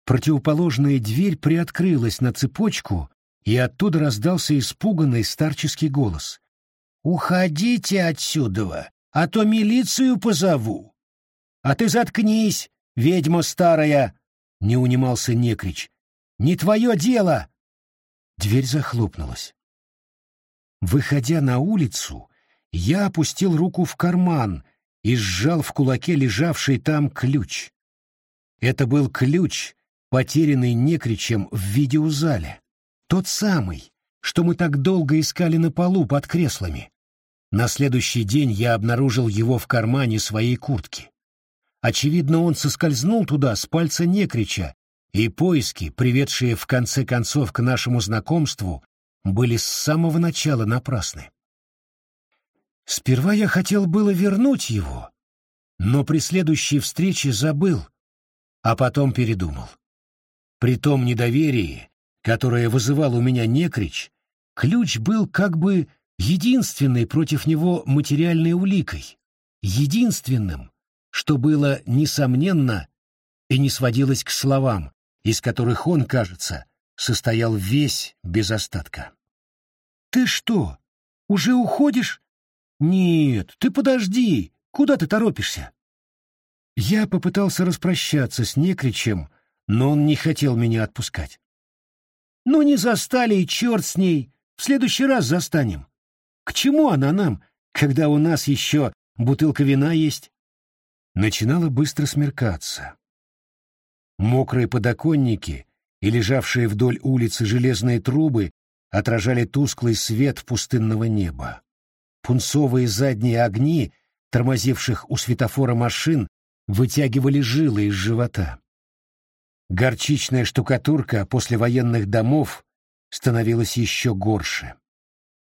Противоположная дверь приоткрылась на цепочку, и оттуда раздался испуганный старческий голос. «Уходите отсюда, а то милицию позову!» «А ты заткнись, ведьма старая!» — не унимался Некрич. «Не твое дело!» Дверь захлопнулась. Выходя на улицу, я опустил руку в карман и сжал в кулаке лежавший там ключ. Это был ключ, потерянный некричем в видеозале. Тот самый, что мы так долго искали на полу под креслами. На следующий день я обнаружил его в кармане своей куртки. Очевидно, он соскользнул туда с пальца некрича, и поиски, приведшие в конце концов к нашему знакомству, были с самого начала напрасны. Сперва я хотел было вернуть его, но при следующей встрече забыл, а потом передумал. При том недоверии, которое вызывал у меня некрич, ключ был как бы единственной против него материальной уликой, единственным, что было несомненно и не сводилось к словам, из которых он, кажется, состоял весь без остатка. «Ты что, уже уходишь?» «Нет, ты подожди! Куда ты торопишься?» Я попытался распрощаться с Некричем, но он не хотел меня отпускать. «Ну не застали, и черт с ней! В следующий раз застанем. К чему она нам, когда у нас еще бутылка вина есть?» Начинало быстро смеркаться. Мокрые подоконники и лежавшие вдоль улицы железные трубы отражали тусклый свет пустынного неба. Пунцовые задние огни, тормозивших у светофора машин, вытягивали жилы из живота. Горчичная штукатурка после военных домов становилась еще горше.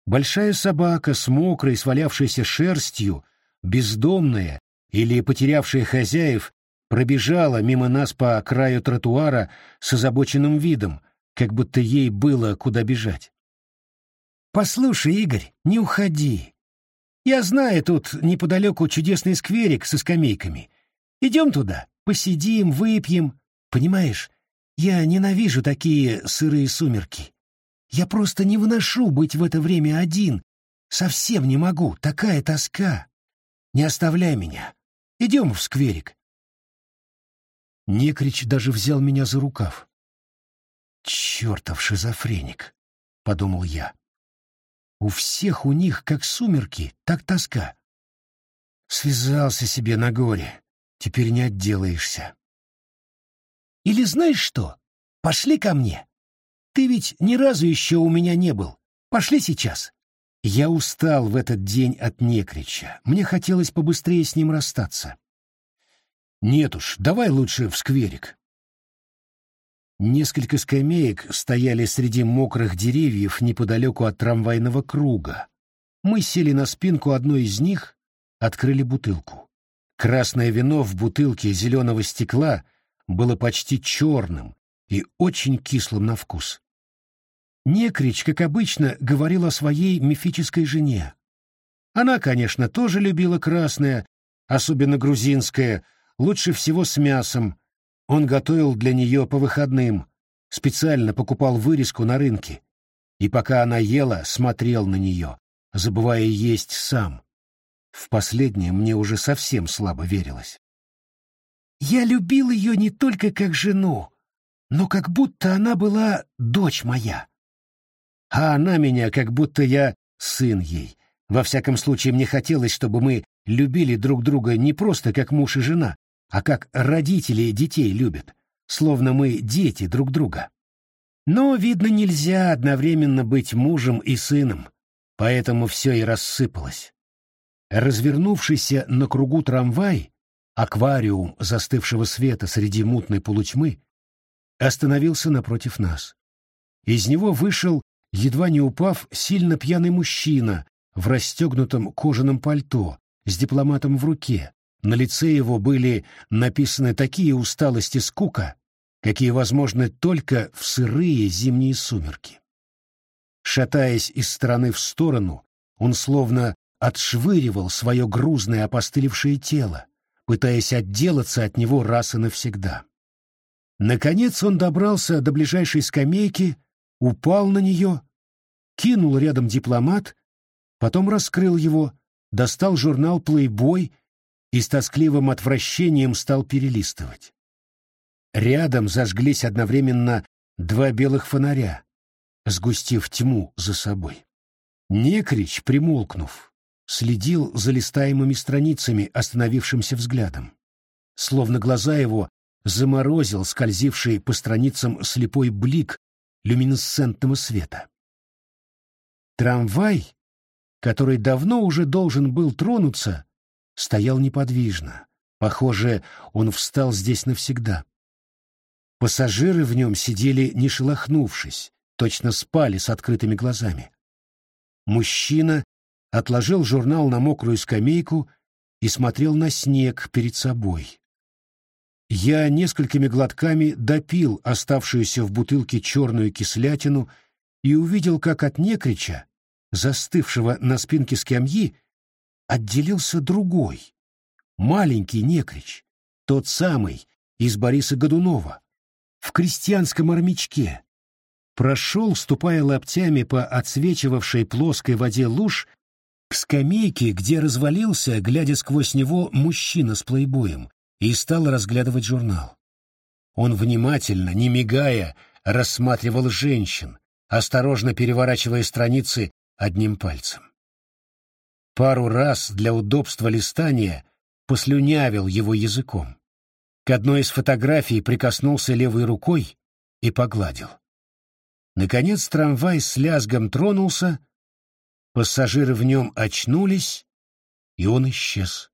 Большая собака с мокрой, свалявшейся шерстью, бездомная или потерявшая хозяев, пробежала мимо нас по краю тротуара с озабоченным видом, как будто ей было куда бежать. «Послушай, Игорь, не уходи. Я знаю, тут неподалеку чудесный скверик со скамейками. Идем туда, посидим, выпьем. Понимаешь, я ненавижу такие сырые сумерки. Я просто не выношу быть в это время один. Совсем не могу, такая тоска. Не оставляй меня. Идем в скверик. Некрич даже взял меня за рукав. «Чертов шизофреник», — подумал я. «У всех у них как сумерки, так тоска. Связался себе на горе, теперь не отделаешься». «Или знаешь что? Пошли ко мне. Ты ведь ни разу еще у меня не был. Пошли сейчас». Я устал в этот день от Некрича. Мне хотелось побыстрее с ним расстаться. Нет уж, давай лучше в скверик. Несколько скамеек стояли среди мокрых деревьев неподалеку от трамвайного круга. Мы сели на спинку одной из них, открыли бутылку. Красное вино в бутылке зеленого стекла было почти черным и очень кислым на вкус. Некрич, как обычно, говорил о своей мифической жене. Она, конечно, тоже любила красное, особенно грузинское, лучше всего с мясом. Он готовил для нее по выходным, специально покупал вырезку на рынке. И пока она ела, смотрел на нее, забывая есть сам. В последнее мне уже совсем слабо верилось. Я любил ее не только как жену, но как будто она была дочь моя а она меня, как будто я сын ей. Во всяком случае, мне хотелось, чтобы мы любили друг друга не просто как муж и жена, а как родители детей любят, словно мы дети друг друга. Но, видно, нельзя одновременно быть мужем и сыном, поэтому все и рассыпалось. Развернувшийся на кругу трамвай, аквариум застывшего света среди мутной полутьмы, остановился напротив нас. Из него вышел едва не упав, сильно пьяный мужчина в расстегнутом кожаном пальто с дипломатом в руке. На лице его были написаны такие усталости скука, какие возможны только в сырые зимние сумерки. Шатаясь из стороны в сторону, он словно отшвыривал свое грузное опостылевшее тело, пытаясь отделаться от него раз и навсегда. Наконец он добрался до ближайшей скамейки, упал на нее, кинул рядом дипломат, потом раскрыл его, достал журнал «Плейбой» и с тоскливым отвращением стал перелистывать. Рядом зажглись одновременно два белых фонаря, сгустив тьму за собой. Некрич, примолкнув, следил за листаемыми страницами остановившимся взглядом. Словно глаза его заморозил скользивший по страницам слепой блик люминесцентного света. Трамвай, который давно уже должен был тронуться, стоял неподвижно. Похоже, он встал здесь навсегда. Пассажиры в нем сидели не шелохнувшись, точно спали с открытыми глазами. Мужчина отложил журнал на мокрую скамейку и смотрел на снег перед собой. Я несколькими глотками допил оставшуюся в бутылке черную кислятину и увидел, как от некрича, застывшего на спинке скамьи, отделился другой, маленький некрич, тот самый из Бориса Годунова, в крестьянском армячке. Прошел, ступая локтями по отсвечивавшей плоской воде луж, к скамейке, где развалился, глядя сквозь него, мужчина с плейбоем, и стал разглядывать журнал. Он внимательно, не мигая, рассматривал женщин, осторожно переворачивая страницы одним пальцем. Пару раз для удобства листания послюнявил его языком. К одной из фотографий прикоснулся левой рукой и погладил. Наконец трамвай с лязгом тронулся, пассажиры в нем очнулись, и он исчез.